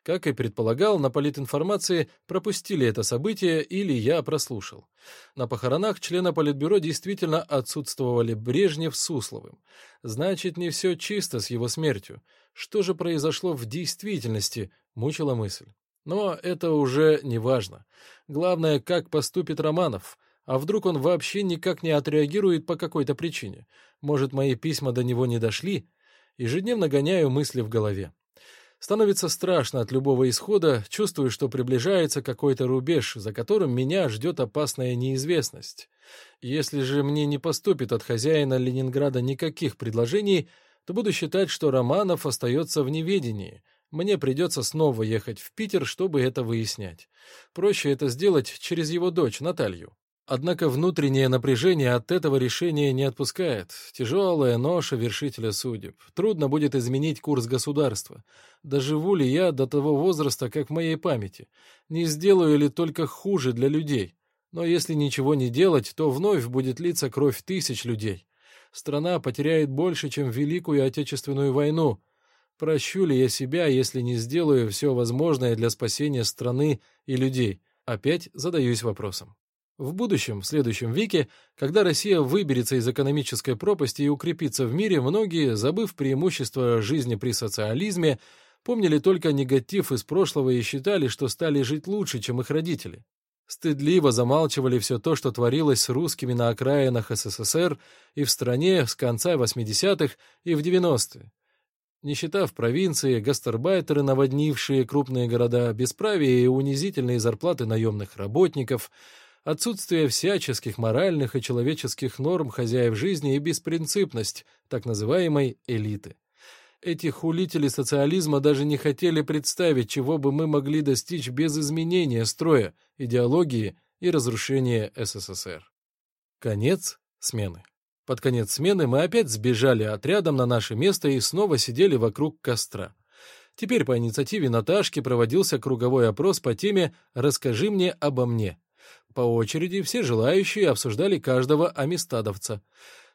Как и предполагал, на политинформации пропустили это событие или я прослушал. На похоронах члена Политбюро действительно отсутствовали Брежнев с Сусловым. Значит, не все чисто с его смертью. Что же произошло в действительности, мучила мысль. Но это уже не важно. Главное, как поступит Романов. А вдруг он вообще никак не отреагирует по какой-то причине? Может, мои письма до него не дошли? Ежедневно гоняю мысли в голове. Становится страшно от любого исхода, чувствую, что приближается какой-то рубеж, за которым меня ждет опасная неизвестность. Если же мне не поступит от хозяина Ленинграда никаких предложений, то буду считать, что Романов остается в неведении. Мне придется снова ехать в Питер, чтобы это выяснять. Проще это сделать через его дочь, Наталью. Однако внутреннее напряжение от этого решения не отпускает. Тяжелая ноша вершителя судеб. Трудно будет изменить курс государства. Доживу ли я до того возраста, как в моей памяти? Не сделаю ли только хуже для людей? Но если ничего не делать, то вновь будет литься кровь тысяч людей. Страна потеряет больше, чем Великую Отечественную войну. Прощу ли я себя, если не сделаю все возможное для спасения страны и людей? Опять задаюсь вопросом. В будущем, в следующем веке, когда Россия выберется из экономической пропасти и укрепится в мире, многие, забыв преимущества жизни при социализме, помнили только негатив из прошлого и считали, что стали жить лучше, чем их родители. Стыдливо замалчивали все то, что творилось с русскими на окраинах СССР и в стране с конца 80-х и в 90-е. Нищета в провинции, гастарбайтеры, наводнившие крупные города, бесправие и унизительные зарплаты наемных работников — отсутствие всяческих моральных и человеческих норм хозяев жизни и беспринципность так называемой элиты. Эти хулители социализма даже не хотели представить, чего бы мы могли достичь без изменения строя, идеологии и разрушения СССР. Конец смены. Под конец смены мы опять сбежали отрядом на наше место и снова сидели вокруг костра. Теперь по инициативе Наташки проводился круговой опрос по теме «Расскажи мне обо мне». По очереди все желающие обсуждали каждого амистадовца.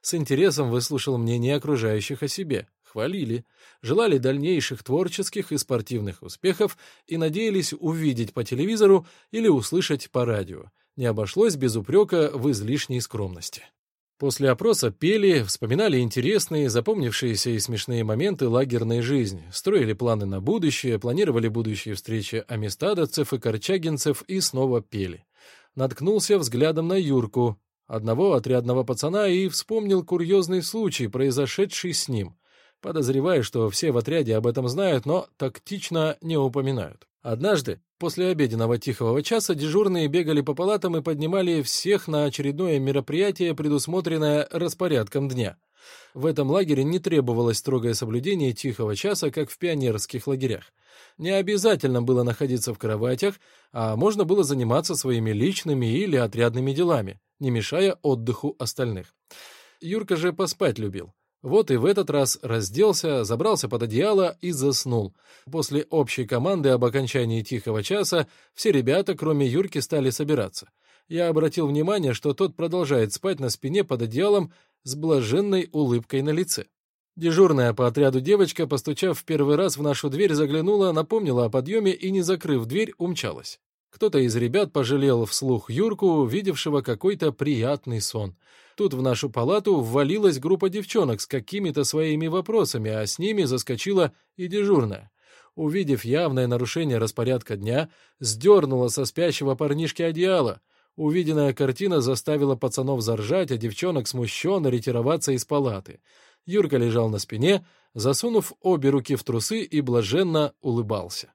С интересом выслушал мнение окружающих о себе. хвалили, желали дальнейших творческих и спортивных успехов и надеялись увидеть по телевизору или услышать по радио. Не обошлось без упрека в излишней скромности. После опроса пели, вспоминали интересные, запомнившиеся и смешные моменты лагерной жизни, строили планы на будущее, планировали будущие встречи амистадовцев и корчагинцев и снова пели. Наткнулся взглядом на Юрку, одного отрядного пацана, и вспомнил курьезный случай, произошедший с ним. Подозреваю, что все в отряде об этом знают, но тактично не упоминают. Однажды, после обеденного тихого часа, дежурные бегали по палатам и поднимали всех на очередное мероприятие, предусмотренное распорядком дня. В этом лагере не требовалось строгое соблюдение тихого часа, как в пионерских лагерях. Не обязательно было находиться в кроватях, а можно было заниматься своими личными или отрядными делами, не мешая отдыху остальных. Юрка же поспать любил. Вот и в этот раз разделся, забрался под одеяло и заснул. После общей команды об окончании тихого часа все ребята, кроме Юрки, стали собираться. Я обратил внимание, что тот продолжает спать на спине под одеялом с блаженной улыбкой на лице. Дежурная по отряду девочка, постучав в первый раз в нашу дверь, заглянула, напомнила о подъеме и, не закрыв дверь, умчалась. Кто-то из ребят пожалел вслух Юрку, видевшего какой-то приятный сон. Тут в нашу палату ввалилась группа девчонок с какими-то своими вопросами, а с ними заскочила и дежурная. Увидев явное нарушение распорядка дня, сдернула со спящего парнишки одеяло. Увиденная картина заставила пацанов заржать, а девчонок смущенно ретироваться из палаты. Юрка лежал на спине, засунув обе руки в трусы и блаженно улыбался.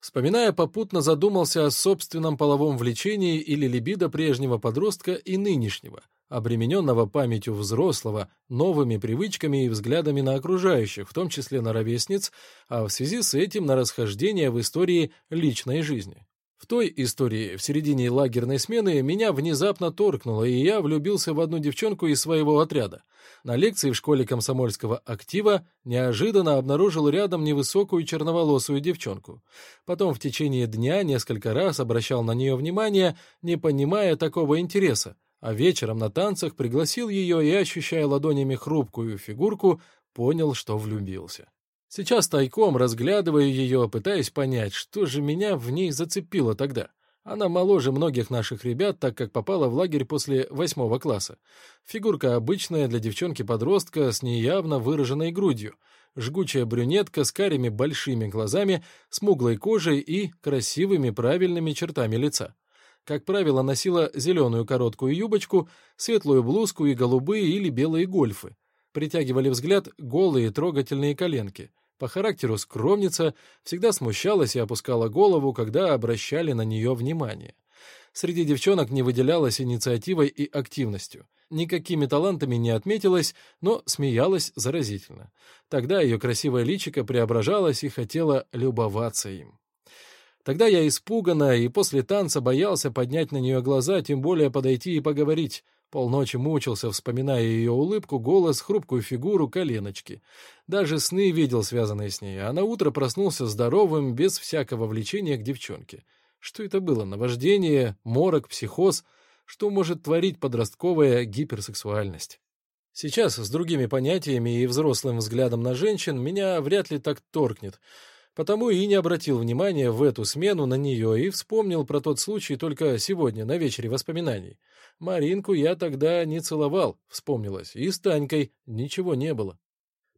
Вспоминая, попутно задумался о собственном половом влечении или либидо прежнего подростка и нынешнего, обремененного памятью взрослого, новыми привычками и взглядами на окружающих, в том числе на ровесниц, а в связи с этим на расхождение в истории личной жизни. В той истории, в середине лагерной смены, меня внезапно торкнуло, и я влюбился в одну девчонку из своего отряда. На лекции в школе комсомольского актива неожиданно обнаружил рядом невысокую черноволосую девчонку. Потом в течение дня несколько раз обращал на нее внимание, не понимая такого интереса, а вечером на танцах пригласил ее и, ощущая ладонями хрупкую фигурку, понял, что влюбился. Сейчас тайком разглядываю ее, пытаясь понять, что же меня в ней зацепило тогда. Она моложе многих наших ребят, так как попала в лагерь после восьмого класса. Фигурка обычная для девчонки-подростка с неявно выраженной грудью. Жгучая брюнетка с карими большими глазами, смуглой кожей и красивыми правильными чертами лица. Как правило, носила зеленую короткую юбочку, светлую блузку и голубые или белые гольфы притягивали взгляд голые трогательные коленки. По характеру скромница, всегда смущалась и опускала голову, когда обращали на нее внимание. Среди девчонок не выделялась инициативой и активностью. Никакими талантами не отметилась, но смеялась заразительно. Тогда ее красивое личико преображалось и хотела любоваться им. Тогда я испуганно и после танца боялся поднять на нее глаза, тем более подойти и поговорить. Полночи мучился, вспоминая ее улыбку, голос, хрупкую фигуру, коленочки. Даже сны видел, связанные с ней, а на утро проснулся здоровым, без всякого влечения к девчонке. Что это было? Наваждение, морок, психоз? Что может творить подростковая гиперсексуальность? Сейчас, с другими понятиями и взрослым взглядом на женщин, меня вряд ли так торкнет — Потому и не обратил внимания в эту смену на нее и вспомнил про тот случай только сегодня, на вечере воспоминаний. Маринку я тогда не целовал, вспомнилось, и с Танькой ничего не было.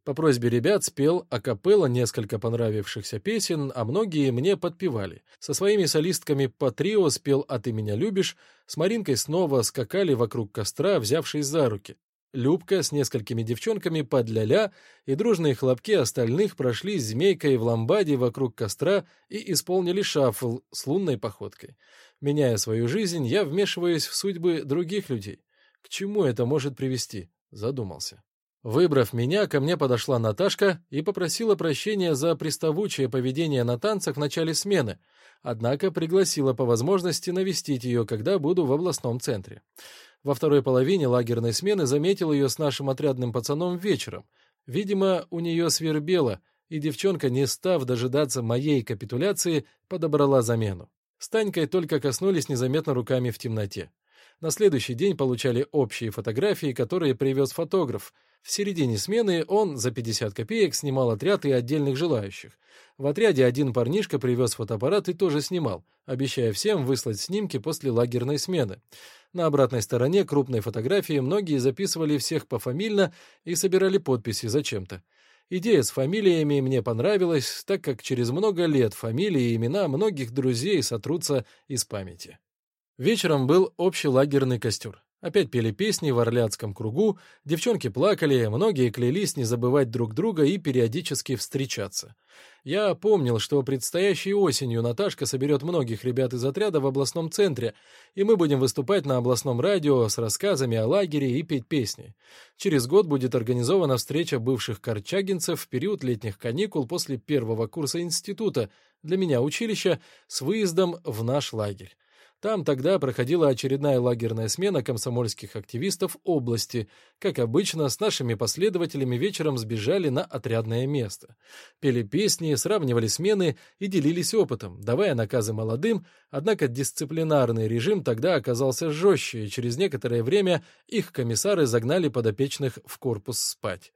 По просьбе ребят спел акапелла несколько понравившихся песен, а многие мне подпевали. Со своими солистками по трио спел «А ты меня любишь», с Маринкой снова скакали вокруг костра, взявшись за руки. Любка с несколькими девчонками под ля-ля, и дружные хлопки остальных прошли змейкой в ламбаде вокруг костра и исполнили шафл с лунной походкой. Меняя свою жизнь, я вмешиваюсь в судьбы других людей. К чему это может привести? Задумался. Выбрав меня, ко мне подошла Наташка и попросила прощения за приставучее поведение на танцах в начале смены, однако пригласила по возможности навестить ее, когда буду в областном центре. Во второй половине лагерной смены заметил ее с нашим отрядным пацаном вечером. Видимо, у нее свербело, и девчонка, не став дожидаться моей капитуляции, подобрала замену. С Танькой только коснулись незаметно руками в темноте. На следующий день получали общие фотографии, которые привез фотограф. В середине смены он за 50 копеек снимал отряд и отдельных желающих. В отряде один парнишка привез фотоаппарат и тоже снимал, обещая всем выслать снимки после лагерной смены. На обратной стороне крупной фотографии многие записывали всех пофамильно и собирали подписи зачем-то. Идея с фамилиями мне понравилась, так как через много лет фамилии и имена многих друзей сотрутся из памяти. Вечером был общий лагерный костер. Опять пели песни в орляцком кругу, девчонки плакали, многие клялись не забывать друг друга и периодически встречаться. Я помнил, что предстоящей осенью Наташка соберет многих ребят из отряда в областном центре, и мы будем выступать на областном радио с рассказами о лагере и петь песни. Через год будет организована встреча бывших корчагинцев в период летних каникул после первого курса института, для меня училища, с выездом в наш лагерь. Там тогда проходила очередная лагерная смена комсомольских активистов области. Как обычно, с нашими последователями вечером сбежали на отрядное место. Пели песни, сравнивали смены и делились опытом, давая наказы молодым, однако дисциплинарный режим тогда оказался жестче, и через некоторое время их комиссары загнали подопечных в корпус спать.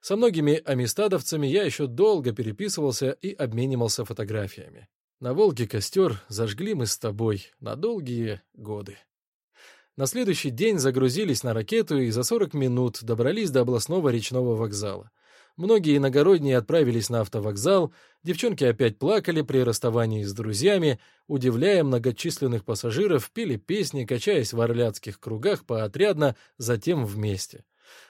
Со многими амистадовцами я еще долго переписывался и обменивался фотографиями. На Волге костер зажгли мы с тобой на долгие годы. На следующий день загрузились на ракету и за 40 минут добрались до областного речного вокзала. Многие иногородние отправились на автовокзал, девчонки опять плакали при расставании с друзьями, удивляя многочисленных пассажиров, пели песни, качаясь в орляцких кругах поотрядно, затем вместе.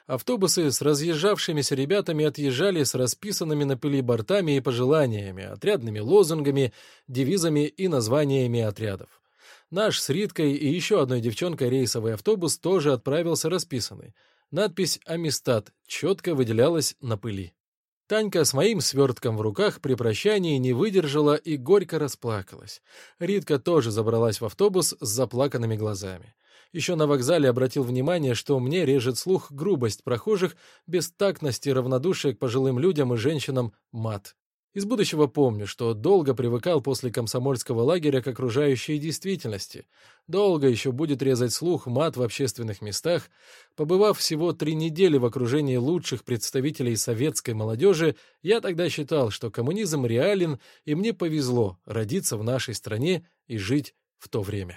Автобусы с разъезжавшимися ребятами отъезжали с расписанными на пыли бортами и пожеланиями, отрядными лозунгами, девизами и названиями отрядов. Наш с Риткой и еще одной девчонкой рейсовый автобус тоже отправился расписанный. Надпись «Амистад» четко выделялась на пыли. Танька с моим свертком в руках при прощании не выдержала и горько расплакалась. Ритка тоже забралась в автобус с заплаканными глазами. Еще на вокзале обратил внимание, что мне режет слух грубость прохожих, бестактность и равнодушие к пожилым людям и женщинам мат. Из будущего помню, что долго привыкал после комсомольского лагеря к окружающей действительности. Долго еще будет резать слух мат в общественных местах. Побывав всего три недели в окружении лучших представителей советской молодежи, я тогда считал, что коммунизм реален, и мне повезло родиться в нашей стране и жить в то время.